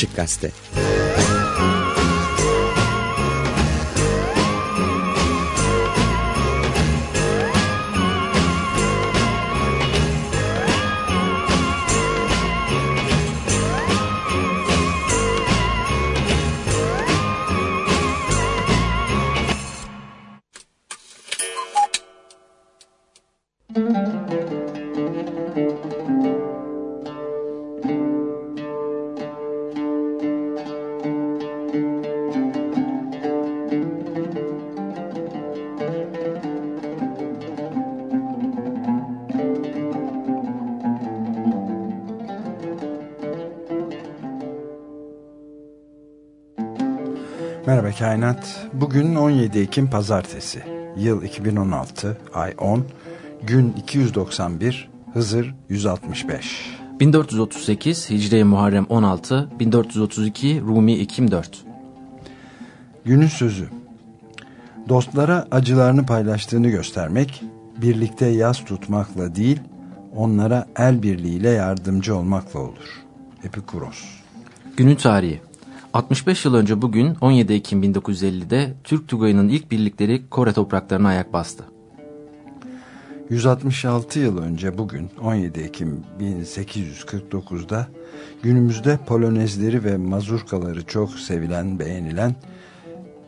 Açık Gazete Kainat. Bugün 17 Ekim Pazartesi. Yıl 2016, ay 10, gün 291, Hızır 165. 1438 Hicri Muharrem 16, 1432 Rumi Ekim 4. Günün sözü. Dostlara acılarını paylaştığını göstermek, birlikte yas tutmakla değil, onlara el birliğiyle yardımcı olmakla olur. Epikuros. Günün tarihi. 65 yıl önce bugün 17 Ekim 1950'de Türk Tugayı'nın ilk birlikleri Kore topraklarına ayak bastı. 166 yıl önce bugün 17 Ekim 1849'da günümüzde polonezleri ve mazurkaları çok sevilen, beğenilen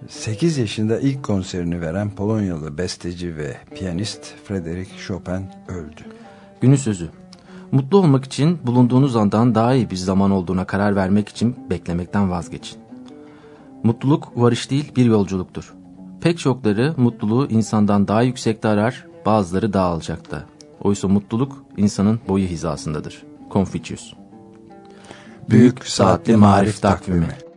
8 yaşında ilk konserini veren Polonyalı besteci ve piyanist Frederick Chopin öldü. Günün sözü. Mutlu olmak için bulunduğunuz andan daha iyi bir zaman olduğuna karar vermek için beklemekten vazgeçin. Mutluluk varış değil bir yolculuktur. Pek çokları mutluluğu insandan daha yüksekte arar, bazıları daha alçakta. Oysa mutluluk insanın boyu hizasındadır. Confucius Büyük Saatli Marif Takvimi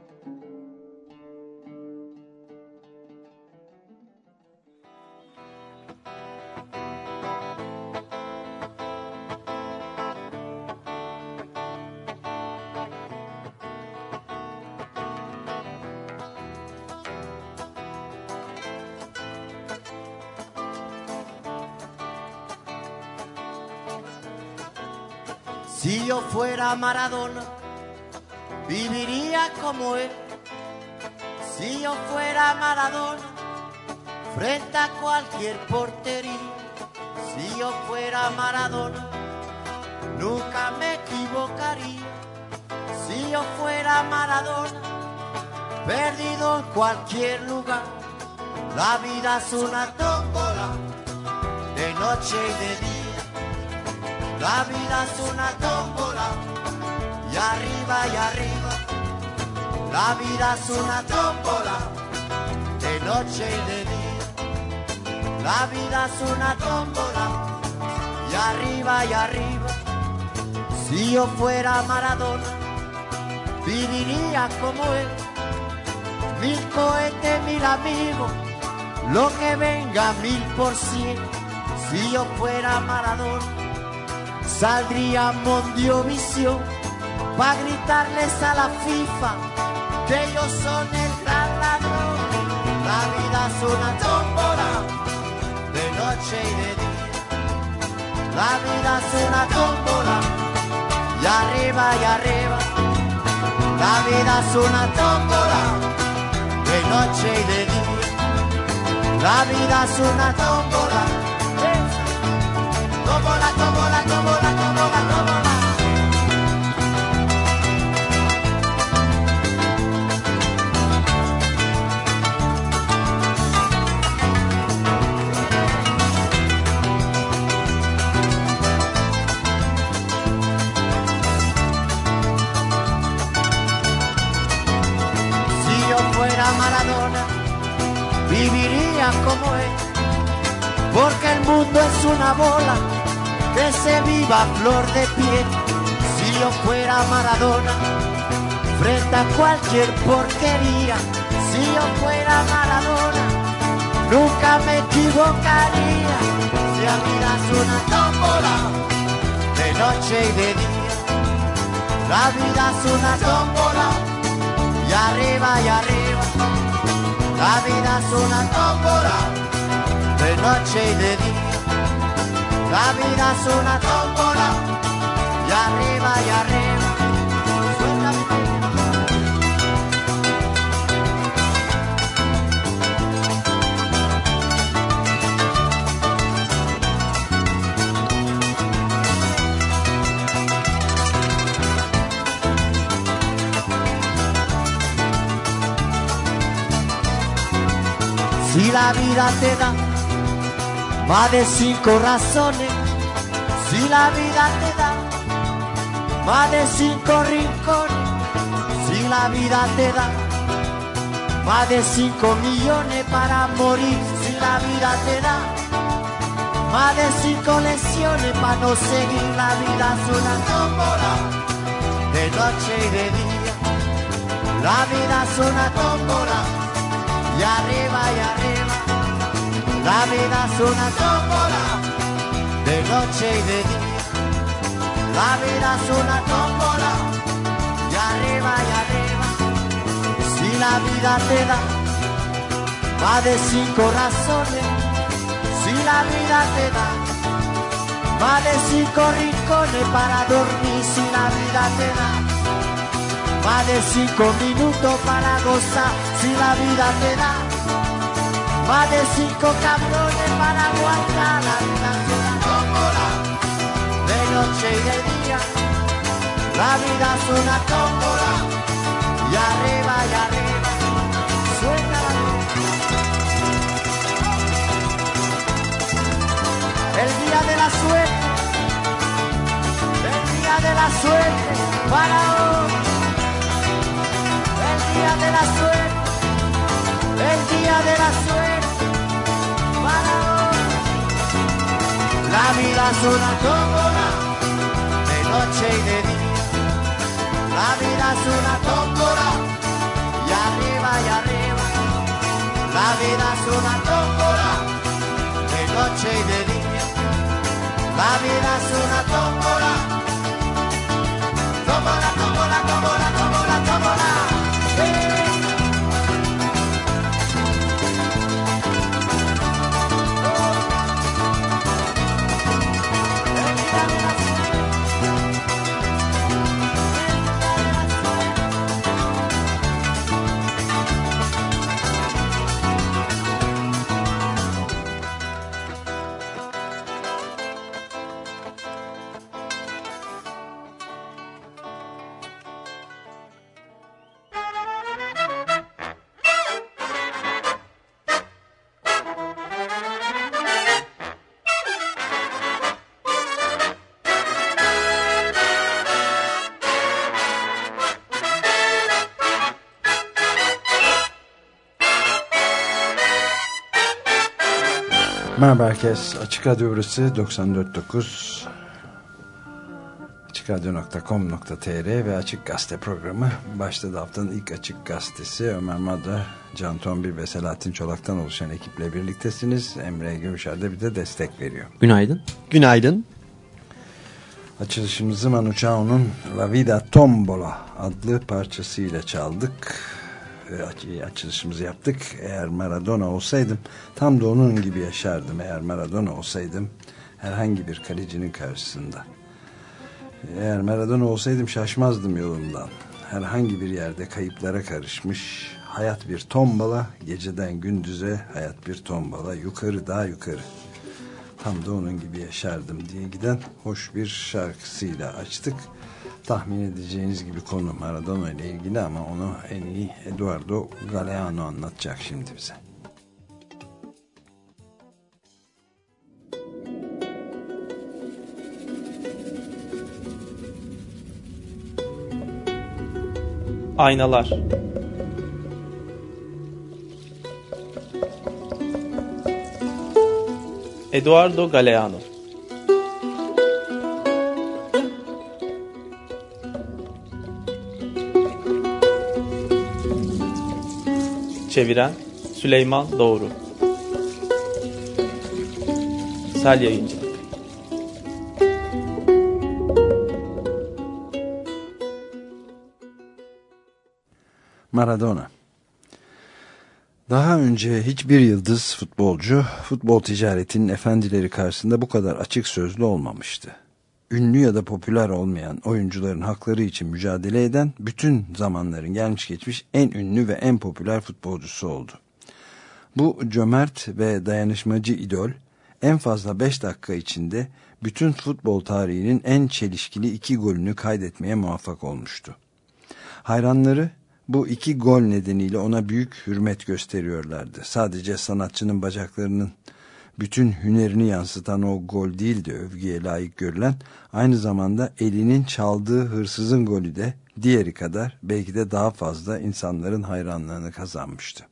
Maradona, viviría como él. Si yo fuera Maradona, frente a cualquier portería. Si yo fuera Maradona, nunca me equivocaría. Si yo fuera Maradona, perdido en cualquier lugar. La vida es una tómbola, de noche y de día. La vida es una tómbola y arriba y arriba. La vida es una tómbola de noche y de día. La vida es una tómbola y arriba y arriba. Si yo fuera Maradona, viviría como él. Mil cohetes, mil amigos, lo que venga mil por cien. Si yo fuera Maradona saldría Visión para gritarles a la FIFA que ellos son el gran ladrón. La vida es una tómbola de noche y de día. La vida es una tómbola y arriba y arriba. La vida es una tómbola de noche y de día. La vida es una tómbola, viviría como él, porque el mundo es una bola que se viva flor de piel. Si yo fuera Maradona, frente a cualquier porquería, si yo fuera Maradona, nunca me equivocaría. Si a vida es una tómbola, de noche y de día, la vida es una tómbola, y arriba y arriba, la vida es una tómbola, de noche y de día. La vida es una tómbola, y arriba y arriba. Si la vida te da más de cinco razones, si la vida te da. Más de cinco rincones, si la vida te da. Más de cinco millones para morir, si la vida te da. Más de cinco lesiones para no seguir la vida es una tómbola de noche y de día. La vida es una tómbola y arriba y arriba. La vida es una tómbola de noche y de día. La vida es una tómbola y arriba y arriba. Si la vida te da más de cinco razones, si la vida te da más de cinco rincones para dormir, si la vida te da más de cinco minutos para gozar, si la vida te da más de cinco cabrones para aguantar la tómbola de noche y de día. La vida es una tómbola y arriba y arriba suena la El día de la suerte, el día de la suerte para hoy. El día de la suerte, el día de la suerte La vida es una tómbola de noche y de día. La vida es una tómbola y arriba y arriba. La vida es una tómbola de noche y de día. La vida es una tómbola. Tómbola, tómbola, tómbola, tómbola, Merhaba herkes. Açık Radyo burası 94.9 açıkradyo.com.tr ve Açık Gazete programı başladı. Haftanın ilk Açık Gazetesi Ömer Madra, Can Tombil ve Selahattin Çolak'tan oluşan ekiple birliktesiniz. Emre Gümüşer de bir de destek veriyor. Günaydın. Günaydın. Açılışımızı Manu Chao'nun La Vida Tombola adlı parçasıyla çaldık. Aç- Açılışımızı yaptık. Eğer Maradona olsaydım tam da onun gibi yaşardım. Eğer Maradona olsaydım herhangi bir kalecinin karşısında. Eğer Maradona olsaydım şaşmazdım yolumdan. Herhangi bir yerde kayıplara karışmış. Hayat bir tombala, geceden gündüze hayat bir tombala, yukarı daha yukarı. Tam da onun gibi yaşardım diye giden hoş bir şarkısıyla açtık. Tahmin edeceğiniz gibi konu Maradona ile ilgili ama onu en iyi Eduardo Galeano anlatacak şimdi bize. Aynalar. Eduardo Galeano Çeviren Süleyman Doğru Sel Yayıncı Maradona. Daha önce hiçbir yıldız futbolcu futbol ticaretinin efendileri karşısında bu kadar açık sözlü olmamıştı. Ünlü ya da popüler olmayan oyuncuların hakları için mücadele eden bütün zamanların gelmiş geçmiş en ünlü ve en popüler futbolcusu oldu. Bu cömert ve dayanışmacı idol en fazla 5 dakika içinde bütün futbol tarihinin en çelişkili iki golünü kaydetmeye muvaffak olmuştu. Hayranları Bu iki gol nedeniyle ona büyük hürmet gösteriyorlardı. Sadece sanatçının bacaklarının bütün hünerini yansıtan o gol değildi övgüye layık görülen. Aynı zamanda elinin çaldığı hırsızın golü de diğeri kadar belki de daha fazla insanların hayranlığını kazanmıştı.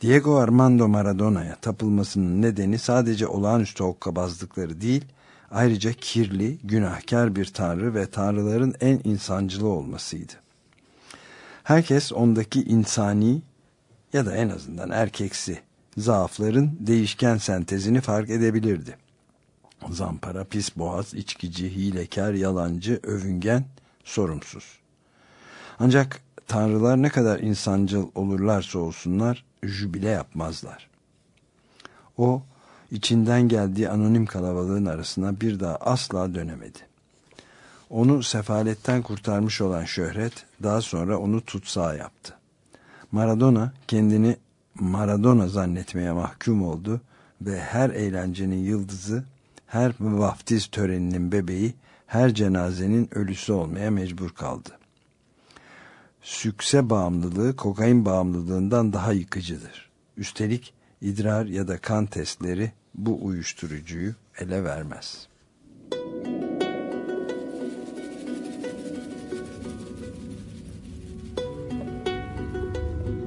Diego Armando Maradona'ya tapılmasının nedeni sadece olağanüstü hokkabazlıkları değil, ayrıca kirli, günahkar bir tanrı ve tanrıların en insancılı olmasıydı. Herkes ondaki insani ya da en azından erkeksi zaafların değişken sentezini fark edebilirdi. Zampara, pis boğaz, içkici, hilekar, yalancı, övüngen, sorumsuz. Ancak tanrılar ne kadar insancıl olurlarsa olsunlar jübile yapmazlar. O içinden geldiği anonim kalabalığın arasına bir daha asla dönemedi. Onu sefaletten kurtarmış olan şöhret daha sonra onu tutsağa yaptı. Maradona kendini Maradona zannetmeye mahkum oldu ve her eğlencenin yıldızı, her vaftiz töreninin bebeği, her cenazenin ölüsü olmaya mecbur kaldı. Sükse bağımlılığı kokain bağımlılığından daha yıkıcıdır. Üstelik idrar ya da kan testleri bu uyuşturucuyu ele vermez.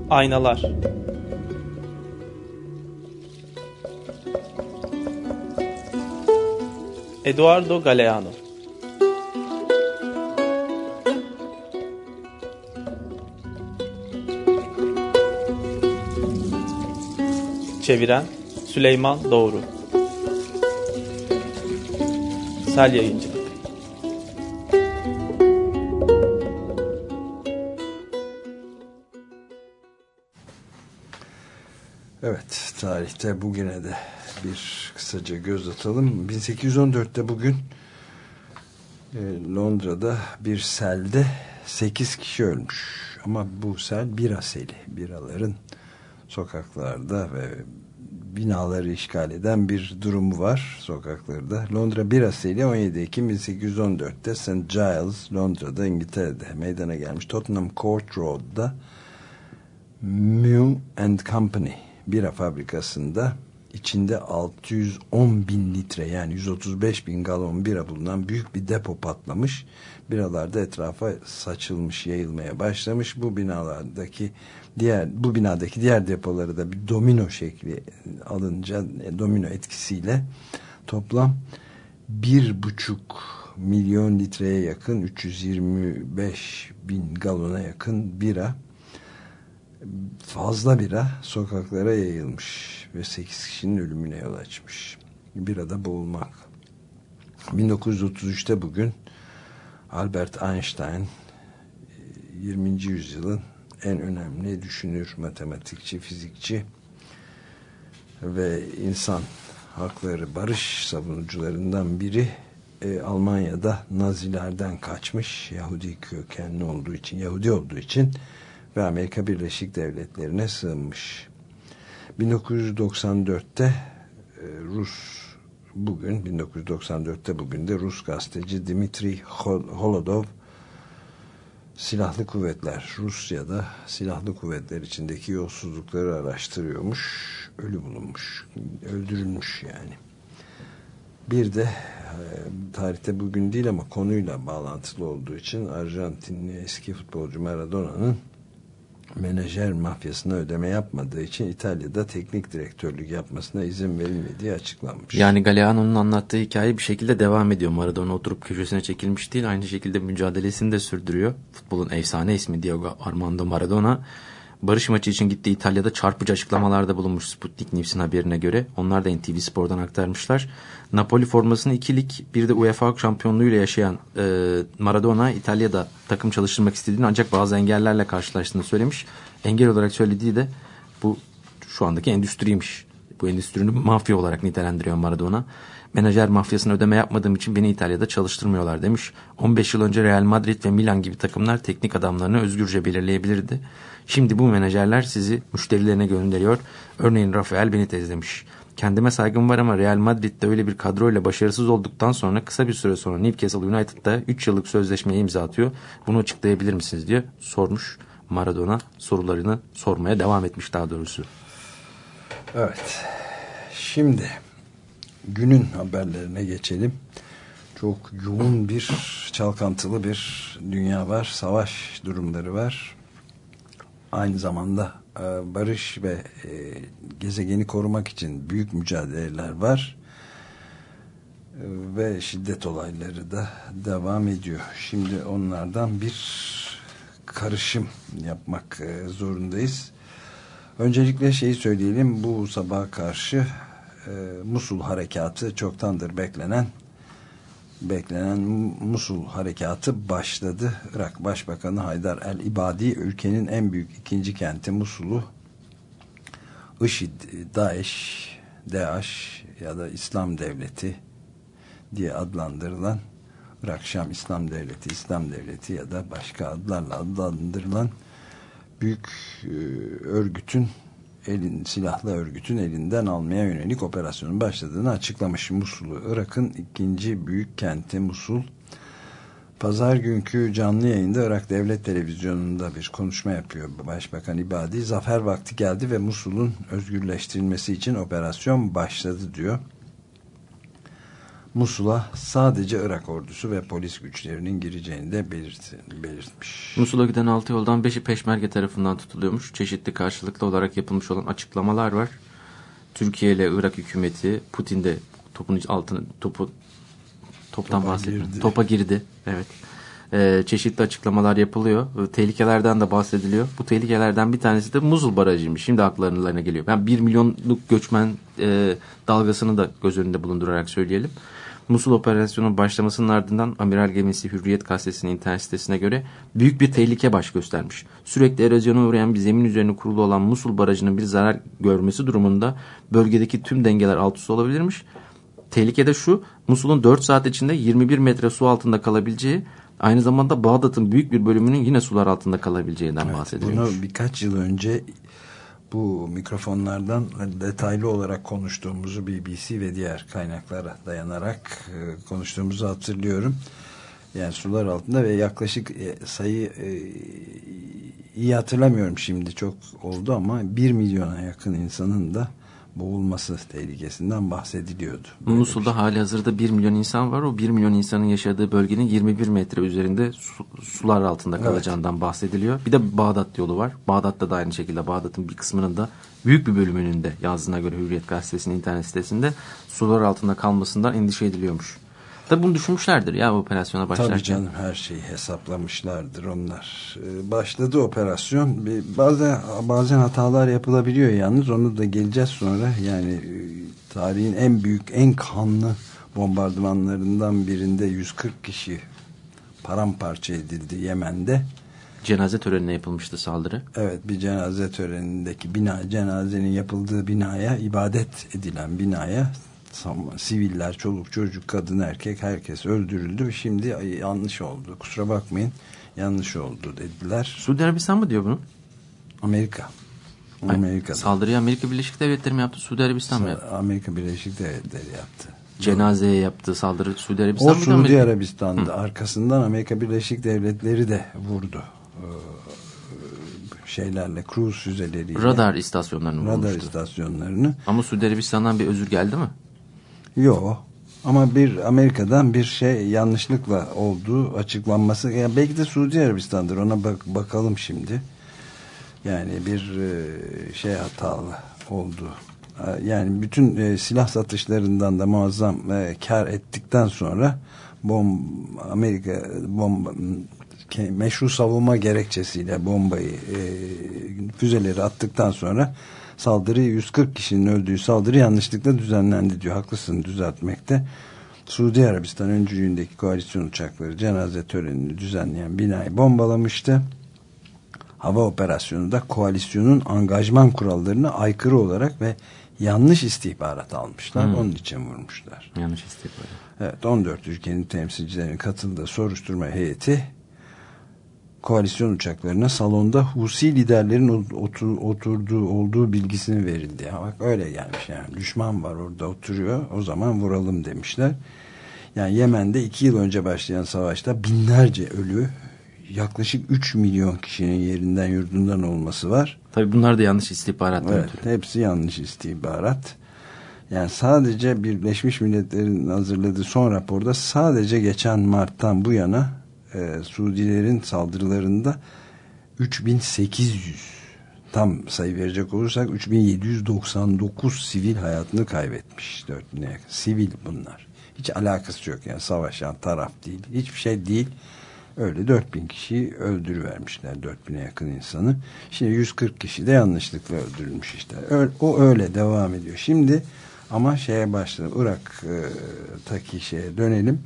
Aynalar Eduardo Galeano. Çeviren Süleyman Doğru. Sel Yayıncılık. Evet, tarihte bugüne de bir kısaca göz atalım. 1814'te bugün e, Londra'da bir selde 8 kişi ölmüş. Ama bu sel bira seli. Biraların sokaklarda ve binaları işgal eden bir durumu var sokaklarda. Londra bira seli 17 Ekim 1814'te St. Giles, Londra'da İngiltere'de meydana gelmiş. Tottenham Court Road'da Mew and Company bira fabrikasında içinde 610 bin litre yani 135 bin galon bira bulunan büyük bir depo patlamış. Biralar da etrafa saçılmış, yayılmaya başlamış. Bu binalardaki diğer bu binadaki diğer depoları da bir domino şekli alınca e, domino etkisiyle toplam bir buçuk milyon litreye yakın 325 bin galona yakın bira fazla bira sokaklara yayılmış ve 8 kişinin ölümüne yol açmış. Birada boğulmak. 1933'te bugün Albert Einstein 20. yüzyılın en önemli düşünür, matematikçi, fizikçi ve insan hakları barış savunucularından biri e, Almanya'da Nazilerden kaçmış Yahudi kökenli olduğu için Yahudi olduğu için ve Amerika Birleşik Devletleri'ne sığınmış. 1994'te e, Rus bugün 1994'te bugün de Rus gazeteci Dimitri Holodov silahlı kuvvetler Rusya'da silahlı kuvvetler içindeki yolsuzlukları araştırıyormuş. Ölü bulunmuş. Öldürülmüş yani. Bir de e, tarihte bugün değil ama konuyla bağlantılı olduğu için Arjantinli eski futbolcu Maradona'nın menajer mafyasına ödeme yapmadığı için İtalya'da teknik direktörlük yapmasına izin verilmediği açıklanmış. Yani Galeano'nun anlattığı hikaye bir şekilde devam ediyor. Maradona oturup köşesine çekilmiş değil. Aynı şekilde mücadelesini de sürdürüyor. Futbolun efsane ismi Diego Armando Maradona. Barış maçı için gittiği İtalya'da çarpıcı açıklamalarda bulunmuş Sputnik News'in haberine göre. Onlar da NTV Spor'dan aktarmışlar. Napoli formasını ikilik bir de UEFA şampiyonluğuyla yaşayan e, Maradona İtalya'da takım çalıştırmak istediğini ancak bazı engellerle karşılaştığını söylemiş. Engel olarak söylediği de bu şu andaki endüstriymiş. Bu endüstrinin mafya olarak nitelendiriyor Maradona. Menajer mafyasına ödeme yapmadığım için beni İtalya'da çalıştırmıyorlar demiş. 15 yıl önce Real Madrid ve Milan gibi takımlar teknik adamlarını özgürce belirleyebilirdi. Şimdi bu menajerler sizi müşterilerine gönderiyor. Örneğin Rafael Benitez demiş. Kendime saygım var ama Real Madrid'de öyle bir kadroyla başarısız olduktan sonra kısa bir süre sonra Newcastle United'da 3 yıllık sözleşmeye imza atıyor. Bunu açıklayabilir misiniz diye sormuş Maradona sorularını sormaya devam etmiş daha doğrusu. Evet. Şimdi günün haberlerine geçelim. Çok yoğun bir çalkantılı bir dünya var. Savaş durumları var. Aynı zamanda e, barış ve e, gezegeni korumak için büyük mücadeleler var. E, ve şiddet olayları da devam ediyor. Şimdi onlardan bir karışım yapmak zorundayız. Öncelikle şeyi söyleyelim. Bu sabah karşı Musul harekatı çoktandır beklenen beklenen Musul harekatı başladı. Irak Başbakanı Haydar el-İbadi ülkenin en büyük ikinci kenti Musul'u IŞİD, DAEŞ, DAEŞ ya da İslam Devleti diye adlandırılan Irak Şam İslam Devleti, İslam Devleti ya da başka adlarla adlandırılan büyük e, örgütün elin, silahlı örgütün elinden almaya yönelik operasyonun başladığını açıklamış Musul'u. Irak'ın ikinci büyük kenti Musul. Pazar günkü canlı yayında Irak Devlet Televizyonu'nda bir konuşma yapıyor Başbakan İbadi. Zafer vakti geldi ve Musul'un özgürleştirilmesi için operasyon başladı diyor. Musul'a sadece Irak ordusu ve polis güçlerinin gireceğini de belirtmiş. Musul'a giden altı yoldan beşi peşmerge tarafından tutuluyormuş. Çeşitli karşılıklı olarak yapılmış olan açıklamalar var. Türkiye ile Irak hükümeti Putin de topun altını topu toptan topa. Topa girdi. Evet. Ee, çeşitli açıklamalar yapılıyor. Tehlikelerden de bahsediliyor. Bu tehlikelerden bir tanesi de Musul Barajı'ymış. Şimdi aklarına geliyor. Ben yani bir milyonluk göçmen e, dalgasını da göz önünde bulundurarak söyleyelim. Musul operasyonunun başlamasının ardından amiral gemisi Hürriyet gazetesinin internet sitesine göre büyük bir tehlike baş göstermiş. Sürekli erozyona uğrayan bir zemin üzerine kurulu olan Musul barajının bir zarar görmesi durumunda bölgedeki tüm dengeler alt üst olabilirmiş. Tehlike de şu Musul'un 4 saat içinde 21 metre su altında kalabileceği aynı zamanda Bağdat'ın büyük bir bölümünün yine sular altında kalabileceğinden evet, bahsediliyormuş. Bunu birkaç yıl önce bu mikrofonlardan detaylı olarak konuştuğumuzu BBC ve diğer kaynaklara dayanarak e, konuştuğumuzu hatırlıyorum. Yani sular altında ve yaklaşık e, sayı e, iyi hatırlamıyorum şimdi çok oldu ama bir milyona yakın insanın da boğulması tehlikesinden bahsediliyordu. Böyle Musul'da şey. hali hazırda 1 milyon insan var. O 1 milyon insanın yaşadığı bölgenin 21 metre üzerinde su, sular altında kalacağından evet. bahsediliyor. Bir de Bağdat yolu var. Bağdat'ta da aynı şekilde Bağdat'ın bir kısmının da büyük bir bölümünün de yazdığına göre Hürriyet Gazetesi'nin internet sitesinde sular altında kalmasından endişe ediliyormuş. Tabi bunu düşünmüşlerdir ya operasyona başlarken. Tabii canım her şeyi hesaplamışlardır onlar. Ee, başladı operasyon. Bazen, bazen hatalar yapılabiliyor yalnız onu da geleceğiz sonra. Yani e, tarihin en büyük en kanlı bombardımanlarından birinde 140 kişi paramparça edildi Yemen'de. Cenaze törenine yapılmıştı saldırı. Evet bir cenaze törenindeki bina cenazenin yapıldığı binaya ibadet edilen binaya siviller, çoluk çocuk, kadın erkek herkes öldürüldü şimdi yanlış oldu. Kusura bakmayın yanlış oldu dediler. Suudi Arabistan mı diyor bunu? Amerika. Amerika. Saldırıyı Amerika Birleşik Devletleri mi yaptı? Suudi Arabistan mı yaptı? Amerika Birleşik Devletleri yaptı. Cenazeye yaptı saldırı Suudi Arabistan o mı? O Suudi Arabistan'da. Arkasından Amerika Birleşik Devletleri de vurdu. Ee, şeylerle, cruise füzeleriyle. Radar istasyonlarını Radar vurmuştu. istasyonlarını. Ama Suudi Arabistan'dan bir özür geldi mi? Yok. Ama bir Amerika'dan bir şey yanlışlıkla olduğu açıklanması. Yani belki de Suudi Arabistan'dır. Ona bak bakalım şimdi. Yani bir e, şey hatalı oldu. Yani bütün e, silah satışlarından da muazzam e, kar ettikten sonra bom Amerika bomba meşru savunma gerekçesiyle bombayı füzeleri attıktan sonra saldırı 140 kişinin öldüğü saldırı yanlışlıkla düzenlendi diyor. Haklısın düzeltmekte. Suudi Arabistan öncülüğündeki koalisyon uçakları cenaze törenini düzenleyen binayı bombalamıştı. Hava operasyonu da koalisyonun angajman kurallarına aykırı olarak ve yanlış istihbarat almışlar. Hmm. Onun için vurmuşlar. Yanlış istihbarat. Evet 14 ülkenin temsilcilerinin katıldığı soruşturma heyeti koalisyon uçaklarına salonda Husi liderlerin otur, oturduğu olduğu bilgisini verildi. Ya bak öyle gelmiş yani düşman var orada oturuyor o zaman vuralım demişler. Yani Yemen'de iki yıl önce başlayan savaşta binlerce ölü yaklaşık 3 milyon kişinin yerinden yurdundan olması var. Tabii bunlar da yanlış istihbarat. Evet, hepsi yanlış istihbarat. Yani sadece Birleşmiş Milletler'in hazırladığı son raporda sadece geçen Mart'tan bu yana e, Suudilerin saldırılarında 3800 tam sayı verecek olursak 3799 sivil hayatını kaybetmiş. 4000'e yakın. Sivil bunlar. Hiç alakası yok yani savaşan taraf değil. Hiçbir şey değil. Öyle 4000 kişiyi öldürüvermişler 4000'e yakın insanı. Şimdi 140 kişi de yanlışlıkla öldürülmüş işte. O öyle devam ediyor. Şimdi ama şeye başladı. Irak'taki şeye dönelim.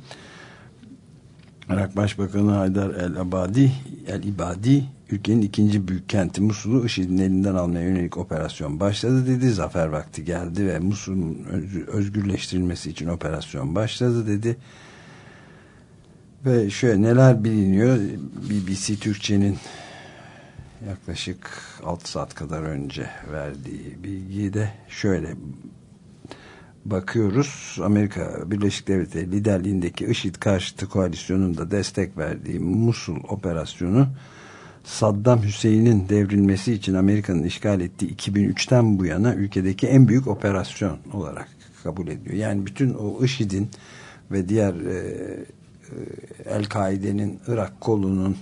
Başbakanı Haydar el-Abadi el-İbadi ülkenin ikinci büyük kenti Musul'u IŞİD'in elinden almaya yönelik operasyon başladı dedi. Zafer vakti geldi ve Musul'un özgürleştirilmesi için operasyon başladı dedi. Ve şöyle neler biliniyor BBC Türkçe'nin yaklaşık 6 saat kadar önce verdiği bilgiyi de şöyle bakıyoruz. Amerika Birleşik Devletleri liderliğindeki IŞİD karşıtı koalisyonun da destek verdiği Musul operasyonu Saddam Hüseyin'in devrilmesi için Amerika'nın işgal ettiği 2003'ten bu yana ülkedeki en büyük operasyon olarak kabul ediyor. Yani bütün o IŞİD'in ve diğer e, e El-Kaide'nin Irak kolunun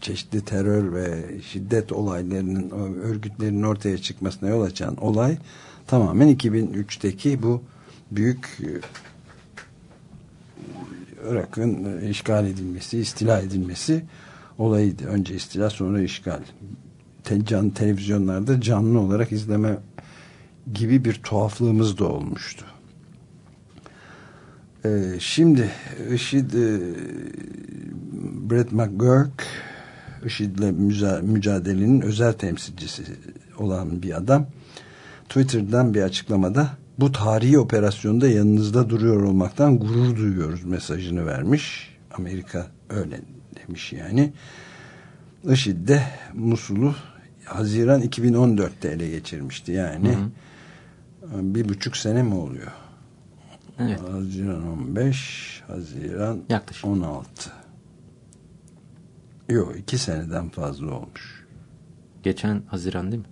çeşitli terör ve şiddet olaylarının örgütlerin ortaya çıkmasına yol açan olay tamamen 2003'teki bu büyük e, Irak'ın işgal edilmesi, istila edilmesi olayıydı. Önce istila sonra işgal. Can, televizyonlarda canlı olarak izleme gibi bir tuhaflığımız da olmuştu. Ee, şimdi IŞİD e, Brett McGurk IŞİD'le mücadelenin özel temsilcisi olan bir adam Twitter'dan bir açıklamada bu tarihi operasyonda yanınızda duruyor olmaktan gurur duyuyoruz mesajını vermiş. Amerika öyle demiş yani. IŞİD de Musul'u Haziran 2014'te ele geçirmişti yani. Hı hı. Bir buçuk sene mi oluyor? Evet. Haziran 15, Haziran Yaklaşık. 16. Yok iki seneden fazla olmuş. Geçen Haziran değil mi?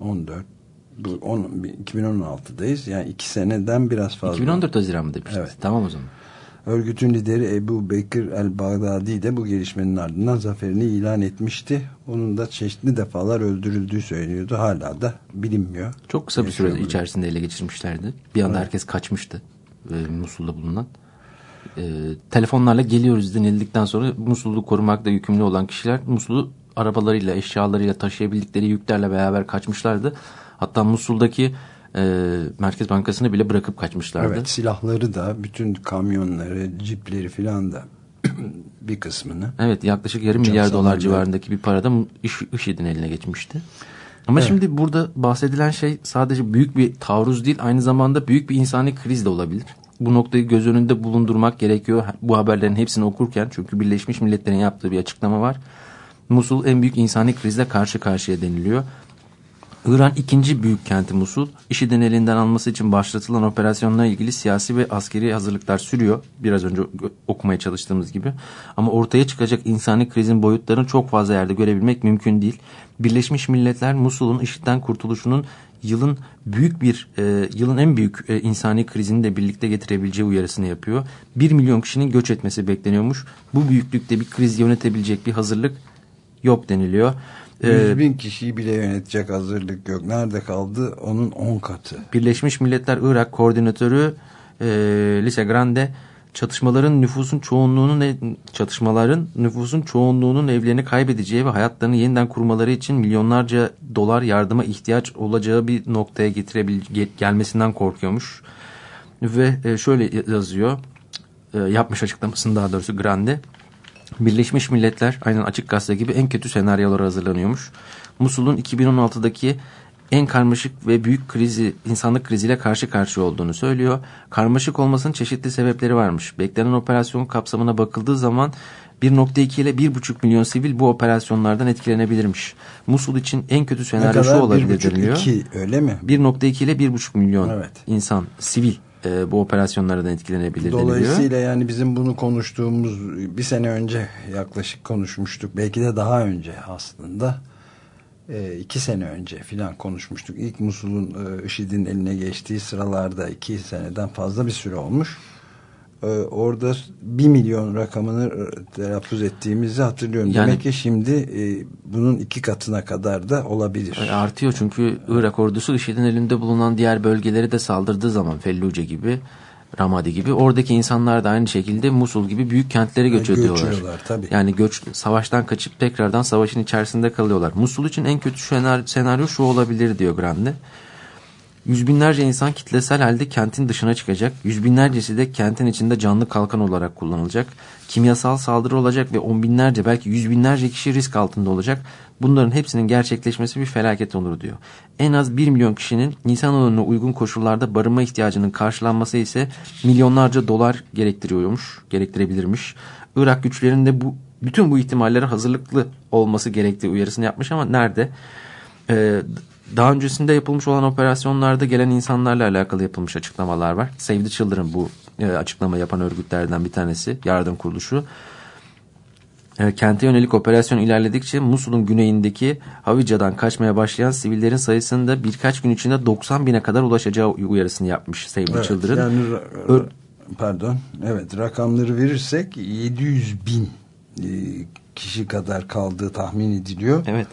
14 bu 10, 2016'dayız. Yani iki seneden biraz fazla. 2014 Haziran mı demiştiniz? Evet. Tamam o zaman. Örgütün lideri Ebu Bekir el-Baghdadi de bu gelişmenin ardından zaferini ilan etmişti. Onun da çeşitli defalar öldürüldüğü söyleniyordu. Hala da bilinmiyor. Çok kısa bir süre içerisinde ele geçirmişlerdi. Bir anda evet. herkes kaçmıştı. E, Musul'da bulunan. E, telefonlarla geliyoruz denildikten sonra Musul'u korumakla yükümlü olan kişiler Musul'u arabalarıyla, eşyalarıyla taşıyabildikleri yüklerle beraber kaçmışlardı. Hatta Musul'daki e, Merkez Bankası'nı bile bırakıp kaçmışlardı. Evet silahları da bütün kamyonları, cipleri filan da bir kısmını. Evet yaklaşık yarım milyar dolar civarındaki bir parada IŞİD'in eline geçmişti. Ama evet. şimdi burada bahsedilen şey sadece büyük bir taarruz değil aynı zamanda büyük bir insani kriz de olabilir. Bu noktayı göz önünde bulundurmak gerekiyor bu haberlerin hepsini okurken çünkü Birleşmiş Milletler'in yaptığı bir açıklama var. Musul en büyük insani krizle karşı karşıya deniliyor. İran ikinci büyük kenti Musul, IŞİD'in elinden alması için başlatılan operasyonla ilgili siyasi ve askeri hazırlıklar sürüyor. Biraz önce okumaya çalıştığımız gibi. Ama ortaya çıkacak insani krizin boyutlarını çok fazla yerde görebilmek mümkün değil. Birleşmiş Milletler Musul'un IŞİD'den kurtuluşunun yılın büyük bir e, yılın en büyük e, insani krizini de birlikte getirebileceği uyarısını yapıyor. Bir milyon kişinin göç etmesi bekleniyormuş. Bu büyüklükte bir kriz yönetebilecek bir hazırlık yok deniliyor. 100 ee, bin kişiyi bile yönetecek hazırlık yok. Nerede kaldı? Onun 10 katı. Birleşmiş Milletler Irak Koordinatörü e, Lise Grande çatışmaların nüfusun çoğunluğunun çatışmaların nüfusun çoğunluğunun evlerini kaybedeceği ve hayatlarını yeniden kurmaları için milyonlarca dolar yardıma ihtiyaç olacağı bir noktaya getirebil gelmesinden korkuyormuş. Ve e, şöyle yazıyor. E, yapmış açıklamasını daha doğrusu Grande. Birleşmiş Milletler aynen açık gazete gibi en kötü senaryolara hazırlanıyormuş. Musul'un 2016'daki en karmaşık ve büyük krizi, insanlık kriziyle karşı karşıya olduğunu söylüyor. Karmaşık olmasının çeşitli sebepleri varmış. Beklenen operasyon kapsamına bakıldığı zaman 1.2 ile 1.5 milyon sivil bu operasyonlardan etkilenebilirmiş. Musul için en kötü senaryo şu olabilir deniliyor. 1.2 öyle mi? 1.2 ile 1.5 milyon evet. insan, sivil e, bu operasyonlardan etkilenebilir Dolayısıyla deniliyor. yani bizim bunu konuştuğumuz bir sene önce yaklaşık konuşmuştuk. Belki de daha önce aslında e, iki sene önce filan konuşmuştuk. İlk Musul'un e, IŞİD'in eline geçtiği sıralarda iki seneden fazla bir süre olmuş. E, orada bir milyon rakamını e, telaffuz ettiğimizi hatırlıyorum. Yani- Demek ki şimdi e, bunun iki katına kadar da olabilir. Artıyor çünkü Irak ordusu IŞİD'in elinde bulunan diğer bölgeleri de saldırdığı zaman Felluce gibi, Ramadi gibi oradaki insanlar da aynı şekilde Musul gibi büyük kentlere göç göç ediyorlar. ediyorlar, tabii. Yani göç savaştan kaçıp tekrardan savaşın içerisinde kalıyorlar. Musul için en kötü senaryo, senaryo şu olabilir diyor Grande. Yüz binlerce insan kitlesel halde kentin dışına çıkacak. Yüz binlercesi de kentin içinde canlı kalkan olarak kullanılacak. Kimyasal saldırı olacak ve on binlerce belki yüz binlerce kişi risk altında olacak. Bunların hepsinin gerçekleşmesi bir felaket olur diyor. En az bir milyon kişinin insanoğluna uygun koşullarda barınma ihtiyacının karşılanması ise milyonlarca dolar gerektiriyormuş, gerektirebilirmiş. Irak güçlerinde bu bütün bu ihtimallere hazırlıklı olması gerektiği uyarısını yapmış ama nerede? Ee, daha öncesinde yapılmış olan operasyonlarda gelen insanlarla alakalı yapılmış açıklamalar var. Save the Children bu e, açıklama yapan örgütlerden bir tanesi, yardım kuruluşu. E, kente yönelik operasyon ilerledikçe Musul'un güneyindeki Havica'dan kaçmaya başlayan sivillerin sayısının da birkaç gün içinde 90 bine kadar ulaşacağı uyarısını yapmış Save the Evet, Children. yani Ö- pardon. Evet rakamları verirsek 700 bin e, kişi kadar kaldığı tahmin ediliyor. Evet.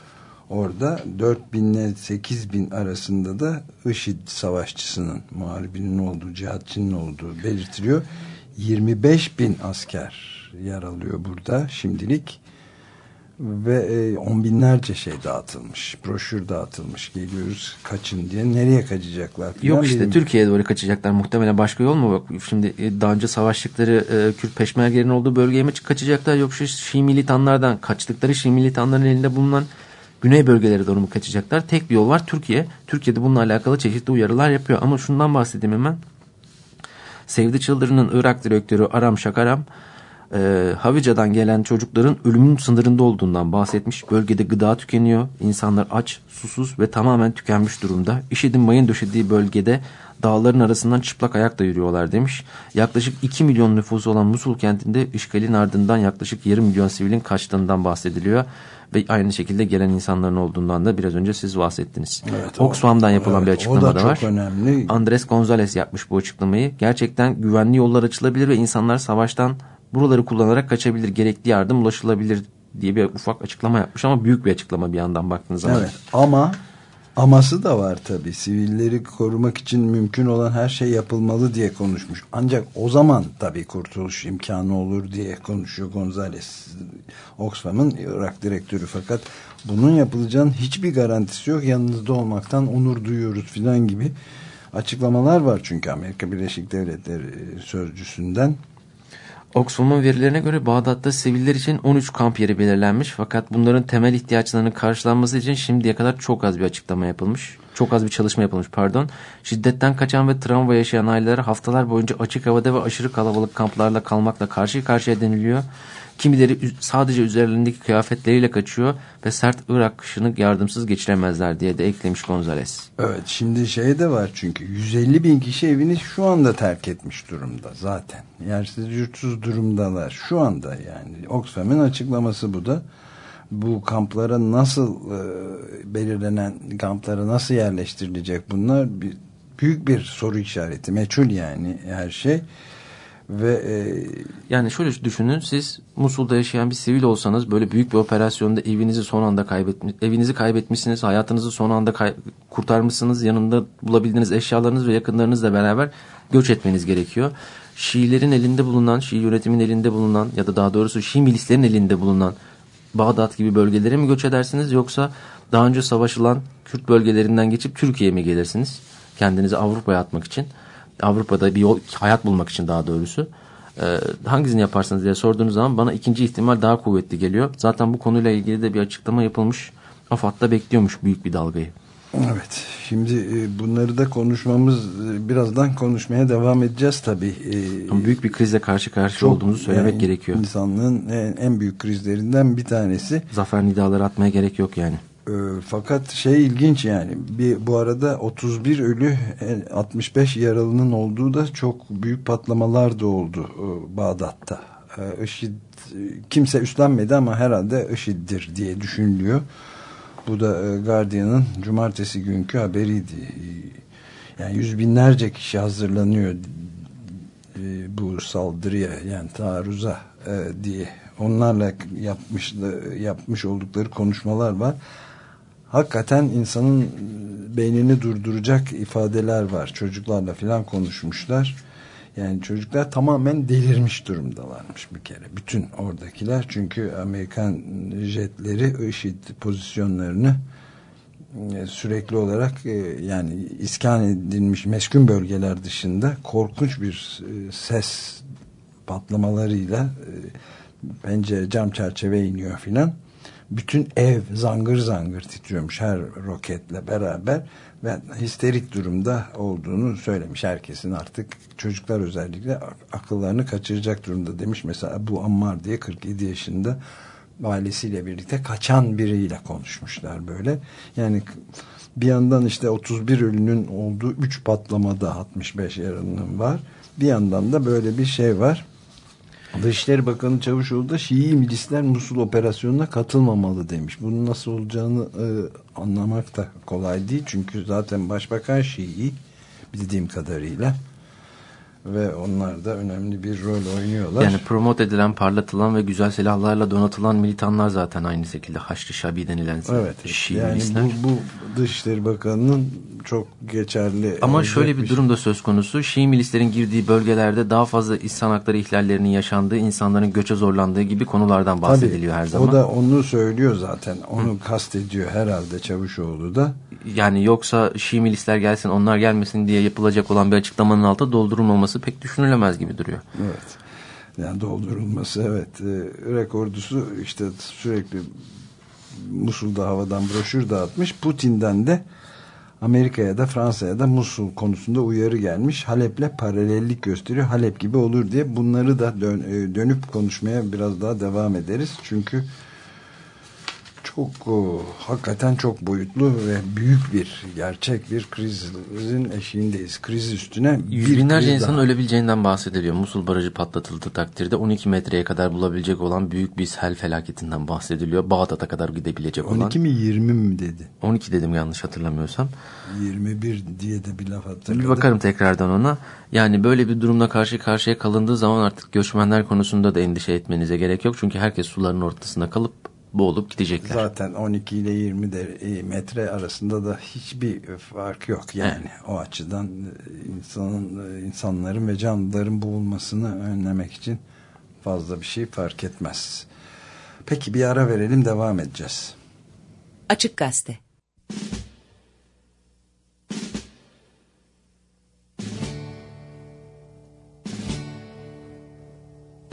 Orada 4 bin ile 8 bin arasında da IŞİD savaşçısının, muharibinin olduğu, cihatçının olduğu belirtiliyor. 25 bin asker yer alıyor burada şimdilik. Ve e, on binlerce şey dağıtılmış. Broşür dağıtılmış. Geliyoruz kaçın diye. Nereye kaçacaklar? Yok işte dedim. Türkiye'ye doğru kaçacaklar muhtemelen başka yol mu? Bak şimdi e, daha önce savaştıkları e, Kürt peşmergenin olduğu bölgeye mi kaçacaklar yoksa Şii militanlardan kaçtıkları Şii militanların elinde bulunan güney bölgelere doğru mu kaçacaklar? Tek bir yol var Türkiye. Türkiye'de bununla alakalı çeşitli uyarılar yapıyor ama şundan bahsedeyim hemen. The Children'ın Irak direktörü Aram Şakaram e, Havica'dan gelen çocukların ölümün sınırında olduğundan bahsetmiş. Bölgede gıda tükeniyor. İnsanlar aç, susuz ve tamamen tükenmiş durumda. IŞİD'in mayın döşediği bölgede dağların arasından çıplak ayakla yürüyorlar demiş. Yaklaşık 2 milyon nüfusu olan Musul kentinde işgalin ardından yaklaşık yarım milyon sivilin kaçtığından bahsediliyor. Ve aynı şekilde gelen insanların olduğundan da biraz önce siz bahsettiniz. Evet, Oxfam'dan yapılan bir evet, da açıklama da çok var. önemli. Andres Gonzalez yapmış bu açıklamayı. Gerçekten güvenli yollar açılabilir ve insanlar savaştan buraları kullanarak kaçabilir. Gerekli yardım ulaşılabilir diye bir ufak açıklama yapmış ama büyük bir açıklama bir yandan baktığınız zaman. Evet ama aması da var tabi sivilleri korumak için mümkün olan her şey yapılmalı diye konuşmuş. Ancak o zaman tabi kurtuluş imkanı olur diye konuşuyor Gonzales. Oxfam'ın Irak direktörü fakat bunun yapılacağının hiçbir garantisi yok. Yanınızda olmaktan onur duyuyoruz filan gibi açıklamalar var çünkü Amerika Birleşik Devletleri sözcüsünden. Oxfam'ın verilerine göre Bağdat'ta siviller için 13 kamp yeri belirlenmiş fakat bunların temel ihtiyaçlarının karşılanması için şimdiye kadar çok az bir açıklama yapılmış. Çok az bir çalışma yapılmış pardon. Şiddetten kaçan ve travma yaşayan ailelere haftalar boyunca açık havada ve aşırı kalabalık kamplarla kalmakla karşı karşıya deniliyor. Kimileri sadece üzerlerindeki kıyafetleriyle kaçıyor ve sert Irak kışını yardımsız geçiremezler diye de eklemiş Gonzales. Evet şimdi şey de var çünkü 150 bin kişi evini şu anda terk etmiş durumda zaten. Yersiz yurtsuz durumdalar şu anda yani. Oxfam'ın açıklaması bu da. Bu kamplara nasıl e, belirlenen kamplara nasıl yerleştirilecek bunlar büyük bir soru işareti. Meçhul yani her şey. Ve e, Yani şöyle düşünün siz Musul'da yaşayan bir sivil olsanız böyle büyük bir operasyonda evinizi son anda kaybetmiş, evinizi kaybetmişsiniz, hayatınızı son anda kurtarmışsınız, yanında bulabildiğiniz eşyalarınız ve yakınlarınızla beraber göç etmeniz gerekiyor. Şiilerin elinde bulunan, Şii yönetimin elinde bulunan ya da daha doğrusu Şii milislerin elinde bulunan Bağdat gibi bölgelere mi göç edersiniz yoksa daha önce savaşılan Kürt bölgelerinden geçip Türkiye'ye mi gelirsiniz? Kendinizi Avrupa'ya atmak için. Avrupa'da bir yol, hayat bulmak için daha doğrusu. Ee, hangisini yaparsınız diye sorduğunuz zaman bana ikinci ihtimal daha kuvvetli geliyor. Zaten bu konuyla ilgili de bir açıklama yapılmış. AFAD'da bekliyormuş büyük bir dalgayı. evet şimdi e, bunları da konuşmamız e, birazdan konuşmaya devam edeceğiz tabii. E, Ama büyük bir krizle karşı karşıya Çok, olduğumuzu söylemek yani gerekiyor. İnsanlığın en, en büyük krizlerinden bir tanesi. Zafer nidaları atmaya gerek yok yani. E, fakat şey ilginç yani bir bu arada 31 ölü 65 yaralının olduğu da çok büyük patlamalar da oldu e, Bağdat'ta. E, IŞİD kimse üstlenmedi ama herhalde IŞİD'dir diye düşünülüyor. Bu da e, Guardian'ın cumartesi günkü haberiydi. Yani yüz binlerce kişi hazırlanıyor e, bu saldırıya yani taarruza e, diye onlarla yapmış yapmış oldukları konuşmalar var. Hakikaten insanın beynini durduracak ifadeler var. Çocuklarla filan konuşmuşlar. Yani çocuklar tamamen delirmiş durumdalarmış bir kere. Bütün oradakiler çünkü Amerikan jetleri IŞİD pozisyonlarını e, sürekli olarak e, yani iskan edilmiş meskun bölgeler dışında korkunç bir e, ses patlamalarıyla pencere cam çerçeve iniyor filan. Bütün ev zangır zangır titriyormuş her roketle beraber ve histerik durumda olduğunu söylemiş herkesin artık çocuklar özellikle akıllarını kaçıracak durumda demiş mesela bu Ammar diye 47 yaşında ailesiyle birlikte kaçan biriyle konuşmuşlar böyle. Yani bir yandan işte 31 ölünün olduğu 3 patlamada 65 yaralının var. Bir yandan da böyle bir şey var. Dışişleri Bakanı Çavuşoğlu da Şii milisler Musul operasyonuna katılmamalı demiş. Bunun nasıl olacağını e, anlamak da kolay değil. Çünkü zaten Başbakan Şii bildiğim kadarıyla ve onlar da önemli bir rol oynuyorlar. Yani promote edilen, parlatılan ve güzel silahlarla donatılan militanlar zaten aynı şekilde Haçlı Şabi denilen evet, Şii yani. Bu, bu Dışişleri Bakanı'nın çok geçerli. Ama şöyle bir, bir durum da söz konusu. Şii milislerin girdiği bölgelerde daha fazla insan hakları ihlallerinin yaşandığı, insanların göçe zorlandığı gibi konulardan bahsediliyor Tabii, her zaman. O da onu söylüyor zaten. Onu Hı. kastediyor herhalde Çavuşoğlu da. Yani yoksa Şii milisler gelsin onlar gelmesin diye yapılacak olan bir açıklamanın altında doldurulmaması pek düşünülemez gibi duruyor. Evet. Yani doldurulması evet. Ee, Irak ordusu işte sürekli Musul'da havadan broşür dağıtmış. Putin'den de Amerika'ya da Fransa'ya da Musul konusunda uyarı gelmiş. Halep'le paralellik gösteriyor. Halep gibi olur diye bunları da dön, e, dönüp konuşmaya biraz daha devam ederiz. Çünkü çok o, hakikaten çok boyutlu ve büyük bir gerçek bir krizin eşiğindeyiz. Kriz üstüne Yüz binlerce insan daha. ölebileceğinden bahsediliyor. Musul Barajı patlatıldığı takdirde 12 metreye kadar bulabilecek olan büyük bir sel felaketinden bahsediliyor. Bağdat'a kadar gidebilecek 12 olan. 12 mi 20 mi dedi? 12 dedim yanlış hatırlamıyorsam. 21 diye de bir laf hatırladım. Bir bakarım tekrardan ona. Yani böyle bir durumla karşı karşıya kalındığı zaman artık göçmenler konusunda da endişe etmenize gerek yok. Çünkü herkes suların ortasında kalıp boğulup gidecekler. Zaten 12 ile 20 de, e, metre arasında da hiçbir fark yok yani evet. o açıdan e, insanın e, insanların ve canlıların boğulmasını önlemek için fazla bir şey fark etmez. Peki bir ara verelim devam edeceğiz. Açık Gazete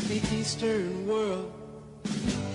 The Eastern World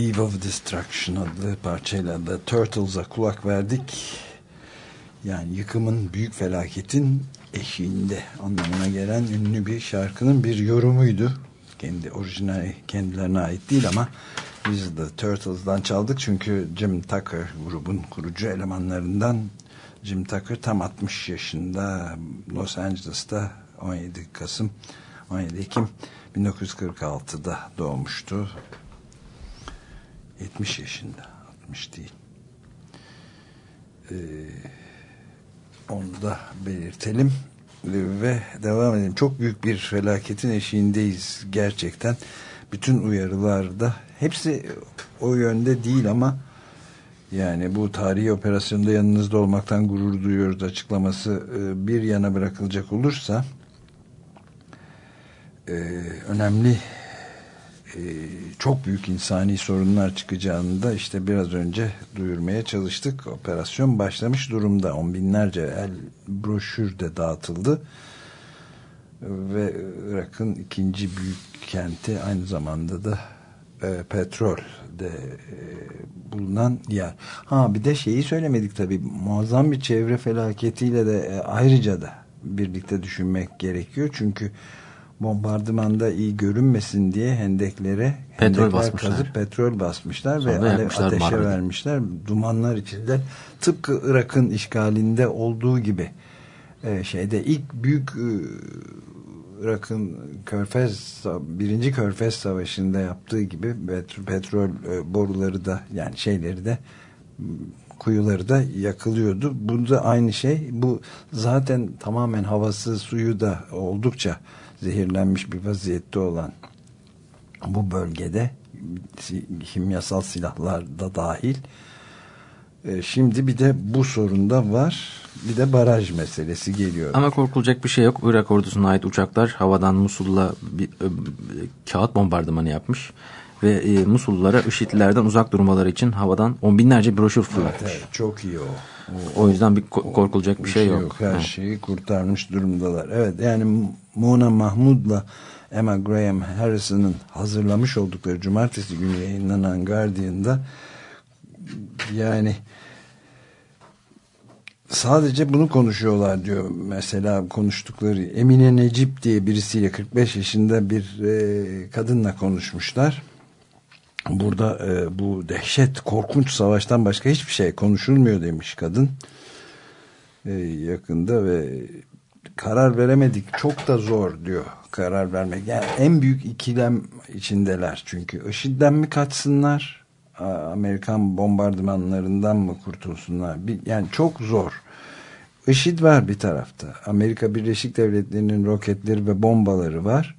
Eve of Destruction adlı parçayla da Turtles'a kulak verdik. Yani yıkımın, büyük felaketin eşiğinde anlamına gelen ünlü bir şarkının bir yorumuydu. Kendi orijinal kendilerine ait değil ama biz de Turtles'dan çaldık çünkü Jim Tucker grubun kurucu elemanlarından Jim Tucker tam 60 yaşında Los Angeles'ta 17 Kasım 17 Ekim 1946'da doğmuştu. 70 yaşında 60 değil. Ee, onu da belirtelim ve devam edelim. Çok büyük bir felaketin eşiğindeyiz gerçekten. Bütün uyarılarda hepsi o yönde değil ama yani bu tarihi operasyonda yanınızda olmaktan gurur duyuyoruz açıklaması e, bir yana bırakılacak olursa e, önemli çok büyük insani sorunlar çıkacağını da işte biraz önce duyurmaya çalıştık. Operasyon başlamış durumda. On binlerce el broşür de dağıtıldı. Ve Irak'ın ikinci büyük kenti aynı zamanda da e, petrol de e, bulunan yer. Ha bir de şeyi söylemedik tabii. Muazzam bir çevre felaketiyle de e, ayrıca da birlikte düşünmek gerekiyor. Çünkü bombardımanda iyi görünmesin diye hendeklere Petrol hendekler basmışlar. kazıp petrol basmışlar Sonra ve alev ateşe Mardin'i. vermişler. Dumanlar içinde tıpkı Irak'ın işgalinde olduğu gibi e, şeyde ilk büyük e, Irak'ın Körfez birinci Körfez Savaşı'nda yaptığı gibi pet- petrol e, boruları da yani şeyleri de kuyuları da yakılıyordu. Bu da aynı şey. Bu zaten tamamen havası suyu da oldukça zehirlenmiş bir vaziyette olan bu bölgede kimyasal silahlar da dahil e, şimdi bir de bu sorun da var. Bir de baraj meselesi geliyor. Ama korkulacak bir şey yok. Irak ordusuna ait uçaklar havadan Musul'la bir e, kağıt bombardımanı yapmış. Ve e, Musullulara IŞİD'lilerden uzak durmaları için havadan on binlerce broşür fırlatmış. Evet, çok iyi o. O yüzden bir ko- korkulacak bir şey yok. Her Ha. şeyi kurtarmış durumdalar. Evet yani Mona Mahmud'la Emma Graham Harrison'ın hazırlamış oldukları cumartesi günü yayınlanan Guardian'da yani sadece bunu konuşuyorlar diyor. Mesela konuştukları Emine Necip diye birisiyle 45 yaşında bir e, kadınla konuşmuşlar. Burada e, bu dehşet, korkunç savaştan başka hiçbir şey konuşulmuyor demiş kadın. E, yakında ve karar veremedik. Çok da zor diyor karar vermek. Yani en büyük ikilem içindeler. Çünkü IŞİD'den mi kaçsınlar? Amerikan bombardımanlarından mı kurtulsunlar? Yani çok zor. IŞİD var bir tarafta. Amerika Birleşik Devletleri'nin roketleri ve bombaları var.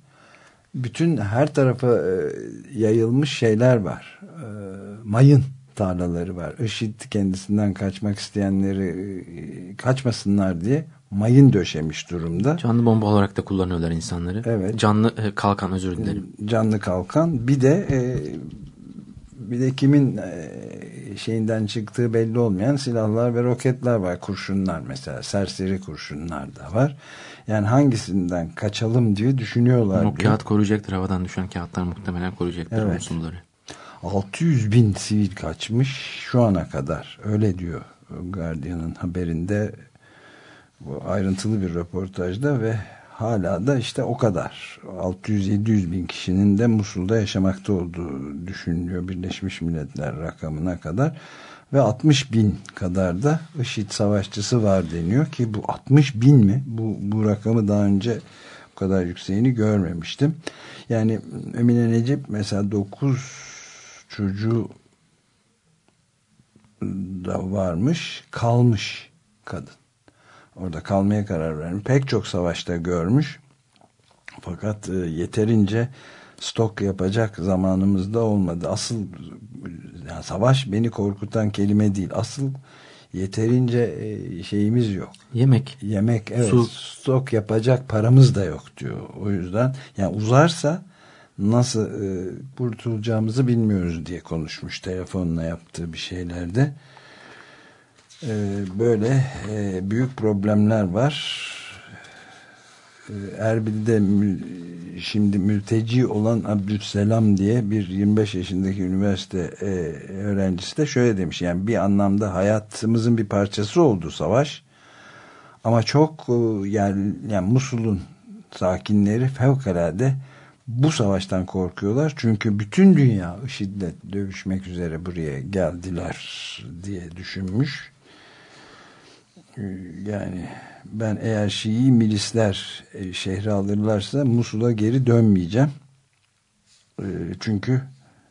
Bütün her tarafa e, yayılmış şeyler var. E, mayın tarlaları var. IŞİD kendisinden kaçmak isteyenleri e, kaçmasınlar diye mayın döşemiş durumda. Canlı bomba olarak da kullanıyorlar insanları. Evet. Canlı e, kalkan özür dilerim. Canlı kalkan. Bir de e, bir de kimin e, şeyinden çıktığı belli olmayan silahlar ve roketler var. Kurşunlar mesela. Serseri kurşunlar da var. Yani hangisinden kaçalım diye düşünüyorlar. O kağıt koruyacaktır. Havadan düşen kağıtlar muhtemelen koruyacaktır Evet. Musulluları. 600 bin sivil kaçmış şu ana kadar. Öyle diyor Guardian'ın haberinde. Bu ayrıntılı bir röportajda ve hala da işte o kadar. 600-700 bin kişinin de Musul'da yaşamakta olduğu düşünülüyor Birleşmiş Milletler rakamına kadar. Ve 60 bin kadar da IŞİD savaşçısı var deniyor ki bu 60 bin mi? Bu, bu rakamı daha önce bu kadar yükseğini görmemiştim. Yani Emine Necip mesela 9 çocuğu da varmış kalmış kadın. Orada kalmaya karar vermiş. Pek çok savaşta görmüş. Fakat e, yeterince stok yapacak zamanımızda olmadı. Asıl yani savaş beni korkutan kelime değil. Asıl yeterince e, şeyimiz yok. Yemek. Yemek evet Su. stok yapacak paramız da yok diyor. O yüzden yani uzarsa nasıl e, kurtulacağımızı bilmiyoruz diye konuşmuş telefonla yaptığı bir şeylerde. E, böyle e, büyük problemler var. E, Erbil'de şimdi mülteci olan Abdülselam diye bir 25 yaşındaki üniversite e, öğrencisi de şöyle demiş. Yani bir anlamda hayatımızın bir parçası oldu savaş. Ama çok e, yani, yani Musul'un sakinleri fevkalade bu savaştan korkuyorlar. Çünkü bütün dünya IŞİD'le dövüşmek üzere buraya geldiler diye düşünmüş. E, Yani ben eğer Şii milisler e, şehri alırlarsa Musul'a geri dönmeyeceğim. E, Çünkü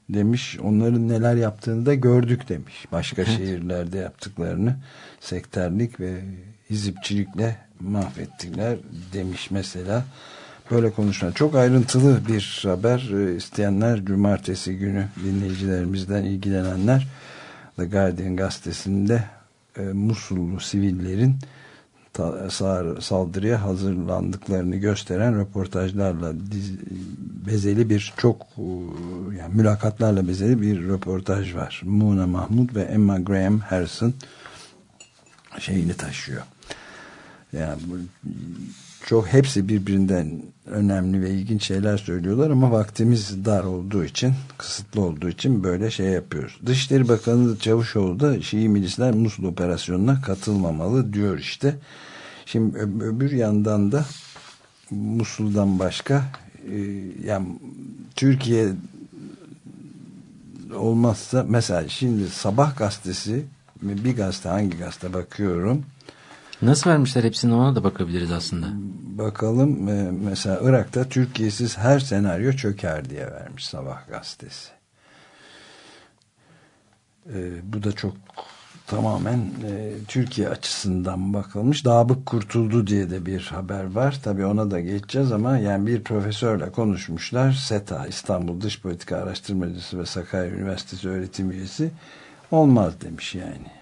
demiş onların neler yaptığını da gördük demiş. Başka şehirlerde yaptıklarını sektörlük ve hizipçilikle mahvettiler demiş mesela. Böyle konuşan çok ayrıntılı bir haber E, isteyenler cumartesi günü dinleyicilerimizden ilgilenenler The Guardian gazetesinde e, Musullu sivillerin saldırıya hazırlandıklarını gösteren röportajlarla diz- bezeli bir çok e, yani mülakatlarla bezeli bir röportaj var. Muna Mahmud ve Emma Graham Harrison şeyini taşıyor. Yani bu, çok hepsi birbirinden önemli ve ilginç şeyler söylüyorlar ama vaktimiz dar olduğu için kısıtlı olduğu için böyle şey yapıyoruz. Dışişleri Bakanı Çavuşoğlu da Şii milisler Musul operasyonuna katılmamalı diyor işte. Şimdi öbür yandan da Musul'dan başka e, yani Türkiye olmazsa mesela şimdi Sabah gazetesi bir gazete hangi gazete bakıyorum Nasıl vermişler hepsini ona da bakabiliriz aslında. Bakalım e, mesela Irak'ta Türkiye'siz her senaryo çöker diye vermiş Sabah gazetesi. E, bu da çok tamamen e, Türkiye açısından bakılmış. Dabık kurtuldu diye de bir haber var. Tabii ona da geçeceğiz ama yani bir profesörle konuşmuşlar. SETA İstanbul Dış Politika Araştırmacısı ve Sakarya Üniversitesi öğretim üyesi olmaz demiş yani.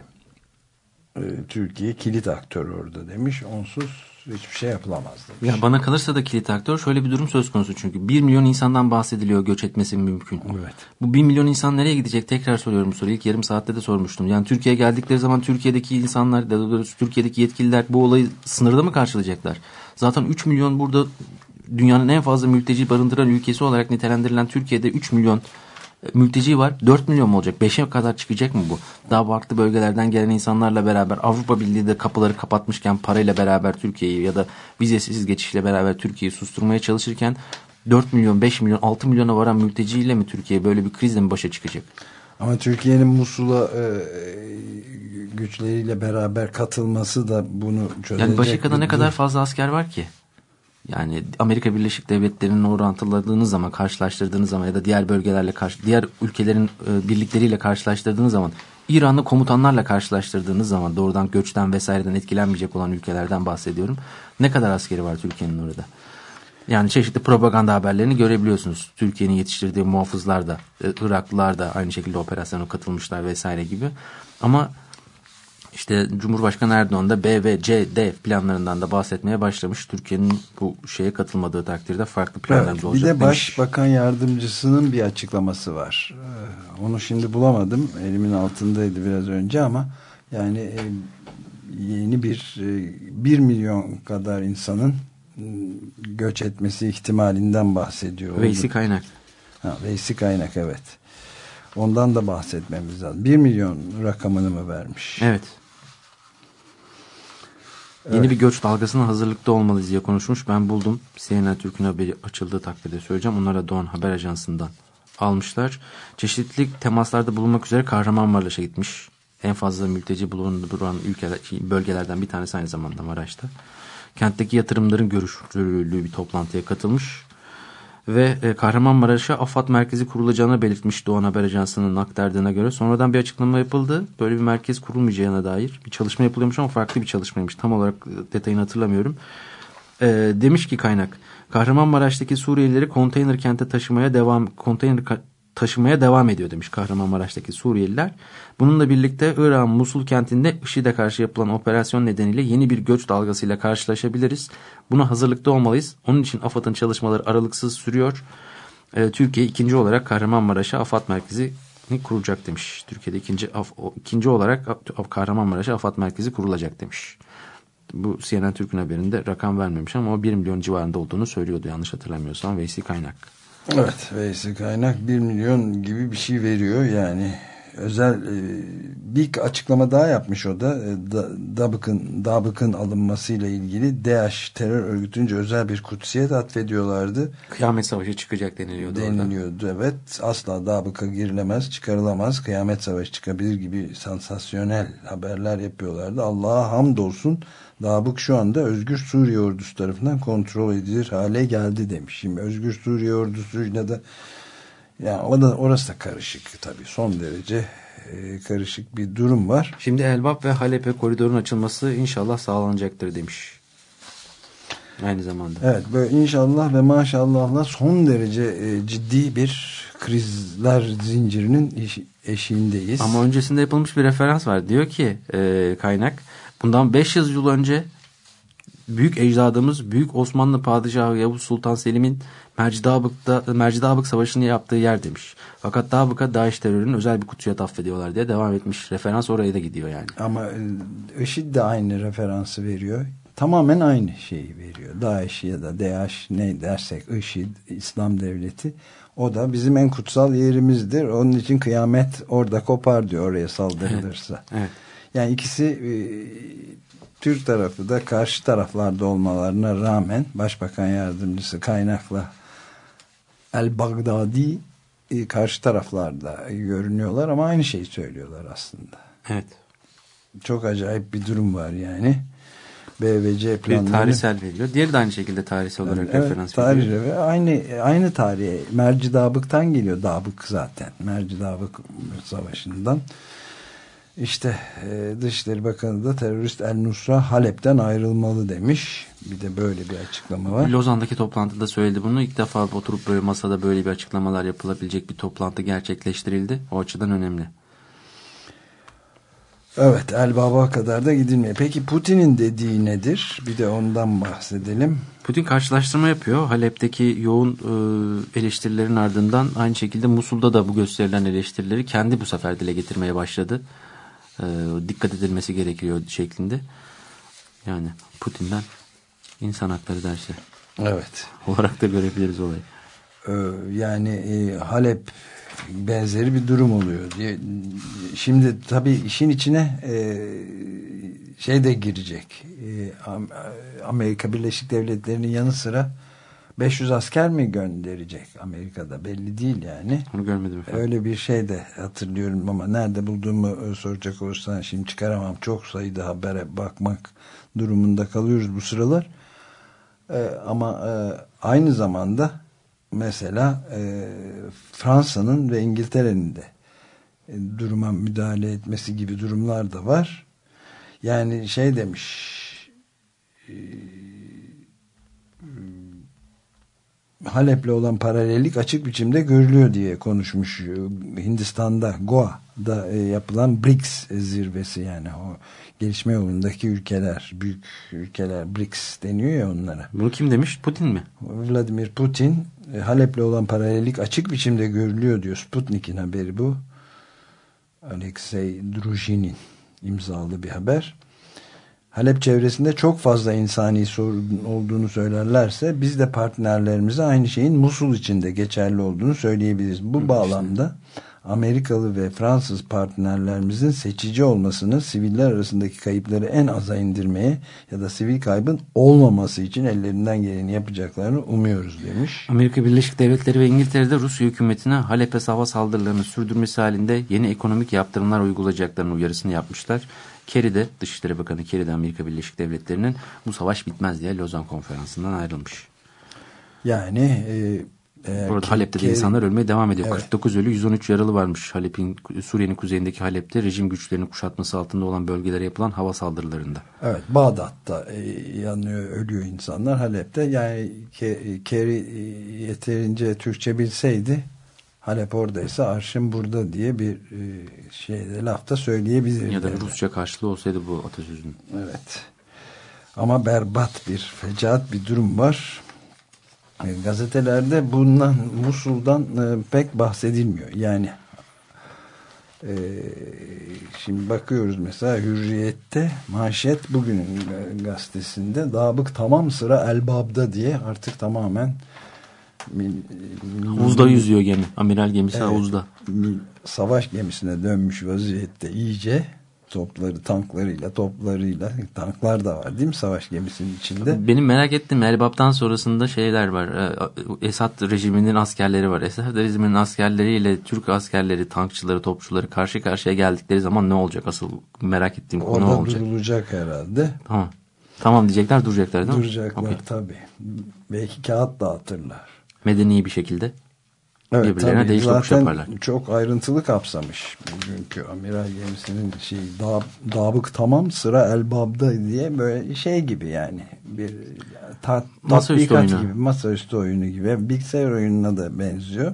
E, Türkiye kilit aktör orada demiş. Onsuz hiçbir şey yapılamaz demiş. Ya bana kalırsa da kilit aktör şöyle bir durum söz konusu çünkü 1 milyon insandan bahsediliyor göç etmesi mümkün. Evet. Bu 1 milyon insan nereye gidecek tekrar soruyorum bu soruyu. İlk yarım saatte de sormuştum. Yani Türkiye'ye geldikleri zaman Türkiye'deki insanlar, daha doğrusu Türkiye'deki yetkililer bu olayı sınırda mı karşılayacaklar? Zaten 3 milyon burada dünyanın en fazla mülteci barındıran ülkesi olarak nitelendirilen Türkiye'de 3 milyon mülteci var. 4 milyon mu olacak? 5'e kadar çıkacak mı bu? Daha farklı bölgelerden gelen insanlarla beraber Avrupa Birliği de kapıları kapatmışken parayla beraber Türkiye'yi ya da vizesiz geçişle beraber Türkiye'yi susturmaya çalışırken 4 milyon, 5 milyon, 6 milyona varan mülteciyle mi Türkiye böyle bir krizle mi başa çıkacak? Ama Türkiye'nin Musul'a e, güçleriyle beraber katılması da bunu çözecek. Yani Başaka'da bir ne kadar fazla asker var ki? Yani Amerika Birleşik Devletleri'nin orantıladığınız zaman, karşılaştırdığınız zaman ya da diğer bölgelerle diğer ülkelerin e, birlikleriyle karşılaştırdığınız zaman, İranlı komutanlarla karşılaştırdığınız zaman doğrudan göçten vesaireden etkilenmeyecek olan ülkelerden bahsediyorum. Ne kadar askeri var Türkiye'nin orada? Yani çeşitli propaganda haberlerini görebiliyorsunuz. Türkiye'nin yetiştirdiği muhafızlar da, e, Iraklılar da aynı şekilde operasyona katılmışlar vesaire gibi. Ama işte Cumhurbaşkanı Erdoğan da B ve C, D planlarından da bahsetmeye başlamış. Türkiye'nin bu şeye katılmadığı takdirde farklı planlarımız Evet, bir olacak de demiş. Başbakan Yardımcısının bir açıklaması var. Ee, Onu şimdi bulamadım. Elimin altındaydı biraz önce ama yani e, yeni bir e, bir milyon kadar insanın göç etmesi ihtimalinden bahsediyor. Veysi kaynak. Ha, Veysi kaynak evet. Ondan da bahsetmemiz lazım. Bir milyon rakamını mı vermiş? Evet. Yeni bir göç dalgasına hazırlıkta olmalıyız diye konuşmuş. Ben buldum. CNN Türk'ün haberi açıldığı takdirde söyleyeceğim. Onlara Doğan Haber Ajansı'ndan almışlar. Çeşitli temaslarda bulunmak üzere Kahramanmaraş'a gitmiş. En fazla mülteci bulunduran ülkeler, bölgelerden bir tanesi aynı zamanda Maraş'ta. kentteki yatırımların görüştürüldüğü bir toplantıya katılmış ve e, Kahramanmaraş'a AFAD merkezi kurulacağını belirtmiş Doğan Haber Ajansı'nın aktardığına göre. Sonradan bir açıklama yapıldı. Böyle bir merkez kurulmayacağına dair bir çalışma yapılıyormuş ama farklı bir çalışmaymış. Tam olarak e, detayını hatırlamıyorum. E, demiş ki kaynak Kahramanmaraş'taki Suriyelileri konteyner kente taşımaya devam konteyner taşımaya devam ediyor demiş Kahramanmaraş'taki Suriyeliler. Bununla birlikte Irak'ın Musul kentinde IŞİD'e karşı yapılan operasyon nedeniyle yeni bir göç dalgasıyla karşılaşabiliriz. Buna hazırlıklı olmalıyız. Onun için AFAD'ın çalışmaları aralıksız sürüyor. Ee, Türkiye ikinci olarak Kahramanmaraş'a AFAD merkezi kuracak demiş. Türkiye'de ikinci, ikinci olarak Kahramanmaraş'a AFAD merkezi kurulacak demiş. Bu CNN Türk'ün haberinde rakam vermemiş ama o 1 milyon civarında olduğunu söylüyordu yanlış hatırlamıyorsam Veysi Kaynak. Evet Veysi kaynak 1 milyon gibi bir şey veriyor yani özel e, bir açıklama daha yapmış o da e, Dabık'ın Dabık'ın alınmasıyla ilgili DAEŞ terör örgütünce özel bir kutsiyet atfediyorlardı. Kıyamet savaşı çıkacak deniliyordu. Deniliyordu orada. evet asla Dabık'a girilemez çıkarılamaz kıyamet savaşı çıkabilir gibi sansasyonel haberler yapıyorlardı. Allah'a hamdolsun Dabık şu anda Özgür Suriye ordusu tarafından kontrol edilir hale geldi demiş. Şimdi Özgür Suriye ordusuyla da yani o da, orası da karışık tabii son derece e, karışık bir durum var. Şimdi Elbap ve Halep'e koridorun açılması inşallah sağlanacaktır demiş. Aynı zamanda. Evet böyle inşallah ve maşallahla son derece e, ciddi bir krizler zincirinin eş, eşiğindeyiz. Ama öncesinde yapılmış bir referans var. Diyor ki e, kaynak bundan 500 yıl önce büyük ecdadımız Büyük Osmanlı Padişahı Yavuz Sultan Selim'in Mercidabık'ta Mercidabık Savaşı'nı yaptığı yer demiş. Fakat Dabık'a Daesh terörünün özel bir kutsiyet affediyorlar diye devam etmiş. Referans oraya da gidiyor yani. Ama e, IŞİD de aynı referansı veriyor. Tamamen aynı şeyi veriyor. Daesh ya da DAEŞ ne dersek IŞİD, İslam Devleti o da bizim en kutsal yerimizdir. Onun için kıyamet orada kopar diyor oraya saldırılırsa. Evet. evet. Yani ikisi e, Türk tarafı da karşı taraflarda olmalarına rağmen Başbakan Yardımcısı kaynakla El Bagdadi e, karşı taraflarda görünüyorlar ama aynı şeyi söylüyorlar aslında. Evet. Çok acayip bir durum var yani. BVC planları. Bir tarihsel veriyor. Diğeri de aynı şekilde tarihsel olarak evet, referans tarih veriyor. Ve aynı, aynı tarihe Merci Dabık'tan geliyor. Dabık zaten. Merci Dabık Savaşı'ndan. İşte e, Dışişleri Bakanı da terörist El Nusra Halep'ten ayrılmalı demiş. Bir de böyle bir açıklama var. Lozan'daki toplantıda söyledi bunu. İlk defa oturup böyle masada böyle bir açıklamalar yapılabilecek bir toplantı gerçekleştirildi. O açıdan önemli. Evet El Baba kadar da gidilmiyor. Peki Putin'in dediği nedir? Bir de ondan bahsedelim. Putin karşılaştırma yapıyor. Halep'teki yoğun e, eleştirilerin ardından aynı şekilde Musul'da da bu gösterilen eleştirileri kendi bu sefer dile getirmeye başladı e, dikkat edilmesi gerekiyor şeklinde. Yani Putin'den insan hakları dersi. Evet. Olarak da görebiliriz olayı. Ee, yani e, Halep benzeri bir durum oluyor diye. Şimdi tabii işin içine e, şey de girecek. E, Amerika Birleşik Devletleri'nin yanı sıra 500 asker mi gönderecek Amerika'da belli değil yani. Onu görmedim efendim. Öyle bir şey de hatırlıyorum ama nerede bulduğumu e, soracak olursan şimdi çıkaramam. Çok sayıda habere bakmak durumunda kalıyoruz bu sıralar. Ee, ama e, aynı zamanda mesela e, Fransa'nın ve İngiltere'nin de e, duruma müdahale etmesi gibi durumlar da var. Yani şey demiş e, Halep'le olan paralellik açık biçimde görülüyor diye konuşmuş Hindistan'da Goa'da e, yapılan BRICS zirvesi yani o gelişme yolundaki ülkeler büyük ülkeler BRICS deniyor ya onlara. Bunu kim demiş Putin mi? Vladimir Putin e, Halep'le olan paralellik açık biçimde görülüyor diyor Sputnik'in haberi bu. Alexei Druzhin'in imzalı bir haber. Halep çevresinde çok fazla insani sorun olduğunu söylerlerse biz de partnerlerimize aynı şeyin Musul içinde geçerli olduğunu söyleyebiliriz. Bu bağlamda Amerikalı ve Fransız partnerlerimizin seçici olmasını siviller arasındaki kayıpları en aza indirmeye ya da sivil kaybın olmaması için ellerinden geleni yapacaklarını umuyoruz demiş. Amerika Birleşik Devletleri ve İngiltere'de Rusya hükümetine Halep'e hava saldırılarını sürdürmesi halinde yeni ekonomik yaptırımlar uygulayacaklarının uyarısını yapmışlar. Kerry de Dışişleri Bakanı Kerry de Amerika Birleşik Devletleri'nin bu savaş bitmez diye Lozan konferansından ayrılmış. Yani e, eğer Burada ki- Halep'te de insanlar ölmeye devam ediyor. Evet. 49 ölü 113 yaralı varmış. Halep'in Suriye'nin kuzeyindeki Halep'te rejim güçlerinin kuşatması altında olan bölgelere yapılan hava saldırılarında. Evet Bağdat'ta e, yanıyor ölüyor insanlar Halep'te yani Ke- Kerry e, yeterince Türkçe bilseydi Halep oradaysa arşın burada diye bir e, şeyde lafta söyleyebilirdi. Ya da Rusça karşılığı olsaydı bu atasözünün. Evet. Ama berbat bir, fecaat bir durum var. E, gazetelerde bundan, Musul'dan e, pek bahsedilmiyor. Yani şimdi bakıyoruz mesela Hürriyet'te manşet bugünün gazetesinde dabık tamam sıra Elbab'da diye artık tamamen Havuzda yüzüyor gemi. Amiral gemisi Evet. havuzda. savaş gemisine dönmüş vaziyette iyice topları tanklarıyla toplarıyla tanklar da var değil mi savaş gemisinin içinde Benim merak ettiğim Elbap'tan sonrasında şeyler var. Ee, Esad rejiminin askerleri var. Esad rejiminin askerleriyle Türk askerleri, tankçıları, topçuları karşı karşıya geldikleri zaman ne olacak? Asıl merak ettiğim konu orada olacak. durulacak herhalde Tamam. Tamam diyecekler duracaklar değil mi? duracaklar Okey. tabi belki kağıt dağıtırlar Medeni bir şekilde. Evet, Birbirlerine tabii. değiş tokuş yaparlar. çok ayrıntılı kapsamış bugünkü amiral gemisinin şey da, dabık tamam sıra Elbab'da diye böyle şey gibi yani bir ta, Masaüstü oyunu. gibi masaüstü oyunu gibi bilgisayar oyununa da benziyor.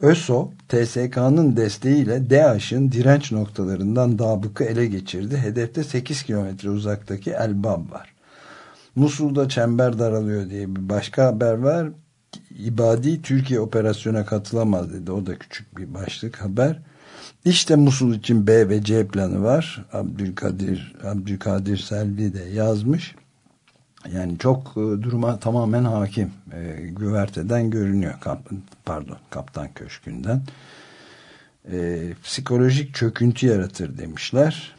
ÖSO TSK'nın desteğiyle DAEŞ'in direnç noktalarından dabıkı ele geçirdi. Hedefte 8 kilometre uzaktaki Elbab var. Musul'da çember daralıyor diye bir başka haber var. İbadi Türkiye operasyona katılamaz dedi. O da küçük bir başlık haber. İşte Musul için B ve C planı var. Abdülkadir Abdülkadir Selvi de yazmış. Yani çok e, duruma tamamen hakim. E, güverteden görünüyor. Kap, pardon, Kaptan Köşkü'nden. E, psikolojik çöküntü yaratır demişler.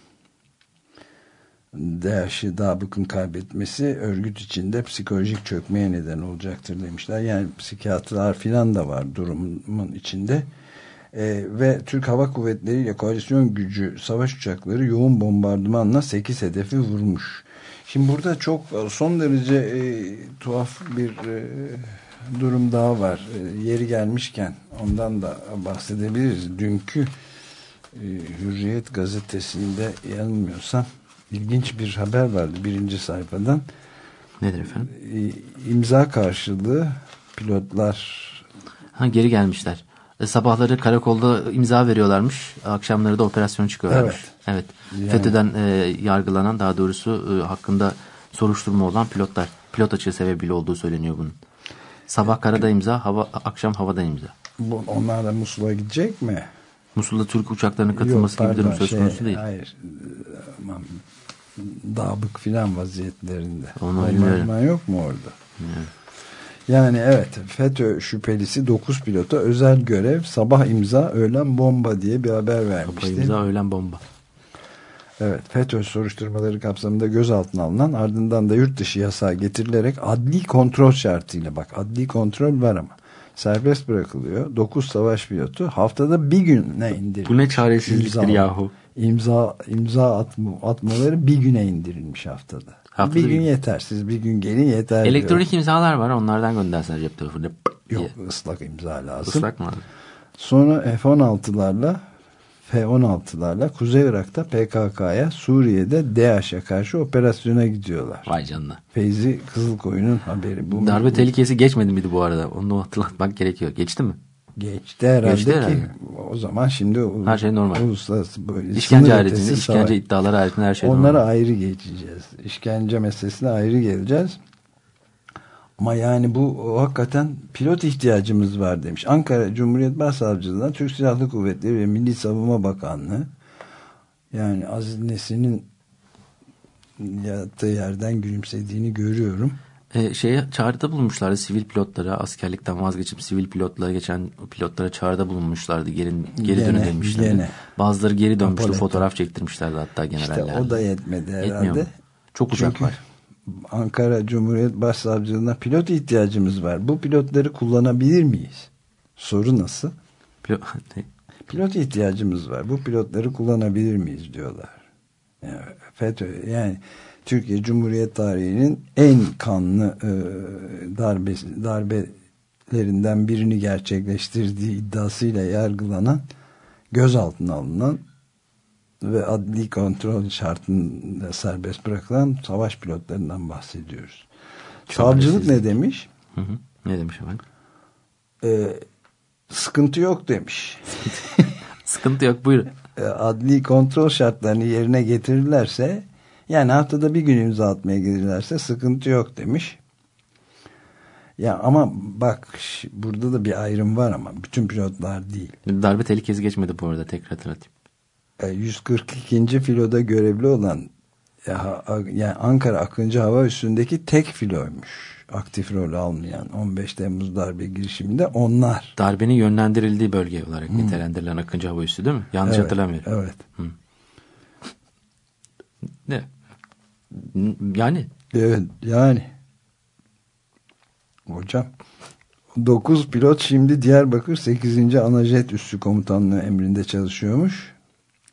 DAEŞ'i Dabık'ın kaybetmesi örgüt içinde psikolojik çökmeye neden olacaktır demişler. Yani psikiyatrlar filan da var durumun içinde. Ee, ve Türk Hava Kuvvetleri ile koalisyon gücü savaş uçakları yoğun bombardımanla 8 hedefi vurmuş. Şimdi burada çok son derece e, tuhaf bir e, durum daha var. E, yeri gelmişken ondan da bahsedebiliriz. Dünkü e, Hürriyet gazetesinde yanılmıyorsam ilginç bir haber vardı birinci sayfadan. Nedir efendim? E, imza karşılığı pilotlar Ha, geri gelmişler. E, sabahları karakolda imza veriyorlarmış. Akşamları da operasyon çıkıyorlarmış. Evet. Yani- FETÖ'den e, yargılanan daha doğrusu e, hakkında soruşturma olan pilotlar. Pilot açığı sebebiyle olduğu söyleniyor bunun. Sabah karada imza, hava, akşam havada imza. bu, onlar da Musul'a gidecek mi? Musul'da Türk uçaklarının katılması Yok, gibi bir durum pardon, söz konusu şey, değil. Hayır. Aman, Dabık filan vaziyetlerinde. Onu bilmiyorum. Yok mu orada? Yani evet FETÖ şüphelisi 9 pilota özel görev sabah imza öğlen bomba diye bir haber Sabah vermişti. imza, öğlen bomba. Evet FETÖ soruşturmaları kapsamında gözaltına alınan ardından da yurt dışı yasağı getirilerek adli kontrol şartıyla bak adli kontrol var ama serbest bırakılıyor. 9 savaş pilotu haftada bir güne indirilmiş. Bu ne çaresizliktir İmza- yahu. İmza, imza atma, atmaları bir güne indirilmiş haftada. Haftada bir bir gün gün. yeter. Siz bir gün gelin yeter. Elektronik imzalar var onlardan göndersen cep telefonu. diyor. Yok ıslak imza lazım. Islak mı? Sonra F-16'larla F-16'larla Kuzey Irak'ta PKK'ya Suriye'de DAEŞ'e karşı operasyona gidiyorlar. Vay canına. Feyzi Kızılkoyun'un haberi. Bu Darbe bu- tehlikesi geçmedi miydi bu arada? Onu hatırlatmak gerekiyor. Geçti mi? Geçti herhalde Geçti ki herhalde. o zaman şimdi Her şey normal. uluslararası böyle İşkence ötesi işkence savaş. iddiaları haricinde her şey Onlara normal. ayrı geçeceğiz. İşkence meselesine ayrı geleceğiz. Ama yani bu hakikaten pilot ihtiyacımız var demiş. Ankara Cumhuriyet Başsavcılığı'na Türk Silahlı Kuvvetleri ve Milli Savunma Bakanlığı yani Aziz Nesin'in yattığı yerden gülümsediğini görüyorum. E, şeye çağrıda bulunmuşlardı sivil pilotlara askerlikten vazgeçip sivil pilotlara geçen pilotlara çağrıda bulunmuşlardı geri, geri Gene, dönün demişlerdi. gene. Bazıları geri dönmüştü fotoğraf çektirmişlerdi hatta generaller. İşte o da yetmedi Yetmiyor herhalde. mu? Çok uzak Çünkü var. Ankara Cumhuriyet Başsavcılığına pilot ihtiyacımız var. Bu pilotları kullanabilir miyiz? Soru nasıl? Pilo- Pilot ihtiyacımız var. Bu pilotları kullanabilir miyiz diyorlar. Yani FETÖ yani Türkiye Cumhuriyet tarihinin en kanlı e, darbe, darbelerinden birini gerçekleştirdiği iddiasıyla yargılanan gözaltına alınan ve adli kontrol şartında serbest bırakılan savaş pilotlarından bahsediyoruz. Savcılık ne demiş? Hı hı. Ne demiş efendim? Ee, sıkıntı yok demiş. Sıkıntı yok buyurun. E, adli kontrol şartlarını yerine getirirlerse yani haftada bir gün imza atmaya gelirlerse sıkıntı yok demiş. Ya ama bak burada da bir ayrım var ama bütün pilotlar değil. Darbe tehlikesi geçmedi bu arada tekrar hatırlatayım. E, 142. filoda görevli olan yani Ankara Akıncı Hava Üssü'ndeki tek filoymuş. Aktif rol almayan 15 Temmuz darbe girişiminde onlar. Darbenin yönlendirildiği bölge olarak nitelendirilen Akıncı Hava Üssü değil mi? Yanlış Evet, hatırlamıyorum. Evet. Ne? Yani Evet yani. Hocam 9 pilot şimdi Diyarbakır 8. Anajet Üssü Komutanlığı emrinde çalışıyormuş.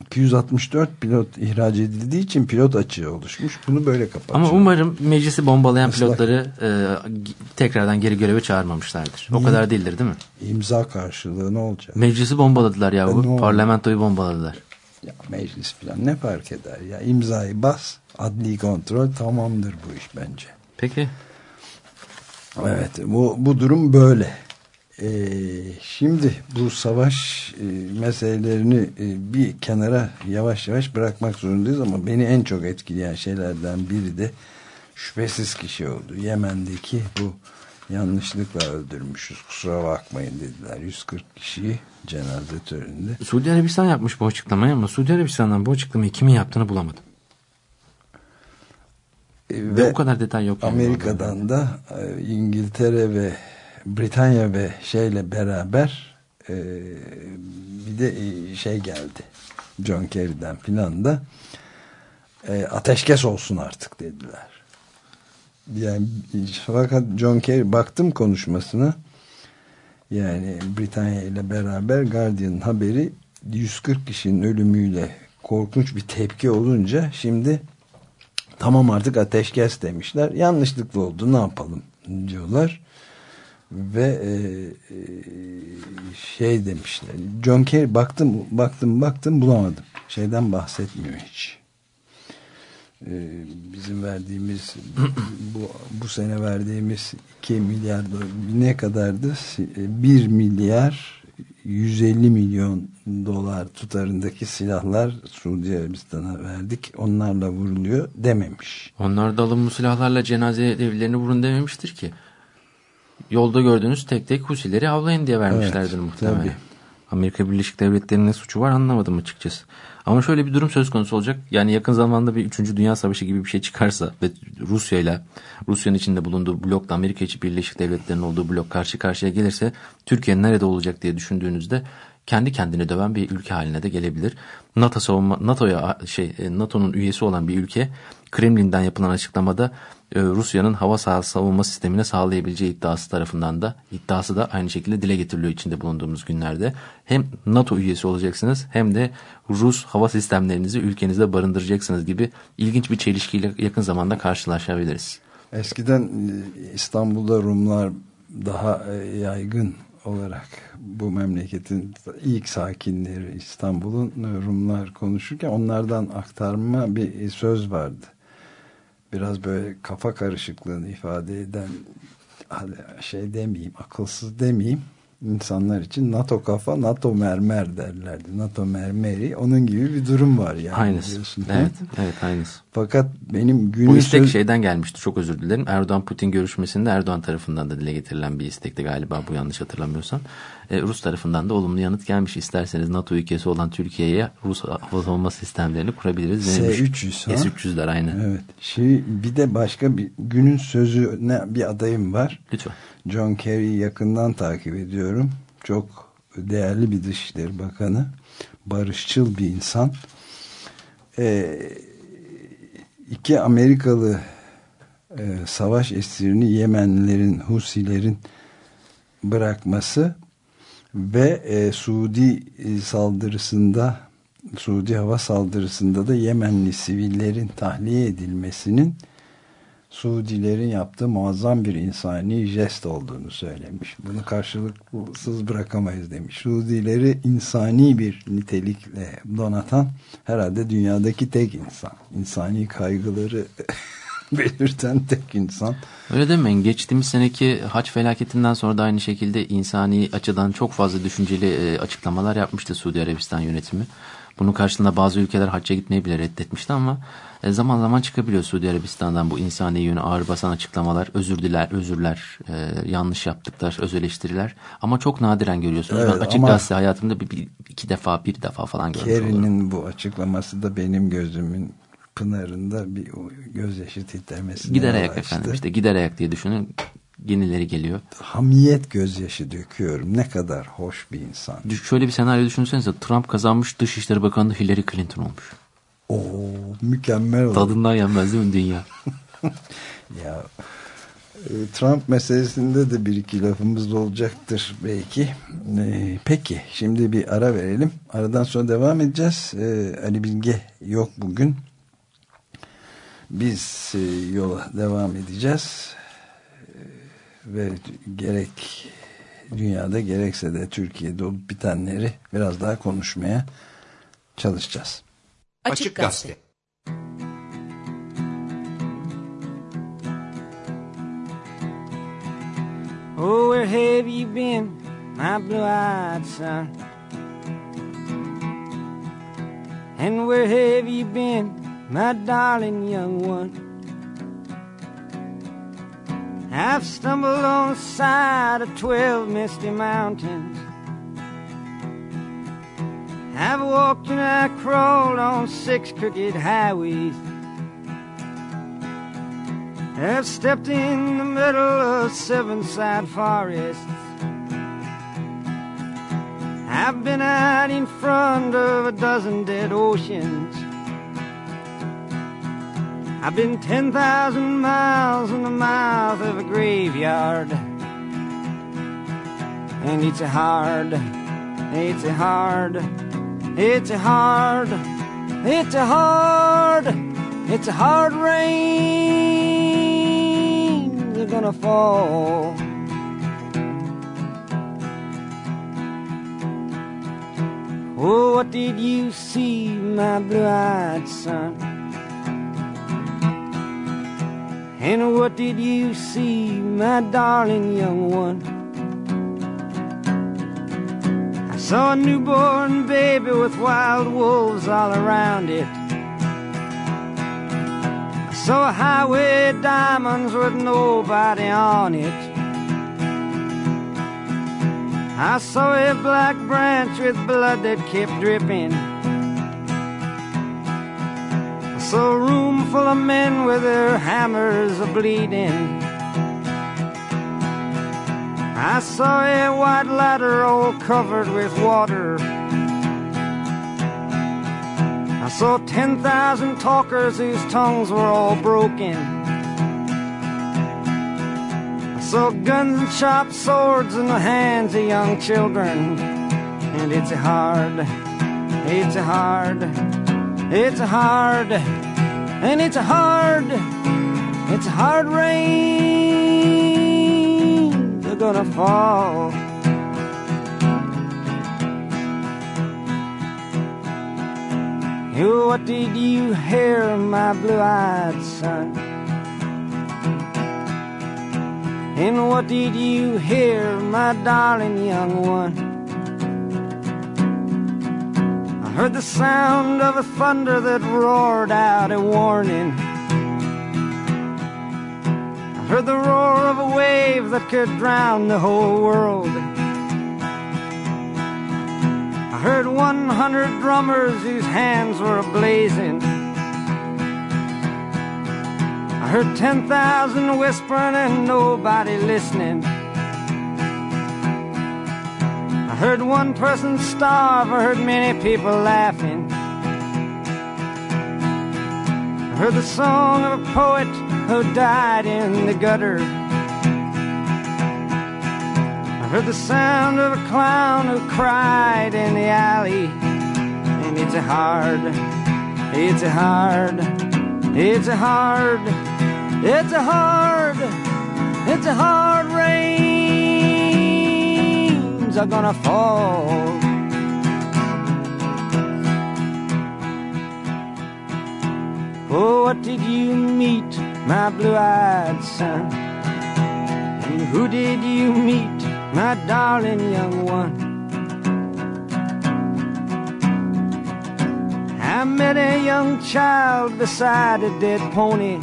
264 pilot ihraç edildiği için pilot açığı oluşmuş. Bunu böyle kapatıyor. ama umarım meclisi bombalayan Islak. pilotları e, tekrardan geri göreve çağırmamışlardır. O kadar değildir değil mi? imza karşılığı ne olacak? Meclisi bombaladılar E, yahu. oldu? Parlamentoyu bombaladılar. Ya meclis falan ne fark eder? Ya imzayı bas, adli kontrol tamamdır bu iş bence. Peki. Evet bu, bu durum böyle. Ee, şimdi bu savaş e, meselelerini e, bir kenara yavaş yavaş bırakmak zorundayız ama beni en çok etkileyen şeylerden biri de şüphesiz kişi oldu. Yemen'deki bu yanlışlıkla öldürmüşüz kusura bakmayın dediler 140 kişiyi cenaze töreninde. Suudi Arabistan yapmış bu açıklamayı ama Suudi Arabistan'dan bu açıklamayı kimin yaptığını bulamadım. E, Ve, o kadar detay yok. yani. Amerika'dan da e, İngiltere ve Britanya ve şeyle beraber e, bir de e, şey geldi. John Kerry'den filan da e, ateşkes olsun artık dediler. Yani fakat John Kerry baktım konuşmasına yani Britanya ile beraber Guardian haberi 140 kişinin ölümüyle korkunç bir tepki olunca şimdi tamam artık ateşkes demişler. Yanlışlıkla oldu ne yapalım diyorlar. Ve e, e, şey demişler. John Kerry baktım baktım baktım bulamadım. Şeyden bahsetmiyor hiç. E, bizim verdiğimiz bu, bu sene verdiğimiz 2 milyar ne kadardı? 1 milyar 150 milyon dolar tutarındaki silahlar Suudi Arabistan'a verdik. Onlarla vuruluyor dememiş. Onlar da alın bu silahlarla cenaze evlerini vurun dememiştir ki. Yolda gördüğünüz tek tek Husileri avlayın diye vermişlerdir Evet, muhtemelen. tabii. Amerika Birleşik Devletleri'nin ne suçu var anlamadım açıkçası. Ama şöyle bir durum söz konusu olacak. Yani yakın zamanda bir 3. Dünya Savaşı gibi bir şey çıkarsa ve Rusya ile Rusya'nın içinde bulunduğu blokla Amerika Birleşik Devletleri'nin olduğu blok karşı karşıya gelirse Türkiye nerede olacak diye düşündüğünüzde kendi kendini döven bir ülke haline de gelebilir. NATO NATO'ya şey e, NATO'nun üyesi olan bir ülke Kremlin'den yapılan açıklamada Rusya'nın hava sahası savunma sistemine sağlayabileceği iddiası tarafından da iddiası da aynı şekilde dile getiriliyor içinde bulunduğumuz günlerde. Hem NATO üyesi olacaksınız hem de Rus hava sistemlerinizi ülkenizde barındıracaksınız gibi ilginç bir çelişkiyle yakın zamanda karşılaşabiliriz. Eskiden e, İstanbul'da Rumlar daha e, yaygın olarak bu memleketin ilk sakinleri İstanbul'un e, Rumlar konuşurken onlardan aktarma bir söz vardı. Biraz böyle kafa karışıklığını ifade eden şey demeyeyim, akılsız demeyeyim insanlar için NATO kafa NATO mermer derlerdi. NATO mermeri onun gibi bir durum var yani. Aynısı. biliyorsun. Evet, evet aynısı. Fakat benim günün Bu istek söz- şeyden gelmişti. Çok özür dilerim. Erdoğan-Putin görüşmesinde Erdoğan tarafından da dile getirilen bir istekti galiba bu yanlış hatırlamıyorsam. E, Rus tarafından da olumlu yanıt gelmiş. İsterseniz NATO ülkesi olan Türkiye'ye Rus hava savunma sistemlerini kurabiliriz. denilmiş. S-300 ha? S-300'ler aynen. Evet. Şey, bir de başka bir günün sözüne bir adayım var. Lütfen. John Kerry'i yakından takip ediyorum. Çok değerli bir Dışişleri Bakanı. Barışçıl bir insan. Ee, iki Amerikalı e, savaş esirini Yemenlilerin, Husilerin bırakması ve e, Suudi e, saldırısında Suudi hava saldırısında da Yemenli sivillerin tahliye edilmesinin Suudilerin yaptığı muazzam bir insani jest olduğunu söylemiş. Bunu karşılıksız bırakamayız demiş. Suudileri insani bir nitelikle donatan herhalde dünyadaki tek insan. İnsani kaygıları belirten tek insan. Öyle demeyin. Geçtiğimiz seneki haç felaketinden sonra da aynı şekilde insani açıdan çok fazla düşünceli e, açıklamalar yapmıştı Suudi Arabistan yönetimi. Bunun karşılığında bazı ülkeler hacca gitmeyi bile reddetmişti ama e, zaman zaman çıkabiliyor Suudi Arabistan'dan bu insani yönü ağır basan açıklamalar, özür diler, özürler, e, yanlış yaptıklar, öz eleştiriler. Ama çok nadiren görüyorsunuz. Evet, ben açık gazete hayatımda bir, bir- iki defa, bir defa falan görmüş. Kerry'nin bu açıklaması da benim gözümün pınarında bir gözyaşı titremesine Gider yol ayak açtı. efendim işte gider ayak diye düşünün. Yenileri geliyor. Hamiyet gözyaşı döküyorum. Ne kadar hoş bir insan. Şöyle bir senaryo düşünsenize. Trump kazanmış Dışişleri Bakanı Hillary Clinton olmuş. Oo, mükemmel oldu. Tadından yenmez değil mi dünya? Ya e, Trump meselesinde de bir iki lafımız olacaktır belki. E, peki şimdi bir ara verelim. Aradan sonra devam edeceğiz. E, Ali Bilge yok bugün. Biz e, yola devam edeceğiz. E, ve gerek dünyada gerekse de Türkiye'de olup bitenleri biraz daha konuşmaya çalışacağız. Açık Gazete. Oh, where have you been, my blue-eyed son? And where have you been, my darling young one? I've stumbled on the side of twelve misty mountains. I've walked and I crawled on six crooked highways. I've stepped in the middle of seven side forests. I've been out in front of a dozen dead oceans. I've been 10,000 miles in the mouth of a graveyard. And it's a hard, it's a hard, it's a hard, it's a hard, it's a hard rain. They're gonna fall. Oh, what did you see, my blue-eyed son? And what did you see, my darling young one? I saw a newborn baby with wild wolves all around it. I saw a highway diamonds with nobody on it. I saw a black branch with blood that kept dripping. A room full of men with their hammers a bleeding. I saw a white ladder all covered with water. I saw 10,000 talkers whose tongues were all broken. I saw guns and sharp swords in the hands of young children. And it's hard, it's hard, it's a hard, and it's a hard, it's a hard rain. They're gonna fall. You, what did you hear, my blue-eyed son? And what did you hear, my darling young one? Heard the sound of a thunder that roared out a warning. I heard the roar of a wave that could drown the whole world. I heard 100 drummers whose hands were blazing. I heard 10,000 whispering and nobody listening. Heard one person starve, I heard many people laughing. I heard the song of a poet who died in the gutter. I heard the sound of a clown who cried in the alley. And it's a hard, it's a hard, it's a hard, it's a hard, it's a hard rains are gonna fall. Oh, what did you meet, my blue-eyed son? And who did you meet, my darling young one? I met a young child beside a dead pony.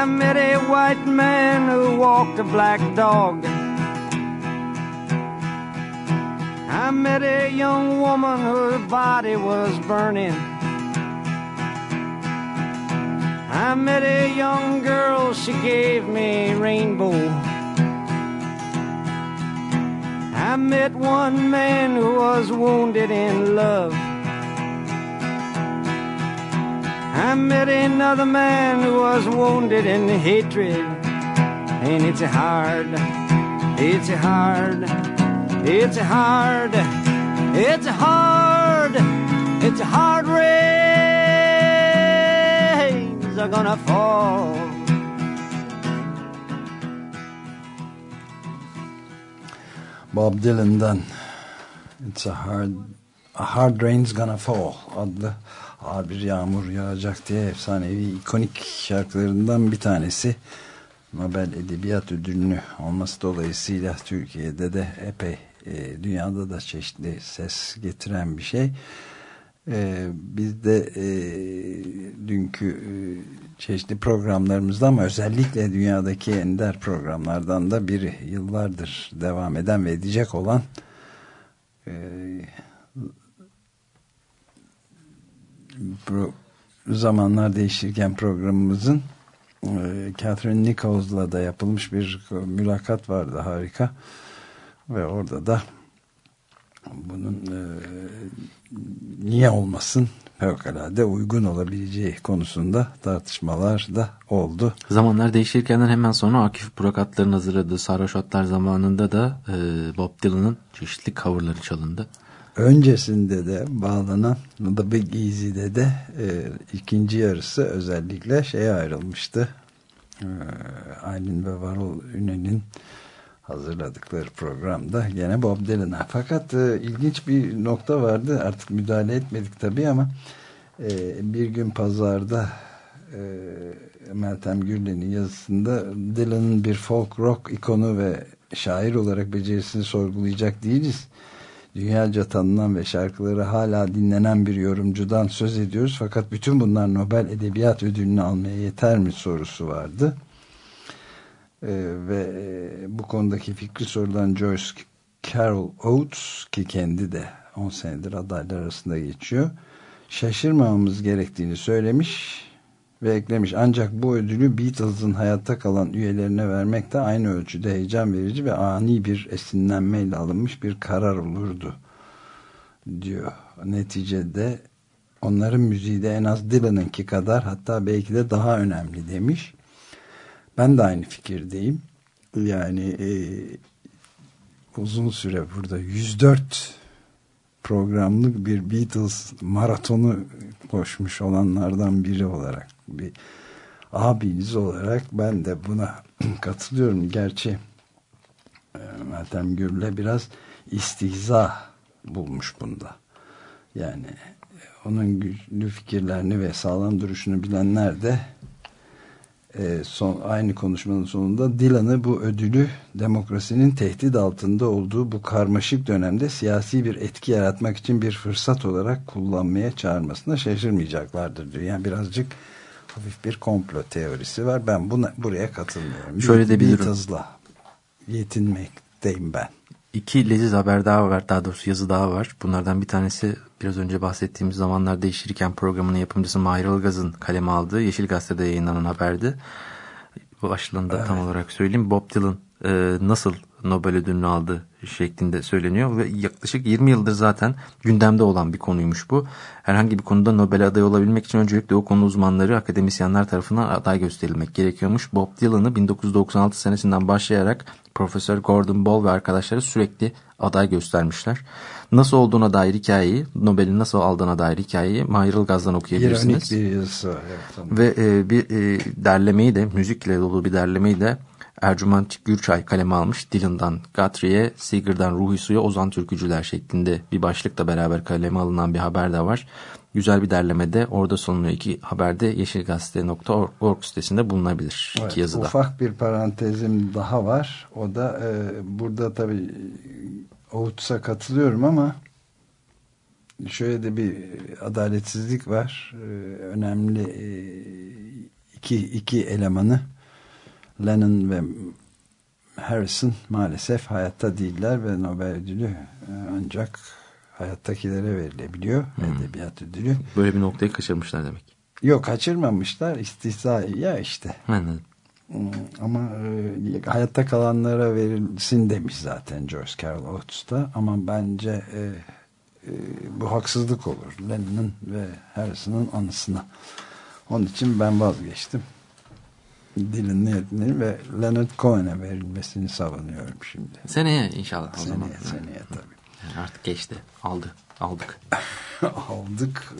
I met a white man who walked a black dog. I met a young woman whose body was burning. I met a young girl, she gave me a rainbow. I met one man who was wounded in love. I met another man who was wounded in hatred. And it's hard, it's hard, it's hard, it's hard, it's hard rains are gonna fall. Bob Dylan'dan It's a hard a hard rain's gonna fall adlı bir yağmur yağacak diye efsanevi ikonik şarkılarından bir tanesi. Nobel Edebiyat Ödülünü olması dolayısıyla Türkiye'de de epey e, dünyada da çeşitli ses getiren bir şey. E, biz de e, dünkü e, çeşitli programlarımızda ama özellikle dünyadaki ender programlardan da biri yıllardır devam eden ve edecek olan e, pro, zamanlar değişirken programımızın e, Catherine Nichols'la da yapılmış bir mülakat vardı harika ve orada da bunun e, niye olmasın fevkalade uygun olabileceği konusunda tartışmalar da oldu. Zamanlar değişirkenden hemen sonra Akif Burak Atlar'ın hazırladığı Sarhoş Atlar zamanında da e, Bob Dylan'ın çeşitli coverları çalındı. Öncesinde de bağlanan The Big Easy'de de e, ikinci yarısı özellikle şeye ayrılmıştı. E, Aylin ve Varol Ünel'in hazırladıkları programda gene Bob Dylan'a. Fakat e, ilginç bir nokta vardı. Artık müdahale etmedik tabii ama e, bir gün pazarda e, Meltem Gürlen'in yazısında Dylan'ın bir folk rock ikonu ve şair olarak becerisini sorgulayacak değiliz. Dünyaca tanınan ve şarkıları hala dinlenen bir yorumcudan söz ediyoruz. Fakat bütün bunlar Nobel Edebiyat Ödülünü almaya yeter mi sorusu vardı. Ee, ve e, bu konudaki fikri sorulan Joyce Carol Oates ki kendi de 10 senedir adaylar arasında geçiyor. Şaşırmamamız gerektiğini söylemiş ve eklemiş. Ancak bu ödülü Beatles'ın hayatta kalan üyelerine vermek de aynı ölçüde heyecan verici ve ani bir esinlenmeyle alınmış bir karar olurdu diyor. Neticede onların müziği de en az Dylan'ınki kadar hatta belki de daha önemli demiş. Ben de aynı fikirdeyim. Yani e, uzun süre burada 104 programlık bir Beatles maratonu koşmuş olanlardan biri olarak bir abiniz olarak ben de buna katılıyorum. Gerçi e, Meltem Gür'le biraz istihza bulmuş bunda. Yani e, onun güçlü fikirlerini ve sağlam duruşunu bilenler de e, son aynı konuşmanın sonunda Dylan'ı bu ödülü demokrasinin tehdit altında olduğu bu karmaşık dönemde siyasi bir etki yaratmak için bir fırsat olarak kullanmaya çağırmasına şaşırmayacaklardır diyor. Yani birazcık hafif bir komplo teorisi var. Ben buna buraya katılmıyorum. Şöyle de bir. Beatles'la yetinmekteyim ben. İki leziz haber daha var. Daha doğrusu yazı daha var. Bunlardan bir tanesi biraz önce bahsettiğimiz zamanlar değiştirirken programının yapımcısı Mahir Ilgaz'ın kaleme aldığı Yeşil Gazete'de yayınlanan haberdi. Başlığında Evet. tam olarak söyleyeyim. Bob Dylan e, nasıl Nobel ödülünü aldı şeklinde söyleniyor ve yaklaşık 20 yıldır zaten gündemde olan bir konuymuş bu. Herhangi bir konuda Nobel aday olabilmek için öncelikle o konu uzmanları akademisyenler tarafından aday gösterilmek gerekiyormuş. Bob Dylan'ı 1996 senesinden başlayarak Profesör Gordon Ball ve arkadaşları sürekli aday göstermişler. Nasıl olduğuna dair hikayeyi, Nobel'i nasıl aldığına dair hikayeyi Mahir Ilgaz'dan okuyabilirsiniz. İronik bir yazısı. Evet, tamam. Ve e, bir e, derlemeyi de müzikle dolu bir derlemeyi de Ercüment Gürçay kaleme almış. Dylan'dan Guthrie'ye, Seeger'dan Ruhi Su'ya Ozan Türkücüler şeklinde bir başlıkla beraber kaleme alınan bir haber de var. Güzel bir derlemede orada sonuna iki haberde yeşilgazete.org sitesinde bulunabilir. Evet, iki yazıda. Ufak bir parantezim daha var. O da e, burada tabii Oğuz'a katılıyorum ama şöyle de bir adaletsizlik var. E, önemli e, iki, iki elemanı Lennon ve Harrison maalesef hayatta değiller ve Nobel ödülü e, ancak hayattakilere verilebiliyor. Edebiyat ödülü. Böyle bir noktayı kaçırmışlar demek. Yok kaçırmamışlar. İstihza ya işte. Anladım. Hmm, Ama e, hayatta kalanlara verilsin demiş zaten George Carl Oates da. Ama bence e, e, bu haksızlık olur. Lennon'ın ve Harrison'ın anısına. Onun için ben vazgeçtim. Niyetini ve Leonard Cohen'e verilmesini savunuyorum şimdi. Seneye inşallah o zaman. Seneye, seneye tabii. Yani artık geçti. Aldı. Aldık. aldık.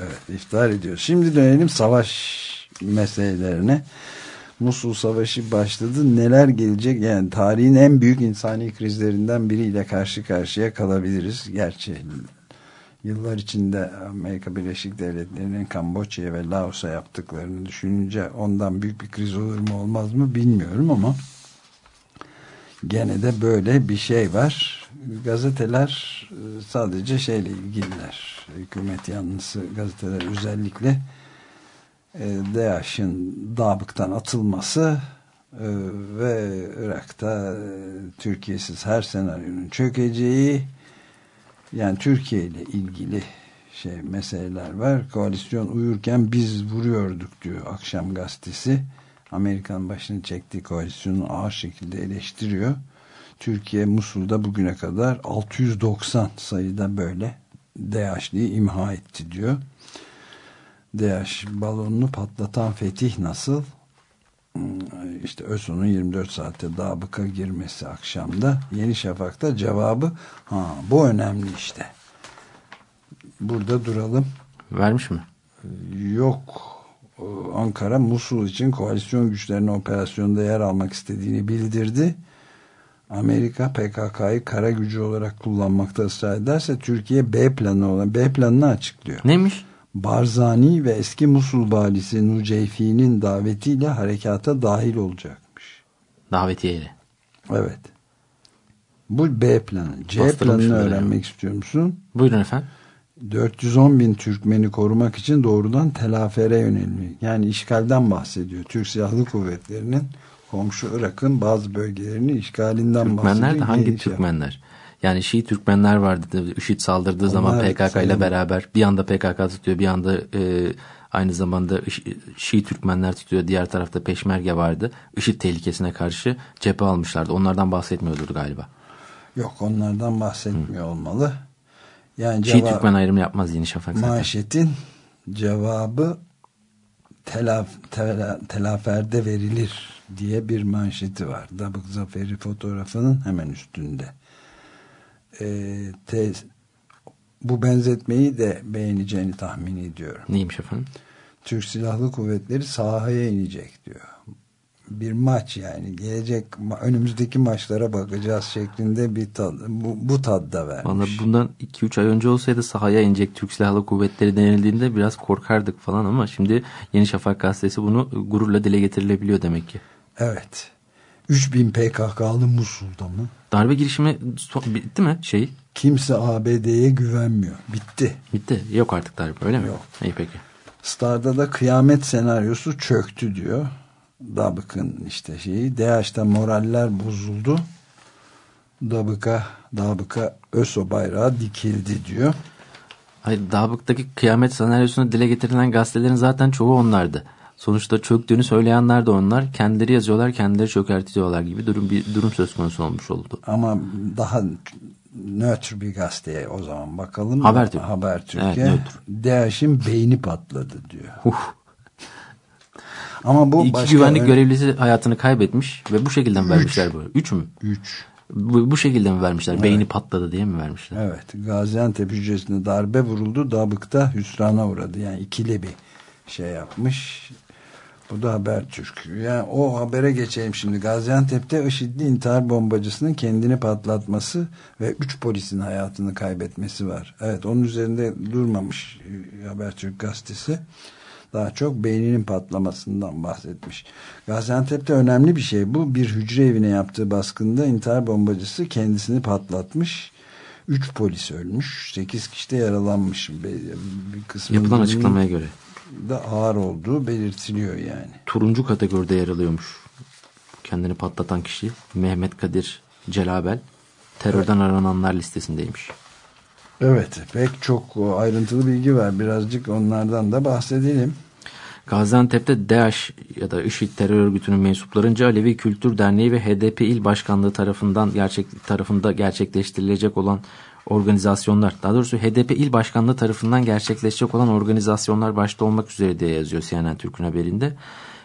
Evet, iftihar ediyoruz. Şimdi dönelim savaş meselelerine. Musul Savaşı başladı. Neler gelecek? Yani tarihin en büyük insani krizlerinden biriyle karşı karşıya kalabiliriz. Gerçi yıllar içinde Amerika Birleşik Devletleri'nin Kamboçya'ya ve Laos'a yaptıklarını düşününce ondan büyük bir kriz olur mu olmaz mı bilmiyorum ama gene de böyle bir şey var. Gazeteler e, sadece şeyle ilgililer. Hükümet yanlısı gazeteler özellikle e, DAEŞ'in Dabık'tan atılması e, ve Irak'ta Türkiye'siz her senaryonun çökeceği yani Türkiye ile ilgili şey meseleler var. Koalisyon uyurken biz vuruyorduk diyor akşam gazetesi. Amerikan başını çektiği koalisyonu ağır şekilde eleştiriyor. Türkiye Musul'da bugüne kadar 690 sayıda böyle DAEŞ'liği imha etti diyor. DAEŞ balonunu patlatan fetih nasıl? İşte ÖSO'nun 24 saatte dabıka girmesi akşamda. Yeni Şafak'ta cevabı ha bu önemli işte. Burada duralım. Vermiş mi? Yok Ankara Musul için koalisyon güçlerinin operasyonda yer almak istediğini bildirdi. Amerika PKK'yı kara gücü olarak kullanmakta ısrar ederse Türkiye B planı olan B planını açıklıyor. Neymiş? Barzani ve eski Musul valisi Nuceyfi'nin davetiyle harekata dahil olacakmış. Davetiyeyle. Evet. Bu B planı. C planını öğrenmek yani. istiyor musun? Buyurun efendim. 410 bin Türkmeni korumak için doğrudan telafere yönelmek. Yani işgalden bahsediyor. Türk Silahlı Kuvvetleri'nin komşu Irak'ın bazı bölgelerini işgalinden Türkmenler de bahsediyor. hangi Geniş Türkmenler? Yani Şii Türkmenler vardı. IŞİD saldırdığı zaman Onlar PKK ile beraber bir anda PKK tutuyor bir anda e, aynı zamanda Şii Türkmenler tutuyor. Diğer tarafta Peşmerge vardı. IŞİD tehlikesine karşı cephe almışlardı. Onlardan bahsetmiyordur galiba. Yok onlardan bahsetmiyor olmalı. Yani Şii cevap, Türkmen ayrımı yapmaz Yeni Şafak zaten. manşetin cevabı telaf, tela, telaferde verilir diye bir manşeti var. Dabık Zaferi fotoğrafının hemen üstünde. Ee, te- bu benzetmeyi de beğeneceğini tahmin ediyorum. Neymiş efendim? Türk Silahlı Kuvvetleri sahaya inecek diyor. bir maç yani gelecek önümüzdeki maçlara bakacağız şeklinde bir tad, bu, bu tadda vermiş. Valla bundan 2-3 ay önce olsaydı sahaya inecek Türk Silahlı Kuvvetleri denildiğinde biraz korkardık falan ama şimdi Yeni Şafak gazetesi bunu gururla dile getirilebiliyor demek ki. Evet. 3000 PKK'lı Musul'da mı? Darbe girişimi bitti mi şey? Kimse ABD'ye güvenmiyor. Bitti. Bitti. Yok artık darbe öyle mi? Yok. İyi peki. Star'da da kıyamet senaryosu çöktü diyor. Dabık'ın işte şeyi. DH'da moraller bozuldu. Dabık'a Dabık'a ÖSO bayrağı dikildi diyor. Hayır, Dabık'taki kıyamet senaryosunu dile getirilen gazetelerin zaten çoğu onlardı. Sonuçta çöktüğünü söyleyenler de onlar. Kendileri yazıyorlar, kendileri çökertiyorlar gibi durum bir durum söz konusu olmuş oldu. Ama daha nötr bir gazeteye o zaman bakalım. Habertürk. Habertürk'e. Evet, DH'in beyni patladı diyor. Ama bu İki başka güvenlik öyle- görevlisi hayatını kaybetmiş ve bu şekilde mi vermişler bu? Üç mü? Üç. Bu, bu şekilde mi vermişler? Beyni patladı diye mi vermişler? Evet. Gaziantep hücresine darbe vuruldu. Dabık'ta hüsrana uğradı. Yani ikili bir şey yapmış. Bu da Habertürk. Yani o habere geçelim şimdi. Gaziantep'te IŞİD'li intihar bombacısının kendini patlatması ve üç polisin hayatını kaybetmesi var. Evet onun üzerinde durmamış e, Habertürk gazetesi. Daha çok beyninin patlamasından bahsetmiş. Gaziantep'te önemli bir şey bu. Bir hücre evine yaptığı baskında intihar bombacısı kendisini patlatmış. Üç polis ölmüş. Sekiz kişi de yaralanmış. Bir kısmı Yapılan açıklamaya göre. Da ağır olduğu belirtiliyor yani. Turuncu kategoride yer alıyormuş. Kendini patlatan kişi Mehmet Kadir Celabel terörden arananlar listesindeymiş. Evet pek çok ayrıntılı bilgi var. Birazcık onlardan da bahsedelim. Gaziantep'te DAEŞ ya da IŞİD terör örgütünün mensuplarınca Alevi Kültür Derneği ve HDP İl Başkanlığı tarafından gerçek tarafında gerçekleştirilecek olan organizasyonlar, daha doğrusu HDP İl Başkanlığı tarafından gerçekleşecek olan organizasyonlar başta olmak üzere diye yazıyor CNN Türk'ün haberinde.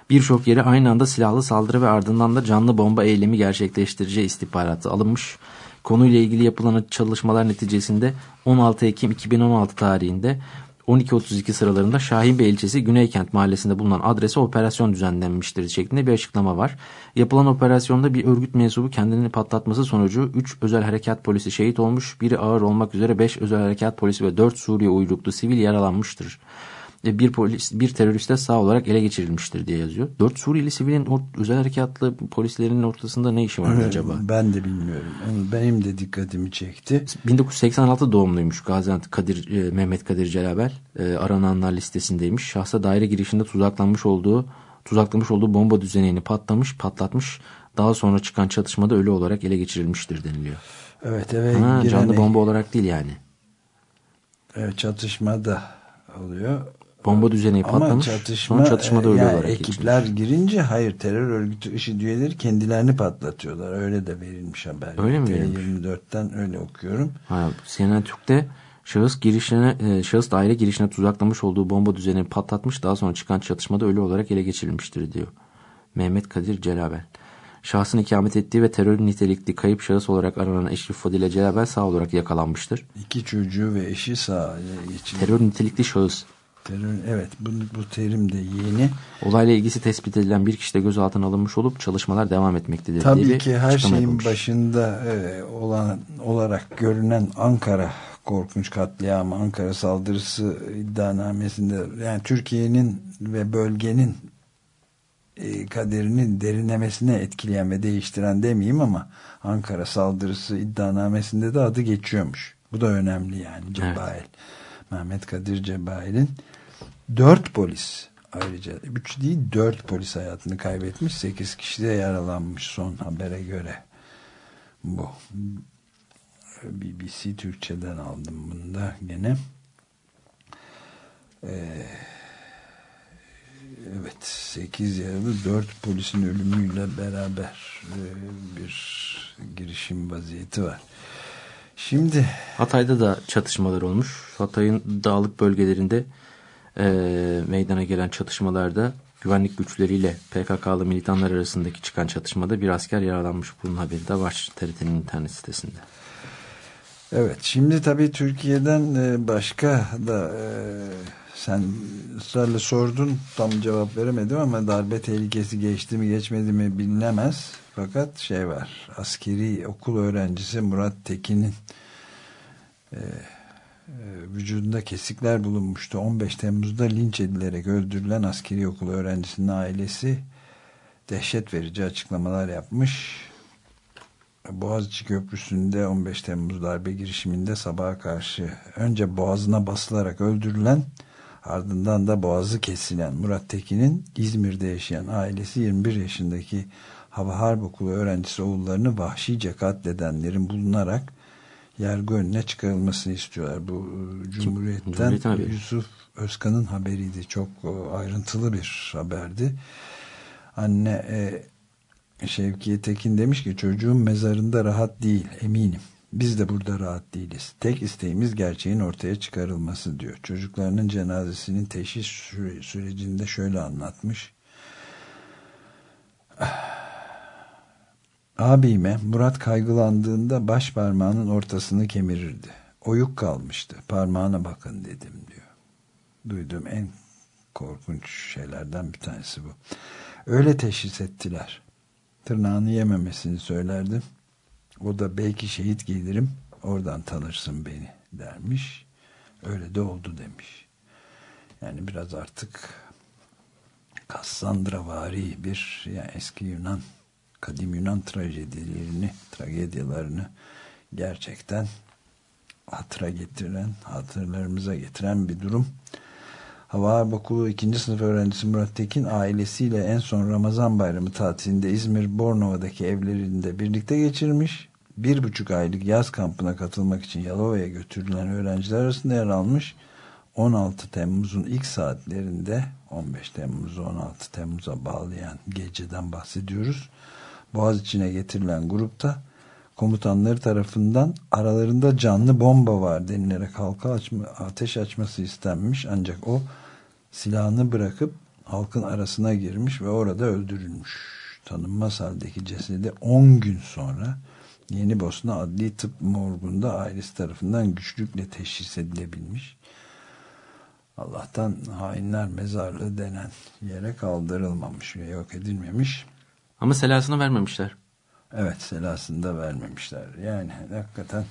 Birçok yere aynı anda silahlı saldırı ve ardından da canlı bomba eylemi gerçekleştireceği istihbaratı alınmış. Konuyla ilgili yapılan çalışmalar neticesinde 16 Ekim 2016 tarihinde 12.32 sıralarında Şahinbey ilçesi Güneykent mahallesinde bulunan adrese operasyon düzenlenmiştir şeklinde bir açıklama var. Yapılan operasyonda bir örgüt mensubu kendini patlatması sonucu 3 özel harekat polisi şehit olmuş, biri ağır olmak üzere 5 özel harekat polisi ve 4 Suriye uyruklu sivil yaralanmıştır. E, Bir polis, bir terörist de sağ olarak ele geçirilmiştir diye yazıyor. 4 Suriyeli sivilin özel harekatlı polislerin ortasında ne işi var acaba? Ben de bilmiyorum. Benim de dikkatimi çekti. 1986 doğumluymuş Gaziantep Kadir, e, Mehmet Kadir Celabel. E, arananlar listesindeymiş. Şahsa daire girişinde tuzaklanmış olduğu tuzaklamış olduğu bomba düzenini patlamış, patlatmış. Daha sonra çıkan çatışmada ölü olarak ele geçirilmiştir deniliyor. Evet eve Ha, giren canlı bomba olarak değil yani. evet, çatışma da oluyor. Bomba düzeni Ama patlamış. çatışma, sonra çatışmada e, ölü yani ekipler girince hayır terör örgütü IŞİD üyeleri kendilerini patlatıyorlar. Öyle de verilmiş haber. Öyle mi verilmiş? 24'ten öyle okuyorum. Ha, CNN Türk'te şahıs girişine e, şahıs daire girişine tuzaklamış olduğu bomba düzenini patlatmış daha sonra çıkan çatışmada ölü olarak ele geçirilmiştir diyor. Mehmet Kadir Celabel. Şahsın ikamet ettiği ve terör nitelikli kayıp şahıs olarak aranan Eşref Fadile Celabel sağ olarak yakalanmıştır. İki çocuğu ve eşi sağa geçirildi. Terör nitelikli şahıs. Terör, evet bu, bu terim de yeni. Olayla ilgisi tespit edilen bir kişi de gözaltına alınmış olup çalışmalar devam etmektedir diye Tabii bir ki her şeyin yapılmış. başında e, olan olarak görünen Ankara korkunç katliamı, Ankara saldırısı iddianamesinde yani Türkiye'nin ve bölgenin e, kaderini derinlemesine etkileyen ve değiştiren demeyeyim ama Ankara saldırısı iddianamesinde de adı geçiyormuş. Bu da önemli yani Cebail. Mehmet Kadir Cebail'in dört polis ayrıca üç değil dört polis hayatını kaybetmiş. Sekiz kişi de yaralanmış son habere göre. Bu. BBC Türkçe'den aldım bunu da gene. Ee, evet 8 yaralı 4 polisin ölümüyle beraber e, bir girişim vaziyeti var. Şimdi Hatay'da da çatışmalar olmuş. Hatay'ın dağlık bölgelerinde e, meydana gelen çatışmalarda güvenlik güçleriyle PKK'lı militanlar arasındaki çıkan çatışmada bir asker yaralanmış. Bunun haberi de var TRT'nin internet sitesinde. Evet şimdi tabii Türkiye'den e, başka da e, sen ısrarla sordun tam cevap veremedim ama darbe tehlikesi geçti mi geçmedi mi bilinemez. Fakat şey var askeri okul öğrencisi Murat Tekin'in e, vücudunda kesikler bulunmuştu. 15 Temmuz'da linç edilerek öldürülen askeri okul öğrencisinin ailesi dehşet verici açıklamalar yapmış. Boğaziçi Köprüsü'nde 15 Temmuz darbe girişiminde sabaha karşı önce boğazına basılarak öldürülen ardından da boğazı kesilen Murat Tekin'in İzmir'de yaşayan ailesi 21 yaşındaki Hava Harp Okulu öğrencisi oğullarını vahşice katledenlerin bulunarak yargı önüne çıkarılmasını istiyorlar. Bu e, Cumhuriyet'ten Cumhuriyet Yusuf Özkan'ın haberiydi. Çok e, ayrıntılı bir haberdi. Anne e, Şevkiye Tekin demiş ki çocuğum mezarında rahat değil eminim. Biz de burada rahat değiliz. Tek isteğimiz gerçeğin ortaya çıkarılması diyor. Çocuklarının cenazesinin teşhis süre sürecinde şöyle anlatmış. Abime Murat kaygılandığında baş parmağının ortasını kemirirdi. Oyuk kalmıştı. Parmağına bakın dedim diyor. Duyduğum en korkunç şeylerden bir tanesi bu. Öyle teşhis ettiler. Tırnağını yememesini söylerdim. O da belki şehit gelirim oradan tanırsın beni dermiş. Öyle de oldu demiş. Yani biraz artık Kassandra vari bir yani eski Yunan kadim Yunan trajedilerini, tragedyalarını gerçekten hatıra getiren, hatırlarımıza getiren bir durum. Hava Harp Okulu 2. sınıf öğrencisi Murat Tekin ailesiyle en son Ramazan bayramı tatilinde İzmir Bornova'daki evlerinde birlikte geçirmiş. Bir buçuk aylık yaz kampına katılmak için Yalova'ya götürülen öğrenciler arasında yer almış. 16 Temmuz'un ilk saatlerinde 15 Temmuz'u 16 Temmuz'a bağlayan geceden bahsediyoruz. Boğaz içine getirilen grupta komutanları tarafından aralarında canlı bomba var denilerek halka açma, ateş açması istenmiş ancak o silahını bırakıp halkın arasına girmiş ve orada öldürülmüş. Tanınmaz haldeki cesedi 10 gün sonra Yeni Bosna Adli Tıp Morgu'nda ailesi tarafından güçlükle teşhis edilebilmiş. Allah'tan hainler mezarlığı denen yere kaldırılmamış ve yok edilmemiş. Ama selasını vermemişler. Evet selasını da vermemişler. Yani hakikaten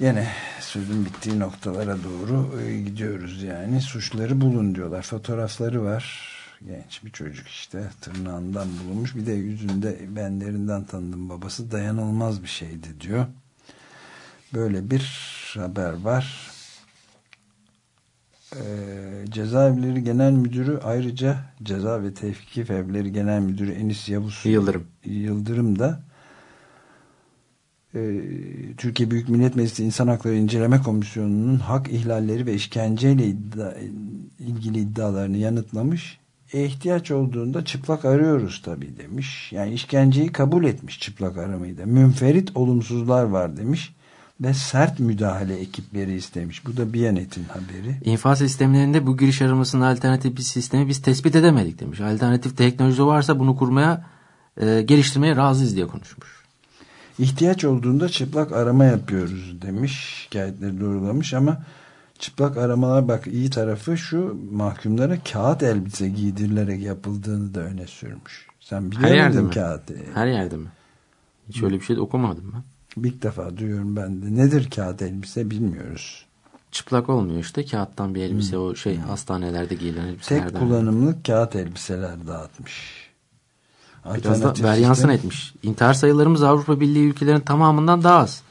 yine sözün bittiği noktalara doğru e, gidiyoruz yani. Suçları bulun diyorlar. Fotoğrafları var. Genç bir çocuk işte tırnağından bulunmuş. Bir de yüzünde benlerinden tanıdığım babası dayanılmaz bir şeydi diyor. Böyle bir haber var. Ee, Cezaevleri Genel Müdürü ayrıca Ceza ve Tevkif Evleri Genel Müdürü Enis Yavuz Yıldırım. Yıldırım da e, Türkiye Büyük Millet Meclisi İnsan Hakları İnceleme Komisyonu'nun hak ihlalleri ve işkenceyle iddia, ilgili iddialarını yanıtlamış. E, ihtiyaç olduğunda çıplak arıyoruz tabii demiş. Yani işkenceyi kabul etmiş çıplak aramayı da. Münferit olumsuzlar var demiş ve sert müdahale ekipleri istemiş. Bu da Biyanet'in haberi. İnfaz sistemlerinde bu giriş aramasının alternatif bir sistemi biz tespit edemedik demiş. Alternatif teknoloji varsa bunu kurmaya, e, geliştirmeye razıyız diye konuşmuş. İhtiyaç olduğunda çıplak arama yapıyoruz demiş. Şikayetleri doğrulamış ama çıplak aramalar bak iyi tarafı şu mahkumlara kağıt elbise giydirilerek yapıldığını da öne sürmüş. Sen biliyor Her yerde muydun mi? kağıt? Her yerde mi? Hiç öyle bir şey de okumadım ben. İlk defa duyuyorum ben de. Nedir kağıt elbise bilmiyoruz. Çıplak olmuyor işte. Kağıttan bir elbise o şey hastanelerde giyilen Tek elbiselerden. kullanımlık kağıt elbiseler dağıtmış. Biraz da sistem- etmiş. İntihar sayılarımız Avrupa Birliği ülkelerin tamamından daha az.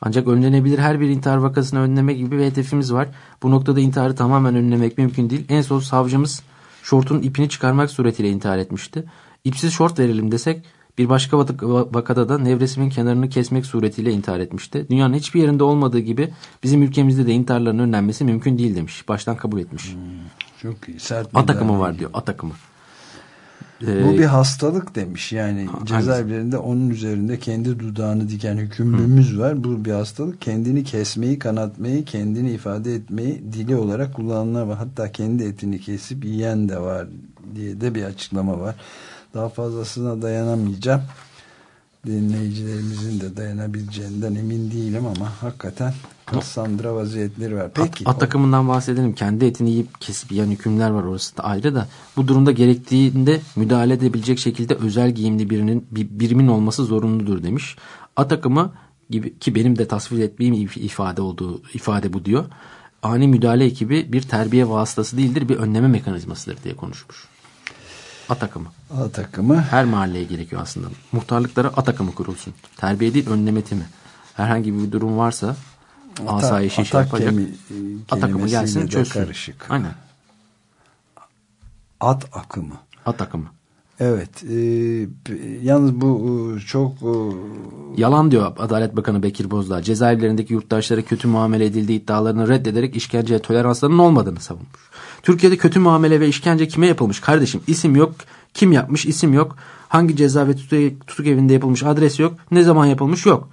Ancak önlenebilir her bir intihar vakasını önleme gibi bir hedefimiz var. Bu noktada intiharı tamamen önlemek mümkün değil. En son savcımız şortun ipini çıkarmak suretiyle intihar etmişti. İpsiz şort verelim desek bir başka vak- vakada da nevresimin kenarını kesmek suretiyle intihar etmişti. Dünyanın hiçbir yerinde olmadığı gibi bizim ülkemizde de intiharların önlenmesi mümkün değil demiş. Baştan kabul etmiş. Çok iyi. Sert At akımı var diyor. At akımı. Bu Ee, bir hastalık demiş. Yani Ha, cezaevlerinde onun üzerinde kendi dudağını diken hükümlümüz var. Bu bir hastalık. Kendini kesmeyi, kanatmayı, kendini ifade etmeyi dili olarak kullanılan ve hatta kendi etini kesip yiyen de var diye de bir açıklama var. Daha fazlasına dayanamayacağım. dinleyicilerimizin de dayanabileceğinden emin değilim ama hakikaten Kassandra vaziyetleri var. Peki. At, at takımından bahsedelim. Kendi etini yiyip kesip yiyen hükümler var orası da ayrı da. Bu durumda gerektiğinde müdahale edebilecek şekilde özel giyimli birinin bir birimin olması zorunludur demiş. At takımı gibi ki benim de tasvir ettiğim ifade olduğu ifade bu diyor. Ani müdahale ekibi bir terbiye vasıtası değildir bir önleme mekanizmasıdır diye konuşmuş. A takımı. A takımı. Her mahalleye gerekiyor aslında. Muhtarlıklara A takımı kurulsun. Terbiye değil önleme timi. Herhangi bir durum varsa asayişi şey yapacak. Kemi, A takımı gelsin çözsün. Karışık. Aynen. At akımı. At akımı. Evet. E, yalnız bu e, çok... E, Yalan diyor Adalet Bakanı Bekir Bozdağ. Cezaevlerindeki yurttaşlara kötü muamele edildiği iddialarını reddederek işkenceye toleranslarının olmadığını savunmuş. Türkiye'de kötü muamele ve işkence kime yapılmış kardeşim? İsim yok. Kim yapmış? İsim yok. Hangi ceza ve tutuk, evinde yapılmış? Adres yok. Ne zaman yapılmış? Yok.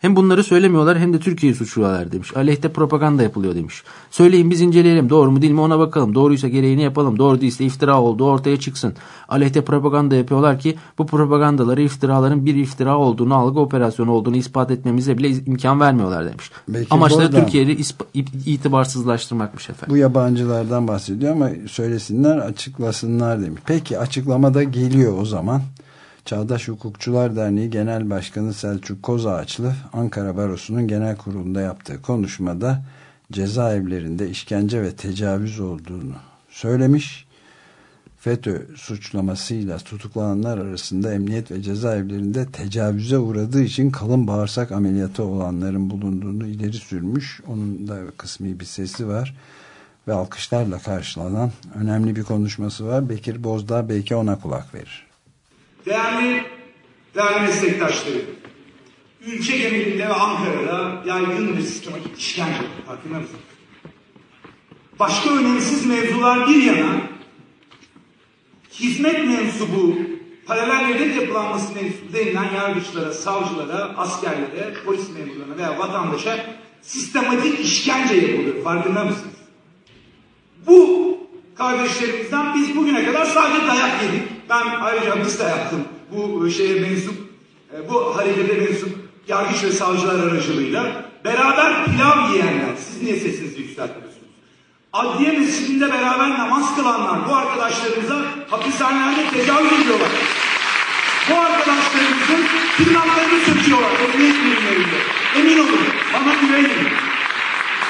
Hem bunları söylemiyorlar hem de Türkiye'yi suçluyorlar demiş. Aleyhte propaganda yapılıyor demiş. Söyleyin biz inceleyelim doğru mu değil mi ona bakalım. Doğruysa gereğini yapalım. Doğru değilse iftira oldu ortaya çıksın. Aleyhte propaganda yapıyorlar ki bu propagandaları iftiraların bir iftira olduğunu algı operasyonu olduğunu ispat etmemize bile imkan vermiyorlar demiş. Belki Amaçları Türkiye'yi itibarsızlaştırmakmış efendim. Bu yabancılardan bahsediyor ama söylesinler açıklasınlar demiş. Peki açıklamada geliyor o zaman. Çağdaş Hukukçular Derneği Genel Başkanı Selçuk Kozağaçlı Ankara Barosu'nun genel kurulunda yaptığı konuşmada cezaevlerinde işkence ve tecavüz olduğunu söylemiş. FETÖ suçlamasıyla tutuklananlar arasında emniyet ve cezaevlerinde tecavüze uğradığı için kalın bağırsak ameliyatı olanların bulunduğunu ileri sürmüş. Onun da kısmi bir sesi var ve alkışlarla karşılanan önemli bir konuşması var. Bekir Bozdağ belki ona kulak verir. Değerli, değerli meslektaşlarım, ülke genelinde ve Ankara'da yaygın bir sistematik işkence farkında mısınız? Başka önemsiz mevzular bir yana, hizmet mensubu, paralel hedef yapılanması mensubu denilen yargıçlara, savcılara, askerlere, polis memurlarına veya vatandaşa sistematik işkence yapılıyor. Farkında mısınız? Bu kardeşlerimizden biz bugüne kadar sadece dayak yedik. Ben ayrıca hapis de yaptım. Bu şeye mensup, e, bu harekete mensup yargıç ve savcılar aracılığıyla. Beraber pilav yiyenler, siz niye sesinizi yükseltmiyorsunuz? Adliye mescidinde beraber namaz kılanlar, bu arkadaşlarımıza hapishanelerde tecavüz ediyorlar. Bu arkadaşlarımızın tırnaklarını söküyorlar emniyet birimlerinde. Emin olun, bana güvenin.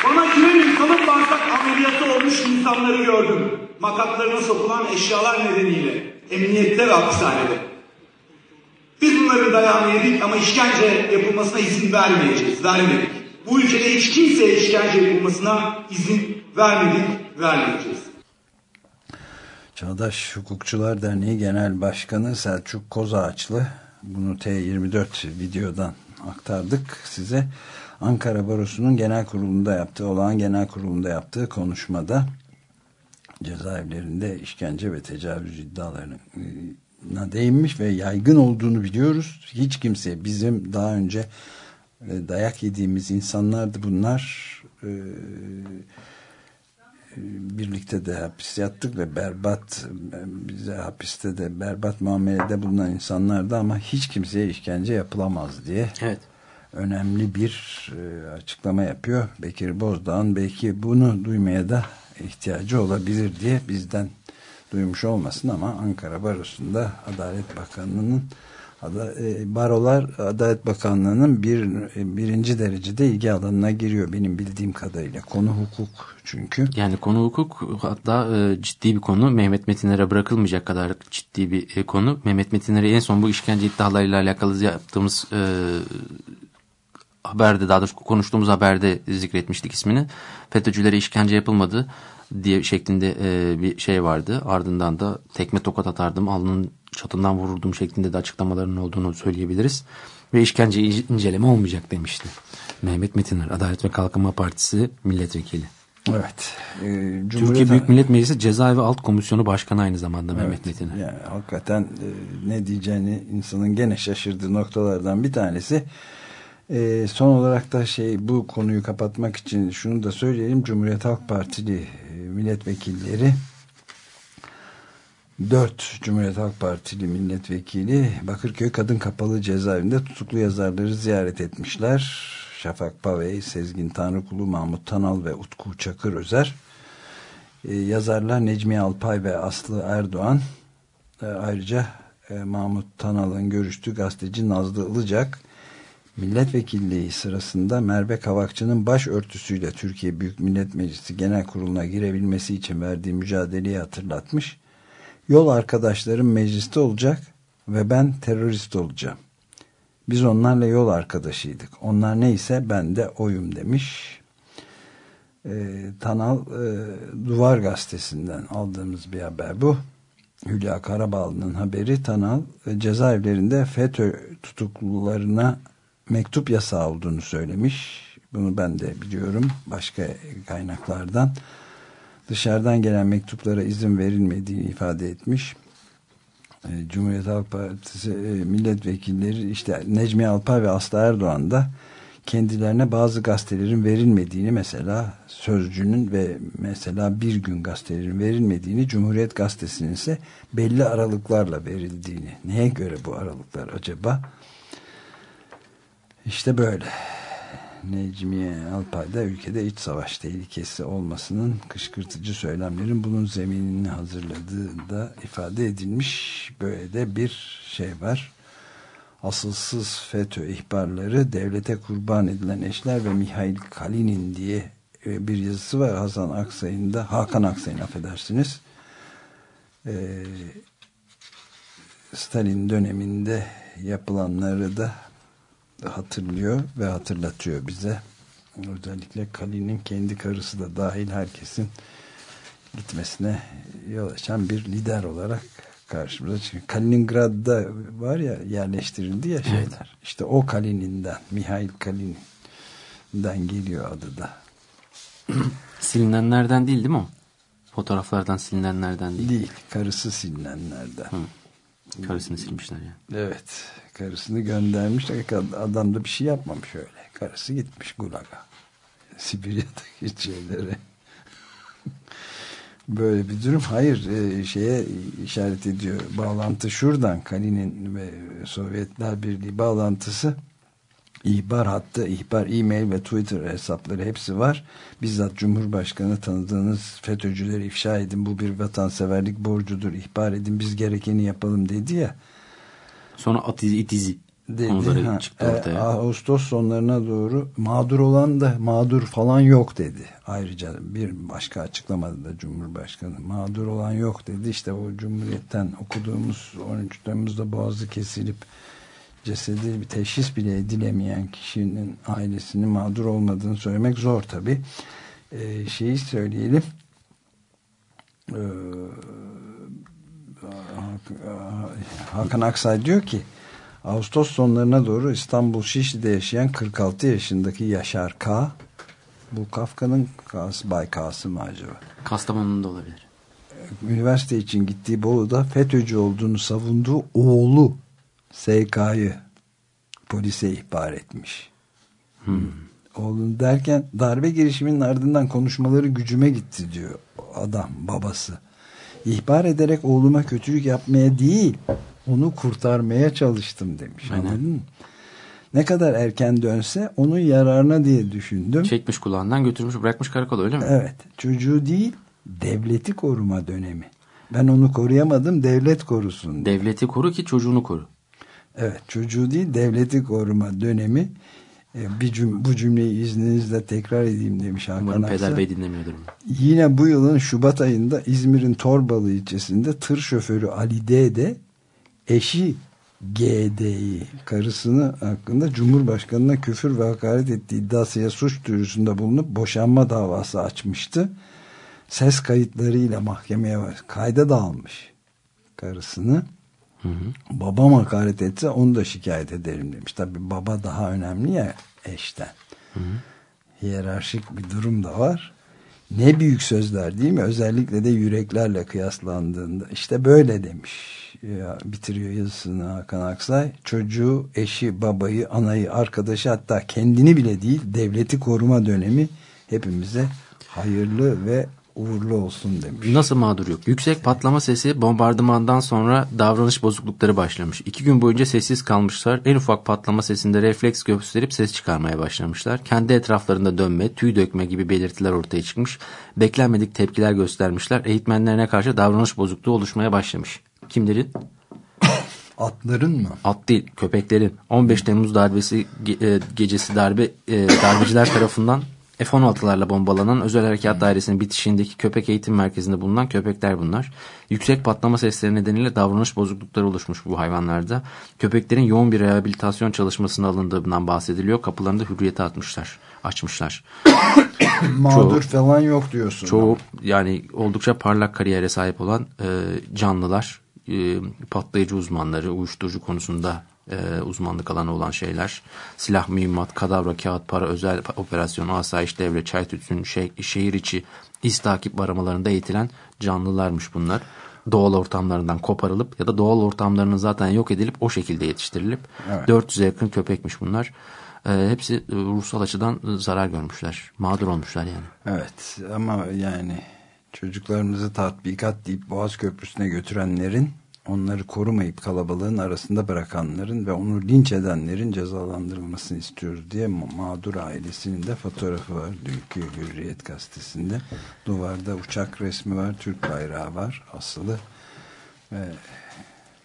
Bana güvenin kalın bağırsak ameliyatı olmuş insanları gördüm. Makatlarına sokulan eşyalar nedeniyle. Emniyette ve hapishanede. Biz bunların dayağını yedik ama işkence yapılmasına izin vermeyeceğiz. Vermedik. Bu ülkede hiç kimseye işkence yapılmasına izin vermedik, vermeyeceğiz. Çağdaş Hukukçular Derneği Genel Başkanı Selçuk Kozağaçlı bunu T24 videodan aktardık size. Ankara Barosu'nun genel kurulunda yaptığı, olağan genel kurulunda yaptığı konuşmada cezaevlerinde işkence ve tecavüz iddialarına değinmiş ve yaygın olduğunu biliyoruz. Hiç kimse bizim daha önce e, dayak yediğimiz insanlardı bunlar. E, birlikte de hapis yattık ve berbat bize hapiste de berbat muamelede bulunan insanlardı ama hiç kimseye işkence yapılamaz diye. Evet önemli bir e, açıklama yapıyor. Bekir Bozdağ'ın belki bunu duymaya da ihtiyacı olabilir diye bizden duymuş olmasın ama Ankara Barosu'nda Adalet Bakanlığı'nın e, barolar Adalet Bakanlığı'nın bir, birinci derecede ilgi alanına giriyor benim bildiğim kadarıyla. Konu hukuk çünkü. Yani konu hukuk hatta e, ciddi bir konu. Mehmet Metinler'e bırakılmayacak kadar ciddi bir e, konu. Mehmet Metinler'e en son bu işkence iddialarıyla alakalı yaptığımız e, haberde daha doğrusu konuştuğumuz haberde zikretmiştik ismini. FETÖ'cülere işkence yapılmadı diye şeklinde e, bir şey vardı. Ardından da tekme tokat atardım, alnının çatından vururdum şeklinde de açıklamalarının olduğunu söyleyebiliriz. Ve işkence inceleme olmayacak demişti. Mehmet Metiner, Adalet ve Kalkınma Partisi milletvekili. Evet. Ee, Türkiye Büyük Millet Meclisi Ceza ve Alt Komisyonu Başkanı aynı zamanda evet, Mehmet Metiner. Yani hakikaten e, ne diyeceğini insanın gene şaşırdığı noktalardan bir tanesi. E, son olarak da şey bu konuyu kapatmak için şunu da söyleyelim. Cumhuriyet Halk Partili e, milletvekilleri 4 Cumhuriyet Halk Partili milletvekili Bakırköy Kadın Kapalı Cezaevinde tutuklu yazarları ziyaret etmişler. Şafak Pavey, Sezgin Tanrıkulu, Mahmut Tanal ve Utku Çakır Özer. Ee, yazarlar Necmi Alpay ve Aslı Erdoğan. Ee, ayrıca e, Mahmut Tanal'ın görüştüğü gazeteci Nazlı Ilıcak milletvekilliği sırasında Merve Kavakçı'nın başörtüsüyle Türkiye Büyük Millet Meclisi Genel Kurulu'na girebilmesi için verdiği mücadeleyi hatırlatmış. Yol arkadaşlarım mecliste olacak ve ben terörist olacağım. Biz onlarla yol arkadaşıydık. Onlar neyse ben de oyum demiş. E, Tanal e, Duvar Gazetesi'nden aldığımız bir haber bu. Hülya Karabağlı'nın haberi Tanal e, cezaevlerinde FETÖ tutuklularına mektup yasağı olduğunu söylemiş. Bunu ben de biliyorum başka kaynaklardan. Dışarıdan gelen mektuplara izin verilmediğini ifade etmiş. E, Cumhuriyet Halk Partisi e, milletvekilleri işte Necmi Alpay ve Aslı Erdoğan da kendilerine bazı gazetelerin verilmediğini mesela Sözcü'nün ve mesela Bir Gün gazetelerin verilmediğini Cumhuriyet Gazetesi'nin ise belli aralıklarla verildiğini. Neye göre bu aralıklar acaba? İşte böyle. Necmiye Alpay da ülkede iç savaş tehlikesi olmasının kışkırtıcı söylemlerin bunun zeminini hazırladığı da ifade edilmiş. Böyle de bir şey var. Asılsız FETÖ ihbarları devlete kurban edilen eşler ve Mihail Kalinin diye e, bir yazısı var Hasan Aksay'ın da Hakan Aksay'ın affedersiniz. Ee, Stalin döneminde yapılanları da hatırlıyor ve hatırlatıyor bize. Özellikle Kalin'in kendi karısı da dahil herkesin gitmesine yol açan bir lider olarak karşımıza çıkıyor. Kaliningrad'da var ya yerleştirildi ya şeyler. Evet. İşte o Kalin'inden, Mihail Kalin'inden geliyor adı da. Silinenlerden değil değil mi o? Fotoğraflardan silinenlerden değil. Değil. Karısı silinenlerden. Hı. Karısını silmişler yani. Evet karısını göndermiş. Adam da bir şey yapmamış öyle. Karısı gitmiş Gulag'a. Sibirya'daki şeylere. Böyle bir durum. Hayır e, şeye işaret ediyor. Bağlantı şuradan. Kalin'in ve Sovyetler Birliği bağlantısı ihbar hattı, ihbar, e-mail ve Twitter hesapları hepsi var. Bizzat Cumhurbaşkanı tanıdığınız FETÖ'cüleri ifşa edin. Bu bir vatanseverlik borcudur. İhbar edin. Biz gerekeni yapalım dedi ya. Sonra atizi, itizi konuları ha, çıktı ortaya. E, Ağustos sonlarına doğru mağdur olan da mağdur falan yok dedi. Ayrıca bir başka açıklamada da Cumhurbaşkanı mağdur olan yok dedi. İşte o Cumhuriyet'ten okuduğumuz 13 Temmuz'da boğazı kesilip cesedi bir teşhis bile edilemeyen kişinin ailesinin mağdur olmadığını söylemek zor tabi. Ee, şeyi söyleyelim. Ee, Hakan Aksay diyor ki Ağustos sonlarına doğru İstanbul Şişli'de yaşayan 46 yaşındaki Yaşar K. Bu Kafka'nın K'sı Bay K'sı mı acaba? Kastamonu'nda olabilir. Üniversite için gittiği Bolu'da FETÖ'cü olduğunu savunduğu oğlu SK'yı polise ihbar etmiş. Hmm. Oğlunu derken darbe girişiminin ardından konuşmaları gücüme gitti diyor adam babası ihbar ederek oğluma kötülük yapmaya değil onu kurtarmaya çalıştım demiş. Aynen. Anladın mı? Ne kadar erken dönse onun yararına diye düşündüm. Çekmiş kulağından götürmüş bırakmış karakola öyle mi? Evet. Çocuğu değil devleti koruma dönemi. Ben onu koruyamadım devlet korusun. Devleti koru ki çocuğunu koru. Evet çocuğu değil devleti koruma dönemi e, bir cüm bu cümleyi izninizle tekrar edeyim demiş Hakan Umarım Aksa. Peder Bey dinlemiyordur. Yine bu yılın Şubat ayında İzmir'in Torbalı ilçesinde tır şoförü Ali D. de eşi GD'yi karısını hakkında Cumhurbaşkanı'na küfür ve hakaret ettiği iddiasıyla suç duyurusunda bulunup boşanma davası açmıştı. Ses kayıtlarıyla mahkemeye. Kayda da almış karısını. Hı hı. Babam hakaret etse onu da şikayet ederim demiş. Tabi baba daha önemli ya eşten. Hı hı. Hiyerarşik bir durum da var. Ne büyük sözler değil mi? Özellikle de yüreklerle kıyaslandığında. işte böyle demiş. Ya, bitiriyor yazısını Hakan Aksay. Çocuğu, eşi, babayı, anayı, arkadaşı hatta kendini bile değil devleti koruma dönemi hepimize hayırlı ve Uğurlu olsun demiş. Nasıl mağdur yok? Yüksek patlama sesi bombardımandan sonra davranış bozuklukları başlamış. İki gün boyunca sessiz kalmışlar. En ufak patlama sesinde refleks gösterip ses çıkarmaya başlamışlar. Kendi etraflarında dönme, tüy dökme gibi belirtiler ortaya çıkmış. Beklenmedik tepkiler göstermişler. Eğitmenlerine karşı davranış bozukluğu oluşmaya başlamış. Kimlerin? Atların mı? At değil, köpeklerin. 15 Temmuz darbesi ge- e, gecesi darbe e, darbeciler tarafından F-16'larla bombalanan özel harekat dairesinin bitişiğindeki köpek eğitim merkezinde bulunan köpekler bunlar. Yüksek patlama sesleri nedeniyle davranış bozuklukları oluşmuş bu hayvanlarda. Köpeklerin yoğun bir rehabilitasyon çalışmasına alındığından bahsediliyor. Kapılarını da hürriyete atmışlar, açmışlar. Mağdur falan yok diyorsun. Çoğu yani oldukça parlak kariyere sahip olan e, canlılar, e, patlayıcı uzmanları, uyuşturucu konusunda e, uzmanlık alanı olan şeyler, silah, mühimmat, kadavra, kağıt, para, özel operasyon, asayiş, devre, çay tütsün, şey, şehir içi iz takip aramalarında eğitilen canlılarmış bunlar. Doğal ortamlarından koparılıp ya da doğal ortamlarının zaten yok edilip o şekilde yetiştirilip Evet. 400'e yakın köpekmiş bunlar. E, hepsi e, ruhsal açıdan zarar görmüşler. Mağdur olmuşlar yani. Evet ama yani çocuklarımızı tatbikat deyip Boğaz Köprüsü'ne götürenlerin onları korumayıp kalabalığın arasında bırakanların ve onu linç edenlerin cezalandırılmasını istiyoruz diye ma- mağdur ailesinin de fotoğrafı var. Dünkü Hürriyet gazetesinde. Duvarda uçak resmi var, Türk bayrağı var asılı ve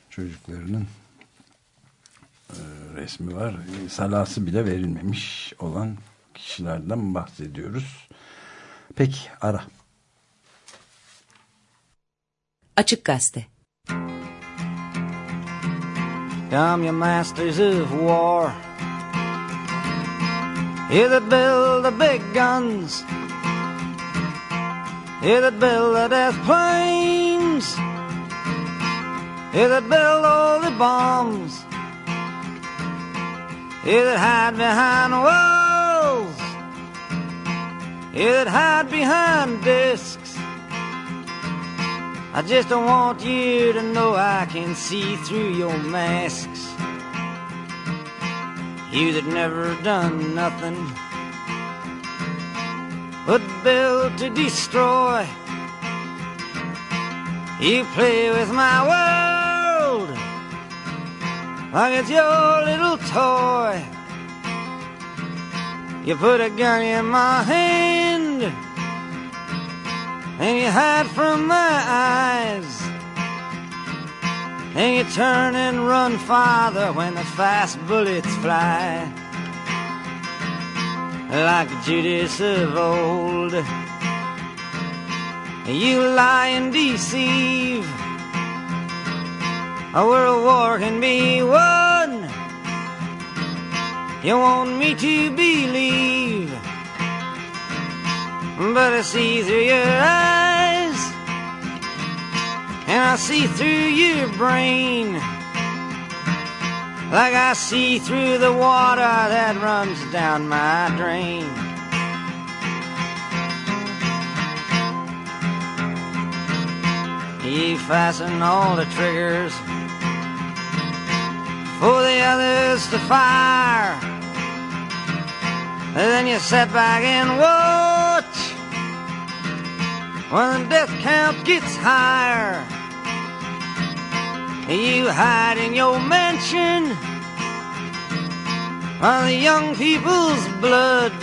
çocuklarının e, resmi var. Salası bile verilmemiş olan kişilerden bahsediyoruz. Peki ara. Açık Gazete Come, you masters of war. You that build the big guns. You that build the death planes. You that build all the bombs. You that hide behind walls. You that hide behind discs. I just don't want you to know I can see through your masks. You that never done nothing but build to destroy. You play with my world like it's your little toy. You put a gun in my hand and you hide from my eyes. And you turn and run farther when the fast bullets fly. Like Judas of old, you lie and deceive. A world war can be won. You want me to believe but I see through your eyes, and I see through your brain, like I see through the water that runs down my drain. You fasten all the triggers for the others to fire. And then you sit back and watch when the death count gets higher. You hide in your mansion while the young people's blood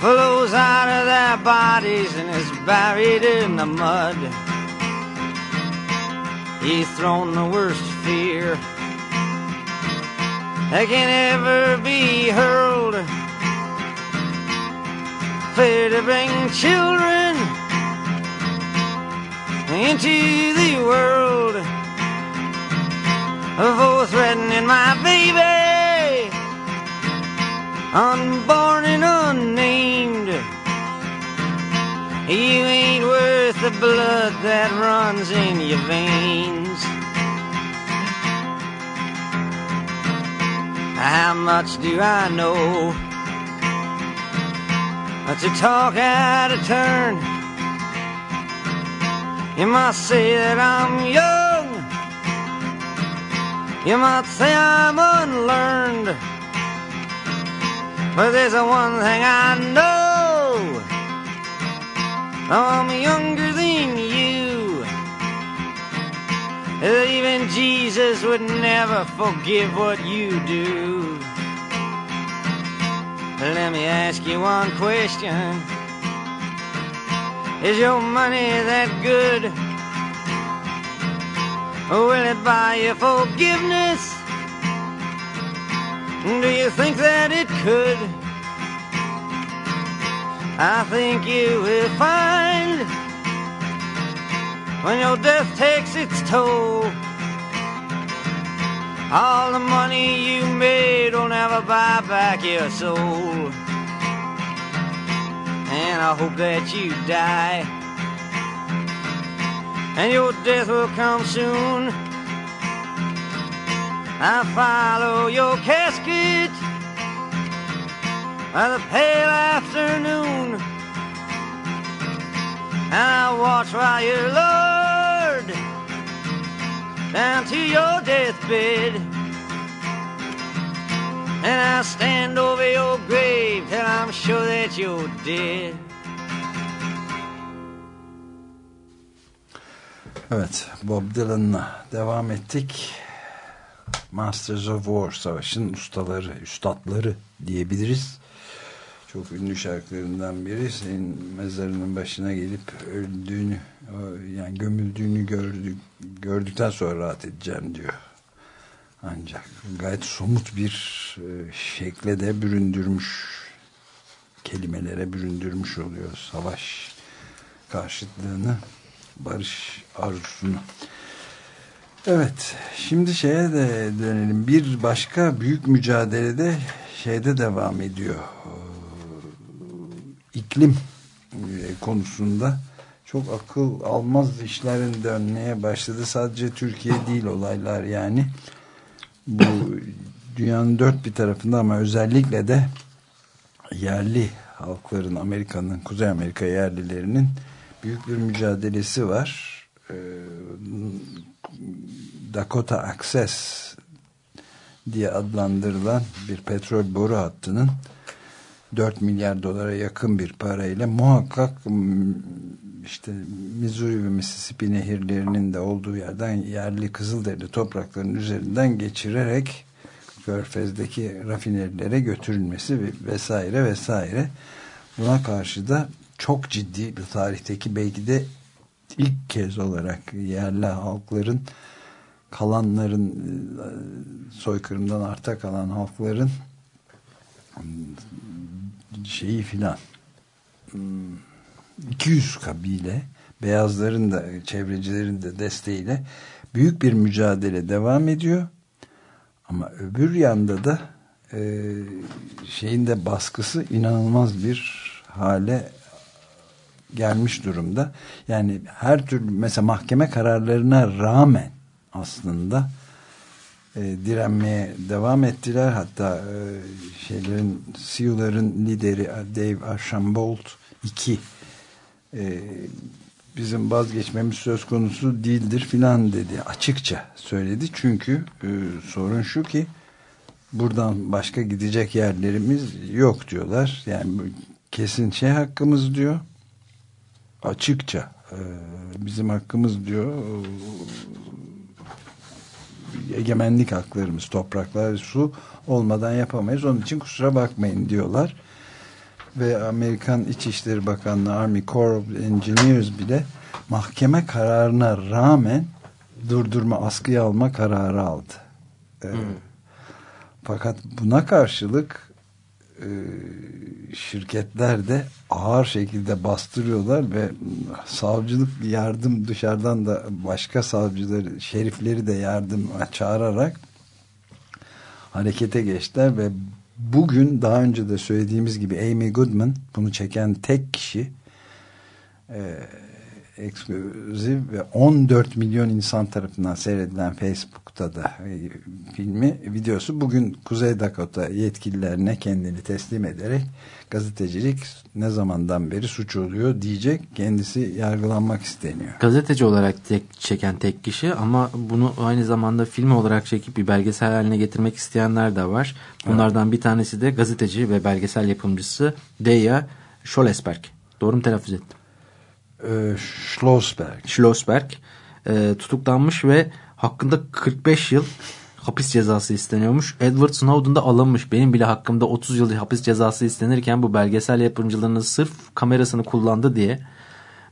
flows out of their bodies and is buried in the mud. You've thrown the worst fear that can ever be hurled. To bring children into the world. For threatening my baby, unborn and unnamed. You ain't worth the blood that runs in your veins. How much do I know? But you talk out of turn. You might say that I'm young. You might say I'm unlearned. But there's a one thing I know. I'm younger than you. Even Jesus would never forgive what you do. Let me ask you one question. Is your money that good? Will it buy you forgiveness? Do you think that it could? I think you will find when your death takes its toll. All the money you made will never buy back your soul. And I hope that you die. And your death will come soon. I follow your casket by the pale afternoon. And I watch while you're down to your deathbed. And I stand over your grave till I'm sure that you're dead. Evet, Bob Dylan'la devam ettik. Masters of War, savaşın ustaları, üstadları diyebiliriz. Çok ünlü şarkılarından biri. Senin mezarının başına gelip öldüğünü, yani gömüldüğünü gördük, gördükten sonra rahat edeceğim diyor. Ancak gayet somut bir e, şekle de büründürmüş, kelimelere büründürmüş oluyor savaş karşıtlığını, barış arzusunu. Evet, şimdi şeye de dönelim. Bir başka büyük mücadelede şeyde devam ediyor. İklim e, konusunda çok akıl almaz işlerin dönmeye başladı. Sadece Türkiye değil olaylar yani. Bu dünyanın dört bir tarafında ama özellikle de yerli halkların Amerika'nın, Kuzey Amerika yerlilerinin büyük bir mücadelesi var. Ee, Dakota Access diye adlandırılan bir petrol boru hattının 4 milyar dolara yakın bir parayla muhakkak işte Missouri ve Mississippi nehirlerinin de olduğu yerden yerli Kızılderili toprakların üzerinden geçirerek Körfez'deki rafinerilere götürülmesi vesaire vesaire. Buna karşı da çok ciddi bir tarihteki belki de ilk kez olarak yerli halkların kalanların soykırımdan arta kalan halkların şeyi filan 200 kabile beyazların da çevrecilerin de desteğiyle büyük bir mücadele devam ediyor ama öbür yanda da e, şeyin de baskısı inanılmaz bir hale gelmiş durumda. Yani her türlü mesela mahkeme kararlarına rağmen aslında e, direnmeye devam ettiler. Hatta e, şeylerin SEAL'ların lideri Dave Archambault 2 e, bizim vazgeçmemiz söz konusu değildir filan dedi. Açıkça söyledi. Çünkü e, sorun şu ki buradan başka gidecek yerlerimiz yok diyorlar. Yani kesin şey hakkımız diyor. Açıkça e, bizim hakkımız diyor egemenlik haklarımız, topraklar, su olmadan yapamayız. Onun için kusura bakmayın diyorlar. Ve Amerikan İçişleri Bakanlığı Army Corps of Engineers bile mahkeme kararına rağmen durdurma, askıya alma kararı aldı. Ee, hmm. Fakat buna karşılık şirketler de ağır şekilde bastırıyorlar ve savcılık yardım dışarıdan da başka savcıları, şerifleri de yardım çağırarak harekete geçtiler ve bugün daha önce de söylediğimiz gibi Amy Goodman bunu çeken tek kişi e, ekskluzif ve 14 milyon insan tarafından seyredilen Facebook'ta da e, filmi videosu bugün Kuzey Dakota yetkililerine kendini teslim ederek gazetecilik ne zamandan beri suç oluyor diyecek kendisi yargılanmak isteniyor. Gazeteci olarak tek, çeken tek kişi ama bunu aynı zamanda film olarak çekip bir belgesel haline getirmek isteyenler de var. Bunlardan evet. bir tanesi de gazeteci ve belgesel yapımcısı Deya Scholesberg. Doğru mu telaffuz ettim? Ee, Schlossberg. Schlossberg e, tutuklanmış ve hakkında 45 yıl hapis cezası isteniyormuş. Edward Snowden da alınmış. Benim bile hakkımda 30 yıl hapis cezası istenirken bu belgesel yapımcılarının sırf kamerasını kullandı diye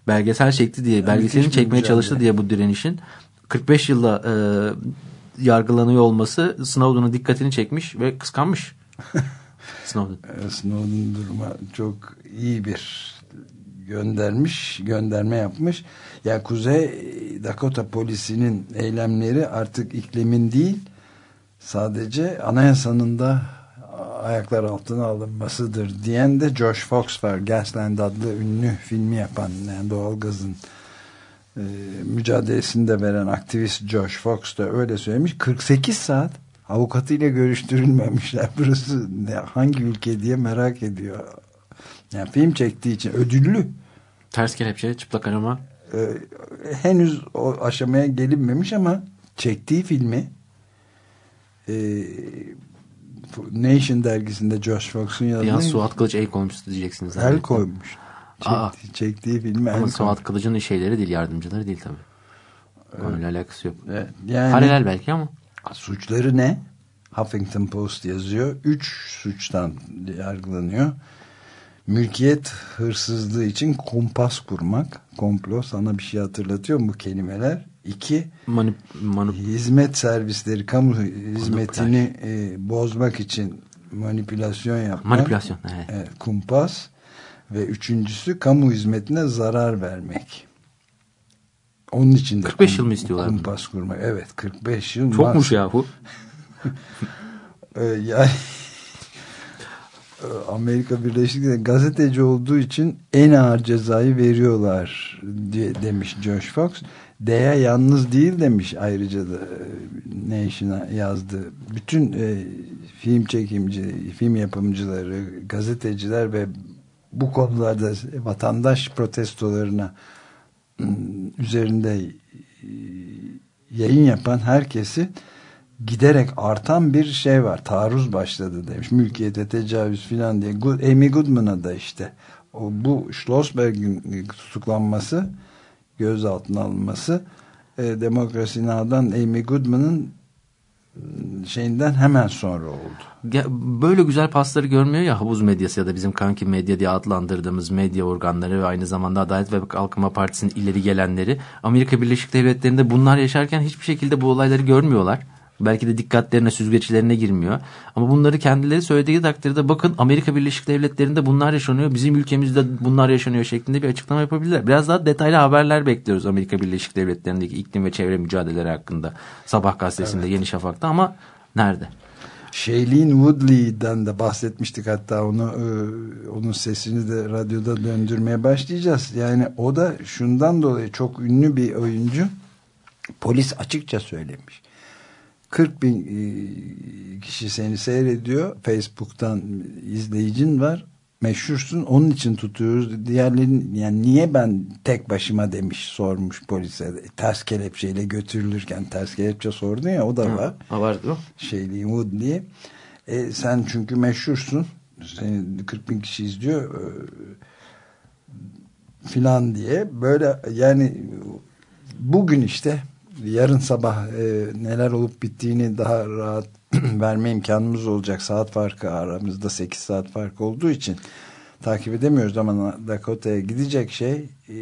belgesel çekti diye belgeselini müthiş bir çekmeye çalıştı mücadele. diye bu direnişin 45 yılda e, yargılanıyor olması Snowden'ın dikkatini çekmiş ve kıskanmış. Snowden. Ee, Snowden duruma çok iyi bir göndermiş, gönderme yapmış. Ya Kuzey Dakota polisinin eylemleri artık iklimin değil, sadece anayasanın da ayaklar altına alınmasıdır diyen de Josh Fox var. Gasland adlı ünlü filmi yapan yani doğalgazın e, mücadelesini veren aktivist Josh Fox da öyle söylemiş. 48 saat avukatıyla görüştürülmemişler. Burası ne, hangi ülke diye merak ediyor. Yani film çektiği için ödüllü. Ters kelepçe, çıplak arama. Ee, henüz o aşamaya gelinmemiş ama çektiği filmi e, Nation dergisinde Josh Fox'un yazdığı Ya Suat Kılıç el koymuştu diyeceksiniz. el zannettim. koymuş. Aa. Çekti- çektiği filmi el Ama. Suat Kılıç'ın şeyleri değil, yardımcıları değil tabii. Konuyla alakası yok. Evet, yani Paralel belki ama. suçları ne? Huffington Post yazıyor. Üç suçtan yargılanıyor. Mülkiyet hırsızlığı için kumpas kurmak. Komplo sana bir şey hatırlatıyor mu bu kelimeler? İki, Manip, manip, hizmet servisleri, kamu hizmetini e, bozmak için manipülasyon yapmak. manipülasyon. Evet. Evet, kumpas. Ve üçüncüsü kamu hizmetine zarar vermek. Onun için de 45 kum- yıl mı istiyorlar bunu? Kumpas kurmak. Evet 45 yıl. Çokmuş yahu. Ee, yani Amerika Birleşik Devletleri gazeteci olduğu için en ağır cezayı veriyorlar diye demiş Josh Fox. Deya yalnız değil demiş ayrıca da e, Nation'a yazdı. Bütün e, film çekimci, film yapımcıları, gazeteciler ve bu konularda vatandaş protestolarına üzerinde e, yayın yapan herkesi giderek artan bir şey var. Taarruz başladı demiş. Mülkiyete tecavüz filan diye. Amy Goodman'a da işte o, bu Schlossberg'in tutuklanması gözaltına alınması e, Demokrasi Now'dan Amy Goodman'ın ıı, şeyinden hemen sonra oldu. Ge- Böyle güzel pasları görmüyor ya havuz medyası ya da bizim kanki medya diye adlandırdığımız medya organları ve aynı zamanda Adalet ve Kalkınma Partisi'nin ileri gelenleri Amerika Birleşik Devletleri'nde bunlar yaşarken hiçbir şekilde bu olayları görmüyorlar. Belki de dikkatlerine, süzgeçlerine girmiyor. Ama bunları kendileri söylediği takdirde bakın Amerika Birleşik Devletleri'nde bunlar yaşanıyor. Bizim ülkemizde bunlar yaşanıyor şeklinde bir açıklama yapabilirler. Biraz daha detaylı haberler bekliyoruz Amerika Birleşik Devletleri'ndeki iklim ve çevre mücadeleleri hakkında. Sabah gazetesinde, Yeni Şafak'ta ama nerede? Shailene Woodley'den de bahsetmiştik hatta onu e, onun sesini de radyoda döndürmeye başlayacağız. Yani o da şundan dolayı çok ünlü bir oyuncu. Polis açıkça söylemiş. 40 bin e, kişi seni seyrediyor. Facebook'tan izleyicin var. Meşhursun onun için tutuyoruz. Diğerlerin yani niye ben tek başıma demiş sormuş polise. Ters kelepçeyle götürülürken ters kelepçe sordun ya o da var Ha, var değil mi? şeyli Wood diye. E, sen çünkü meşhursun. Seni 40 bin kişi izliyor. E, filan diye. Böyle yani bugün işte yarın sabah e, neler olup bittiğini daha rahat verme imkanımız olacak. Saat farkı aramızda 8 saat fark olduğu için takip edemiyoruz ama Dakota'ya gidecek şey e,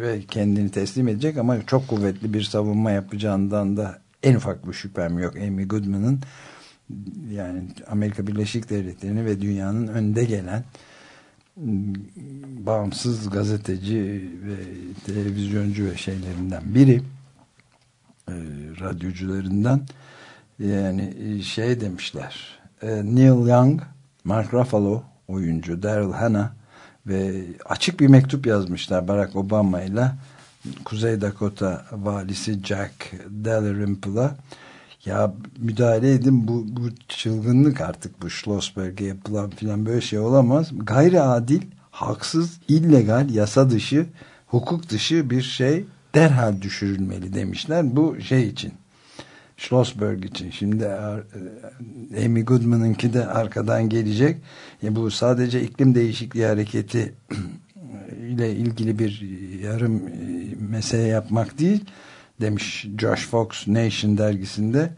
ve kendini teslim edecek ama çok kuvvetli bir savunma yapacağından da en ufak bir şüphem yok. Amy Goodman'ın yani Amerika Birleşik Devletleri'ni ve dünyanın önde gelen ım, bağımsız gazeteci ve televizyoncu ve şeylerinden biri e, radyocularından yani e, şey demişler e, Neil Young, Mark Ruffalo oyuncu, Daryl Hannah ve açık bir mektup yazmışlar Barack Obama ile Kuzey Dakota valisi Jack Dalrymple'a ya müdahale edin bu, bu çılgınlık artık bu Schlossberg'e yapılan filan böyle şey olamaz. Gayri adil, haksız, illegal, yasa dışı, hukuk dışı bir şey derhal düşürülmeli demişler. Bu şey için Schlossberg için. Şimdi e, Amy Goodman'ınki de arkadan gelecek. Ya bu sadece iklim değişikliği hareketi ile ilgili bir yarım e, mesele yapmak değil demiş Josh Fox Nation dergisinde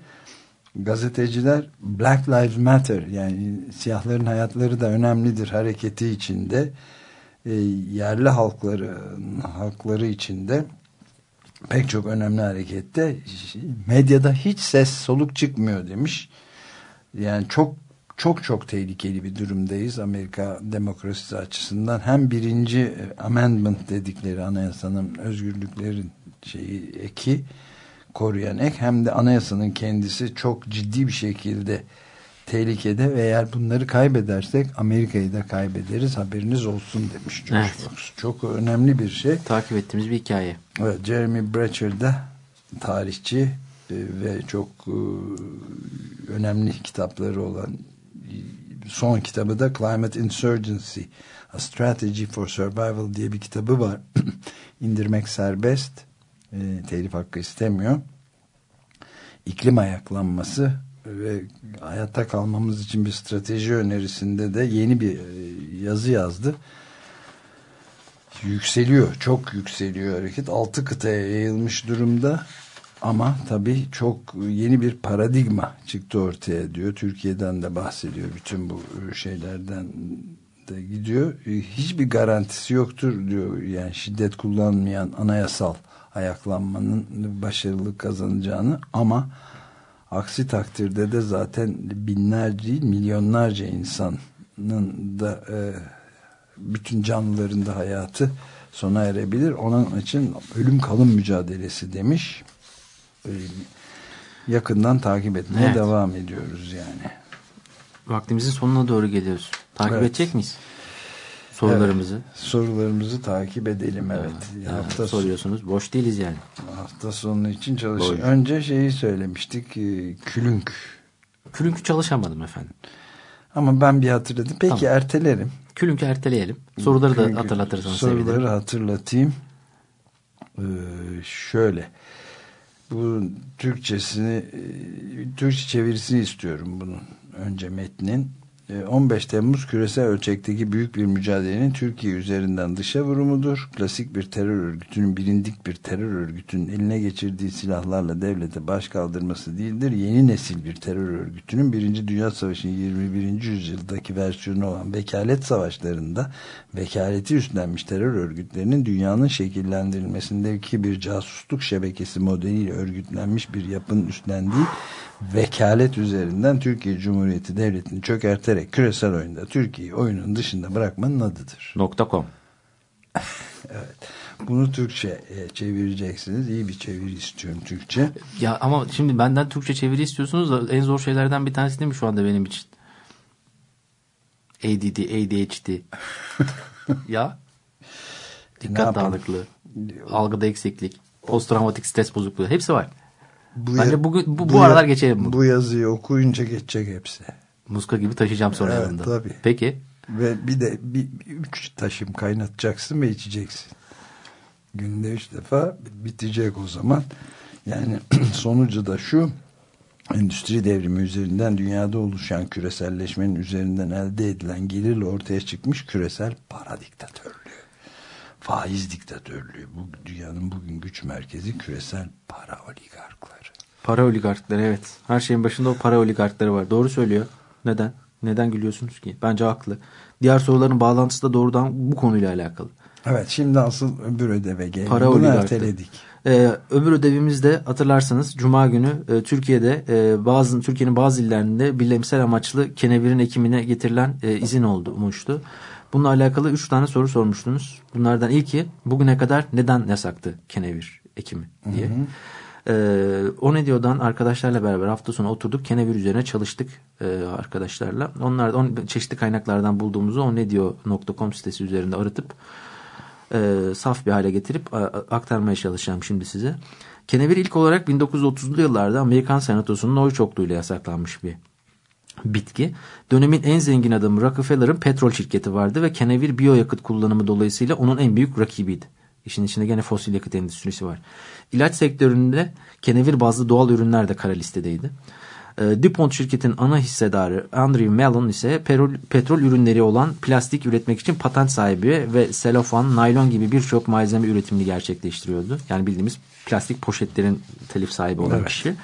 gazeteciler Black Lives Matter yani siyahların hayatları da önemlidir hareketi içinde e, yerli halkları halkları içinde pek çok önemli harekette medyada hiç ses soluk çıkmıyor demiş. Yani çok çok çok tehlikeli bir durumdayız Amerika demokrasisi açısından. Hem birinci amendment dedikleri anayasanın özgürlüklerin şeyi eki koruyan ek hem de anayasanın kendisi çok ciddi bir şekilde tehlikede ve eğer bunları kaybedersek Amerika'yı da kaybederiz haberiniz olsun demiş George Evet. Fox. Çok önemli bir şey. Takip ettiğimiz bir hikaye. Evet, Jeremy Bratcher da tarihçi e, ve çok e, önemli kitapları olan e, son kitabı da Climate Insurgency A Strategy for Survival diye bir kitabı var. İndirmek serbest. E, telif hakkı istemiyor. İklim ayaklanması ve hayatta kalmamız için bir strateji önerisinde de yeni bir e, yazı yazdı yükseliyor. Çok yükseliyor hareket. Altı kıtaya yayılmış durumda. Ama tabii çok yeni bir paradigma çıktı ortaya diyor. Türkiye'den de bahsediyor. Bütün bu şeylerden de gidiyor. Hiçbir garantisi yoktur diyor. Yani şiddet kullanmayan anayasal ayaklanmanın başarılı kazanacağını ama aksi takdirde de zaten binlerce değil milyonlarca insanın da e, bütün canlıların da hayatı sona erebilir. Onun için ölüm kalım mücadelesi demiş. Ee, Yakından takip etmeye Evet. devam ediyoruz yani. Vaktimizin sonuna doğru geliyoruz. Takip Evet. edecek miyiz? Sorularımızı. Sorularımızı takip edelim evet. Ha, hafta, soruyorsunuz. Boş değiliz yani. hafta sonu için. Boş. Önce şeyi söylemiştik. e, Külünk. Külünkü çalışamadım efendim. Ama ben bir hatırladım. Peki Tamam. ertelerim. Külünkü erteleyelim. Soruları Külünkü- da hatırlatırsanız Soruları sevinirim. hatırlatayım. Ee, şöyle. Bu Türkçesini e, Türkçe çevirisini istiyorum bunun. Önce metnin. E, 15 Temmuz küresel ölçekteki büyük bir mücadelenin Türkiye üzerinden dışa vurumudur. Klasik bir terör örgütünün bilindik bir terör örgütünün eline geçirdiği silahlarla devlete baş kaldırması değildir. Yeni nesil bir terör örgütünün 1. Dünya Savaşı'nın 21. yüzyıldaki versiyonu olan vekalet savaşlarında vekaleti üstlenmiş terör örgütlerinin dünyanın şekillendirilmesindeki bir casusluk şebekesi modeliyle örgütlenmiş bir yapının üstlendiği vekalet üzerinden Türkiye Cumhuriyeti Devleti'ni çökerterek küresel oyunda Türkiye'yi oyunun dışında bırakmanın adıdır. Nokta com. Bunu Türkçe e, çevireceksiniz. İyi bir çeviri istiyorum Türkçe. Ya ama şimdi benden Türkçe çeviri istiyorsunuz da en zor şeylerden bir tanesi değil mi şu anda benim için? ADD, ADHD. ya. Dikkat dağınıklığı. Algıda eksiklik. Posttraumatik stres bozukluğu. Hepsi var. Bu Bence bugün bu, bu, aralar ya- geçelim bu. Bu yazıyı okuyunca geçecek hepsi. Muska gibi taşıyacağım sonra Evet, yanımda. tabii. Peki. Ve bir de bir, bir üç taşım kaynatacaksın ve içeceksin. Günde üç defa bitecek o zaman. Yani sonucu da şu endüstri devrimi üzerinden dünyada oluşan küreselleşmenin üzerinden elde edilen gelirle ortaya çıkmış küresel para diktatörlüğü. Faiz diktatörlüğü. Bu dünyanın bugün güç merkezi küresel para oligarkları. Para oligarkları evet. Her şeyin başında o para oligarkları var. Doğru söylüyor. Neden? Neden gülüyorsunuz ki? Bence haklı. Diğer soruların bağlantısı da doğrudan bu konuyla alakalı. Evet şimdi asıl öbür ödeve gelelim. Para Bunu oligarkları. erteledik. Ee, öbür ödevimizde hatırlarsanız Cuma günü e, Türkiye'de e, bazı Türkiye'nin bazı illerinde bilimsel amaçlı kenevirin ekimine getirilen e, izin olmuştu. Bununla alakalı üç tane soru sormuştunuz. Bunlardan ilki bugüne kadar neden yasaktı kenevir ekimi diye. Ee, o ne diyordan arkadaşlarla beraber hafta sonu oturduk. Kenevir üzerine çalıştık e, arkadaşlarla. Onlar on, çeşitli kaynaklardan bulduğumuzu o ne diyor.com sitesi üzerinde aratıp e, saf bir hale getirip a- aktarmaya çalışacağım şimdi size. Kenevir ilk olarak 1930'lu yıllarda Amerikan Senatosu'nun oy çokluğuyla yasaklanmış bir bitki. Dönemin en zengin adamı Rockefeller'ın petrol şirketi vardı ve kenevir biyoyakıt kullanımı dolayısıyla onun en büyük rakibiydi. İşin içinde gene fosil yakıt endüstrisi var. İlaç sektöründe kenevir bazlı doğal ürünler de kara listedeydi. E, DuPont şirketin ana hissedarı Andrew Mellon ise petrol, petrol ürünleri olan plastik üretmek için patent sahibi ve selofan, naylon gibi birçok malzeme üretimini gerçekleştiriyordu. Yani bildiğimiz plastik poşetlerin telif sahibi olan Evet. kişi.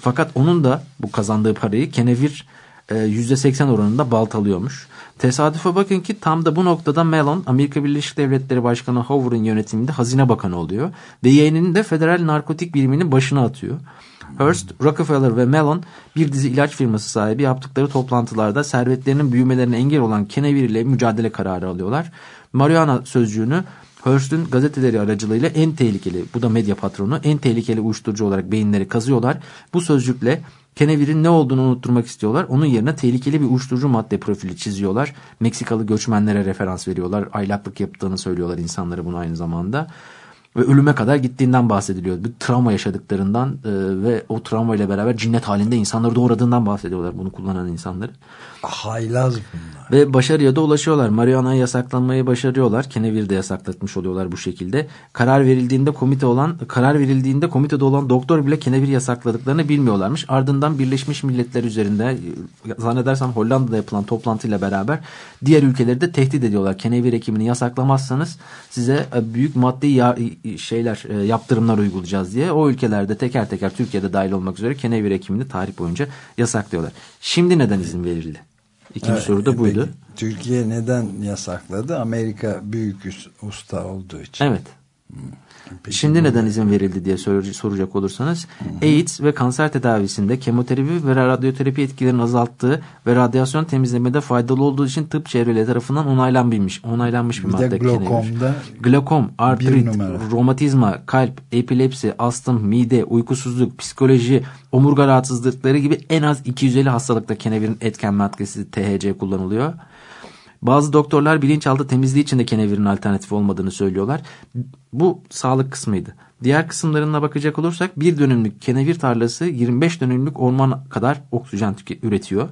Fakat onun da bu kazandığı parayı kenevir %80 oranında baltalıyormuş. Tesadüfe bakın ki tam da bu noktada Mellon Amerika Birleşik Devletleri Başkanı Hoover'ın yönetiminde hazine bakanı oluyor. Ve yeğenini de federal narkotik biriminin başına atıyor. Hearst, Rockefeller ve Mellon bir dizi ilaç firması sahibi yaptıkları toplantılarda servetlerinin büyümelerine engel olan kenevir ile mücadele kararı alıyorlar. Marihuana sözcüğünü Hearst'ün gazeteleri aracılığıyla en tehlikeli, bu da medya patronu, en tehlikeli uyuşturucu olarak beyinleri kazıyorlar. Bu sözcükle kenevirin ne olduğunu unutturmak istiyorlar. Onun yerine tehlikeli bir uyuşturucu madde profili çiziyorlar. Meksikalı göçmenlere referans veriyorlar. Aylaklık yaptığını söylüyorlar insanlara bunu aynı zamanda. Ve ölüme kadar gittiğinden bahsediliyor. Bir travma yaşadıklarından e, ve o travma ile beraber cinnet halinde insanları doğradığından bahsediyorlar bunu kullanan insanları. Haylaz bunlar. Ve başarıya da ulaşıyorlar. Marihuana'yı yasaklanmayı başarıyorlar. Kenevir de yasaklatmış oluyorlar bu şekilde. Karar verildiğinde komite olan karar verildiğinde komitede olan doktor bile kenevir yasakladıklarını bilmiyorlarmış. Ardından Birleşmiş Milletler üzerinde zannedersem Hollanda'da yapılan toplantıyla beraber diğer ülkeleri de tehdit ediyorlar. Kenevir ekimini yasaklamazsanız size e, büyük maddi şeyler e, yaptırımlar uygulayacağız diye. O ülkelerde teker teker Türkiye'de dahil olmak üzere kenevir ekimini tarih boyunca yasaklıyorlar. Şimdi neden izin verildi? İkinci Evet, soru da e, buydu. peki Türkiye neden yasakladı? Amerika büyük usta olduğu için. Evet. Şimdi neden izin verildi diye sor- soracak olursanız AIDS ve kanser tedavisinde kemoterapi ve radyoterapi etkilerini azalttığı ve radyasyon temizlemede faydalı olduğu için tıp çevreleri tarafından onaylanmış, onaylanmış bir, Bir de madde. kenevir. glokomda Glokom, artrit, romatizma, kalp, epilepsi, astım, mide, uykusuzluk, psikoloji, omurga rahatsızlıkları gibi en az 250 hastalıkta kenevirin etken maddesi THC kullanılıyor. Bazı doktorlar bilinçaltı temizliği için de kenevirin alternatif olmadığını söylüyorlar. Bu sağlık kısmıydı. Diğer kısımlarına bakacak olursak bir dönümlük kenevir tarlası 25 dönümlük orman kadar oksijen üretiyor.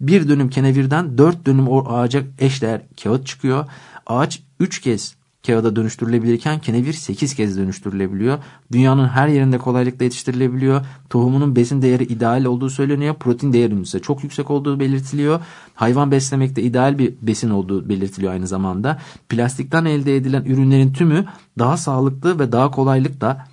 Bir dönüm kenevirden 4 dönüm ağaca eşdeğer kağıt çıkıyor. Ağaç 3 kez kağıda dönüştürülebilirken kenevir 8 kez dönüştürülebiliyor. Dünyanın her yerinde kolaylıkla yetiştirilebiliyor. Tohumunun besin değeri ideal olduğu söyleniyor. Protein değerinin ise çok yüksek olduğu belirtiliyor. Hayvan beslemekte ideal bir besin olduğu belirtiliyor aynı zamanda. Plastikten elde edilen ürünlerin tümü daha sağlıklı ve daha kolaylıkla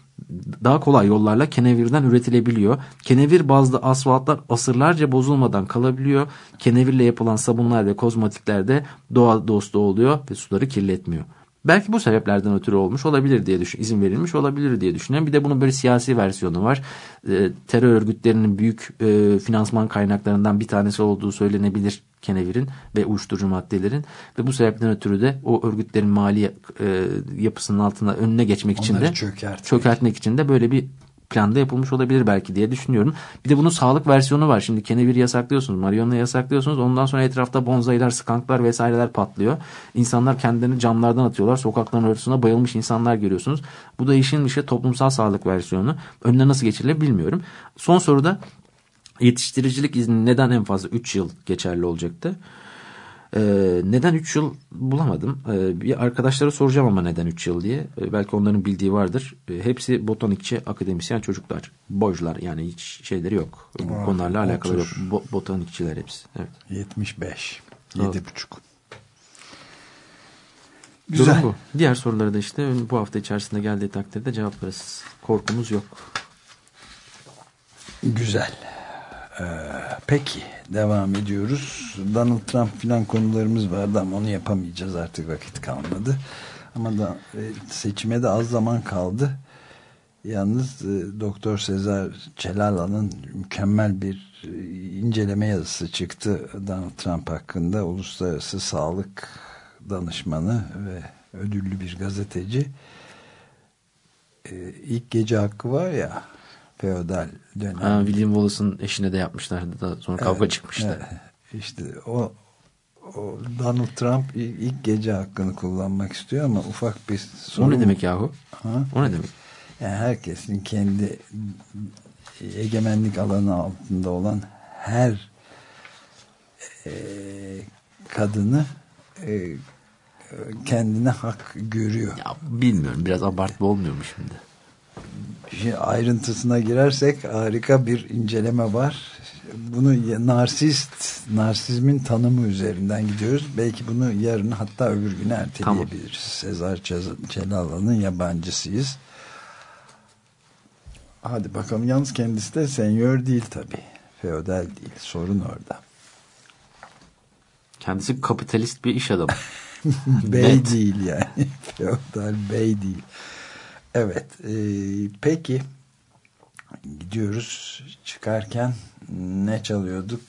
daha kolay yollarla kenevirden üretilebiliyor. Kenevir bazlı asfaltlar asırlarca bozulmadan kalabiliyor. Kenevirle yapılan sabunlar ve kozmetikler de doğa dostu oluyor ve suları kirletmiyor. Belki bu sebeplerden ötürü olmuş olabilir diye düşün, izin verilmiş olabilir diye düşünüyorum. Bir de bunun böyle siyasi versiyonu var. Ee, terör örgütlerinin büyük e, finansman kaynaklarından bir tanesi olduğu söylenebilir kenevirin ve uyuşturucu maddelerin ve bu sebepten ötürü de o örgütlerin mali e, yapısının altına önüne geçmek için Onları de çökertmek. çökertmek için de böyle bir planda yapılmış olabilir belki diye düşünüyorum. Bir de bunun sağlık versiyonu var. Şimdi keneviri yasaklıyorsunuz, marihuana yasaklıyorsunuz. Ondan sonra etrafta bonzailer, skanklar vesaireler patlıyor. İnsanlar kendilerini camlardan atıyorlar. Sokakların ortasına bayılmış insanlar görüyorsunuz. Bu da işin işte toplumsal sağlık versiyonu. Önüne nasıl geçirilir bilmiyorum. Son soruda yetiştiricilik izni neden en fazla 3 yıl geçerli olacaktı? Ee, neden 3 yıl bulamadım. Ee, bir arkadaşlara soracağım ama neden 3 yıl diye. Ee, belki onların bildiği vardır. Ee, hepsi botanikçi, akademisyen çocuklar. Bojlar yani hiç şeyleri yok. Bu Aa, konularla alakalı yok. Bo- botanikçiler hepsi. Evet. 75. Evet. 7,5. Durum Güzel. bu. Diğer soruları da işte bu hafta içerisinde geldiği takdirde cevaplarız. Korkumuz yok. Güzel. Ee, peki devam ediyoruz. Donald Trump filan konularımız vardı ama onu yapamayacağız artık vakit kalmadı. Ama da e, seçime de az zaman kaldı. Yalnız e, Doktor Sezar Çelala'nın mükemmel bir e, inceleme yazısı çıktı Donald Trump hakkında. Uluslararası Sağlık Danışmanı ve ödüllü bir gazeteci. E, ilk gece hakkı var ya feodal dönem. Ha, William Wallace'ın eşine de yapmışlardı da sonra kavga çıkmıştı. Evet, işte o, o Donald Trump ilk, ilk gece hakkını kullanmak istiyor ama ufak bir sorun. O ne demek yahu? Ha? O ne demek? Yani herkesin kendi egemenlik alanı altında olan her e, kadını e, kendine hak görüyor. Ya bilmiyorum biraz abartma olmuyor mu şimdi? Ayrıntısına girersek harika bir inceleme var. bunu narsist, narsizmin tanımı üzerinden gidiyoruz. Belki bunu yarın hatta öbür güne erteleyebiliriz. Sezar Çaz- Çelalan'ın yabancısıyız. Hadi bakalım. Yalnız kendisi de senyör değil tabii. Feodal değil. Sorun orada. Kendisi kapitalist bir iş adamı. Bey Net. değil yani. Feodal bey değil. Evet. e, peki gidiyoruz. Çıkarken ne çalıyorduk?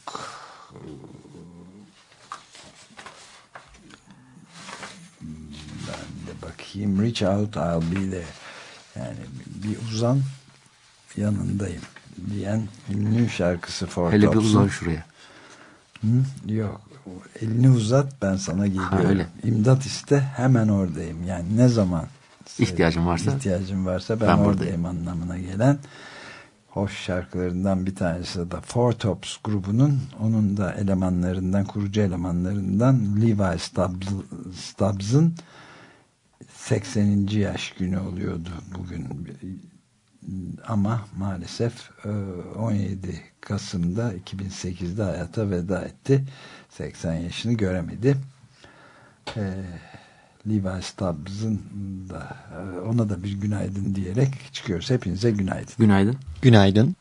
Ben de bakayım. Reach out I'll be there. Yani bir uzan yanındayım diyen ünlü şarkısı For Hele bir uzan şuraya. Hı? Yok. Elini uzat ben sana geliyorum. öyle. İmdat iste hemen oradayım. Yani ne zaman İhtiyacın varsa ihtiyacın varsa ben, ben oradayım buradayım. anlamına gelen hoş şarkılarından bir tanesi de Four Tops grubunun onun da elemanlarından kurucu elemanlarından Levi Stubbs, Stubbs'ın 80. yaş günü oluyordu bugün ama maalesef e, 17 Kasım'da 2008'de hayata veda etti 80 yaşını göremedi e, Levi Stubbs'ın da e, ona da bir günaydın diyerek çıkıyoruz hepinize günaydın Günaydın. Günaydın.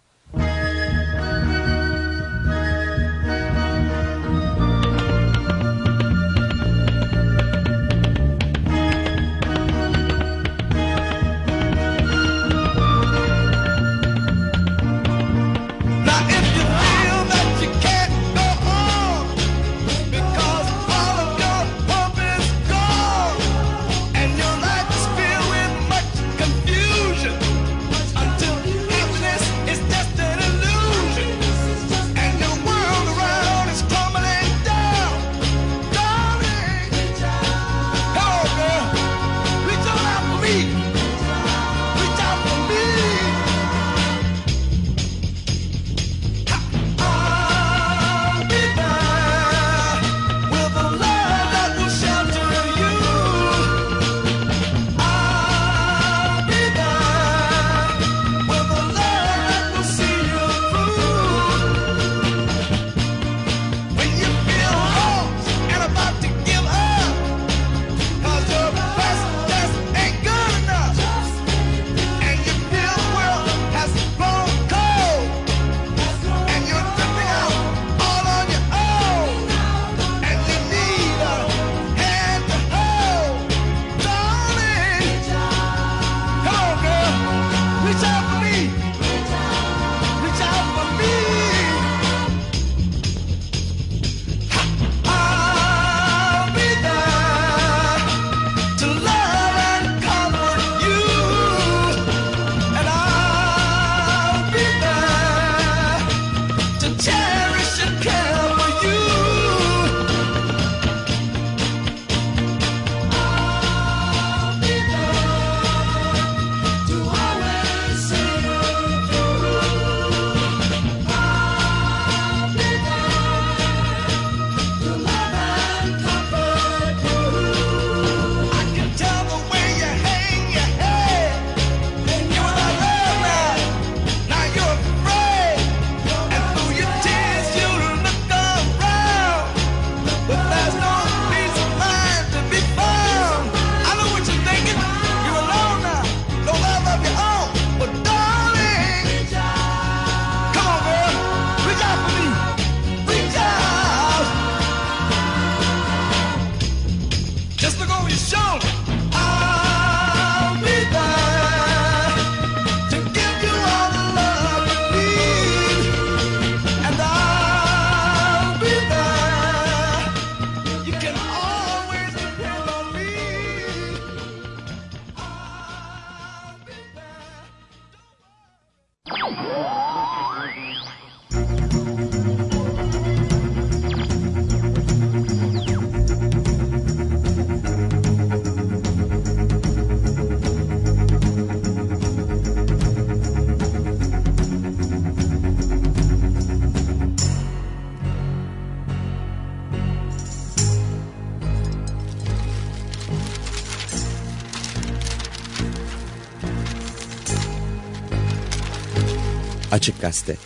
Açık Gazete.